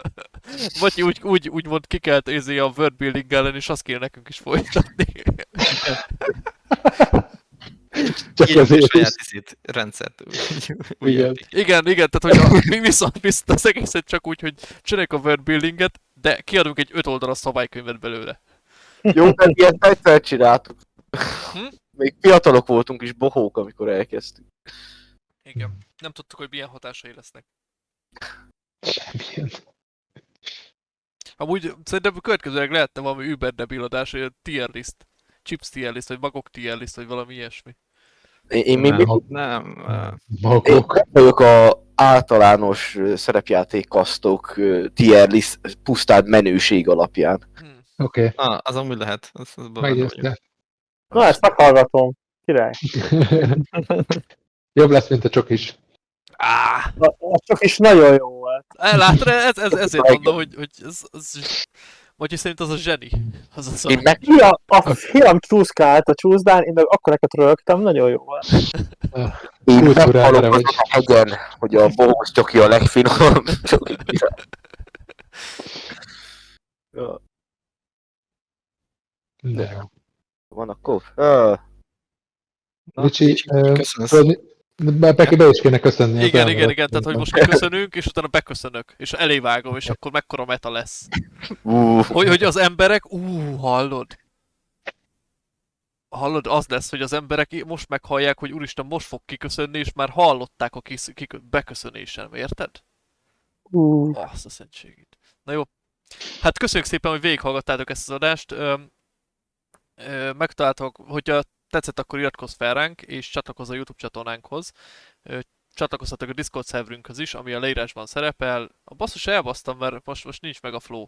Vagy úgy, úgy, úgymond kikelt ézi a word building ellen, és azt kéne nekünk is folytatni. Csak Írjuk azért saját is. izét, rendszert. úgy- úgy Igen. Igen, igen, tehát hogy a, mi viszont, viszont az egészet csak úgy, hogy csináljuk a word buildinget, de kiadunk egy öt oldalas szabálykönyvet belőle. Jó, mert ilyet egyszer csináltuk. Hm? Még fiatalok voltunk is bohók, amikor elkezdtük. Igen. Nem tudtuk, hogy milyen hatásai lesznek. Semmilyen. Amúgy szerintem következőleg lehetne valami Uber debil adás, hogy a tier list. Chips tier list, vagy magok tier list, vagy valami ilyesmi. Én, még Nem, mindig Nem, ö, én nem vagyok a általános szerepjáték kasztok tier list pusztán menőség alapján. Hm. Oké, okay. ah, az amúgy lehet. Az, az meggyőzte. Na, ezt meghallgatom. Király. Jobb lesz, mint a csokis. Áh! Na, Az csak is nagyon jó volt. Látod, ez, ez, ezért mondom, hogy, hogy ez, ez, vagy szerint az a zseni. Az a... Én meg Fia, a fiam csúszkált a csúszdán, én meg akkor neked rögtem, nagyon jó volt. én meghalok vagy. a hegyen, hogy a bohóc csoki a legfinomabb csoki. Ja, De jó. Van akkor? Na, Ricsi, köszönöm. Tudod, be, be, is kéne köszönni. az Igen, igen, igen, tehát hogy most kiköszönünk, és utána beköszönök, és elévágom, és akkor mekkora meta lesz. ú, Hogy, hogy az emberek, ú, hallod? Hallod, az lesz, hogy az emberek most meghallják, hogy úristen, most fog kiköszönni, és már hallották a kis, kikö, beköszönésen, érted? Uh, Azt a szentségét. Na jó. Hát köszönjük szépen, hogy végighallgattátok ezt az adást. Öm, ö, megtaláltok, hogyha tetszett, akkor iratkozz fel ránk, és csatlakozz a YouTube csatornánkhoz. Csatlakozhatok a Discord szerverünkhöz is, ami a leírásban szerepel. A basszus elbasztam, mert most, most nincs meg a flow.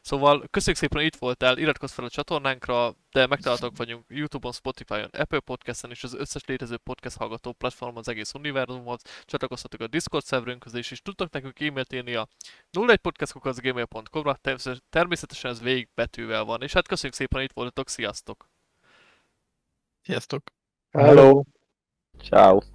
Szóval köszönjük szépen, hogy itt voltál, iratkozz fel a csatornánkra, de megtaláltak vagyunk Youtube-on, Spotify-on, Apple Podcast-en és az összes létező podcast hallgató platformon az egész univerzumhoz. Csatlakozhatok a Discord szerverünkhöz is, és tudtok nekünk e-mailt írni a 01podcastkukacgmail.com-ra, természetesen- természetesen ez végig betűvel van. És hát köszönjük szépen, hogy itt voltatok, sziasztok! Sziasztok! hello. ciao.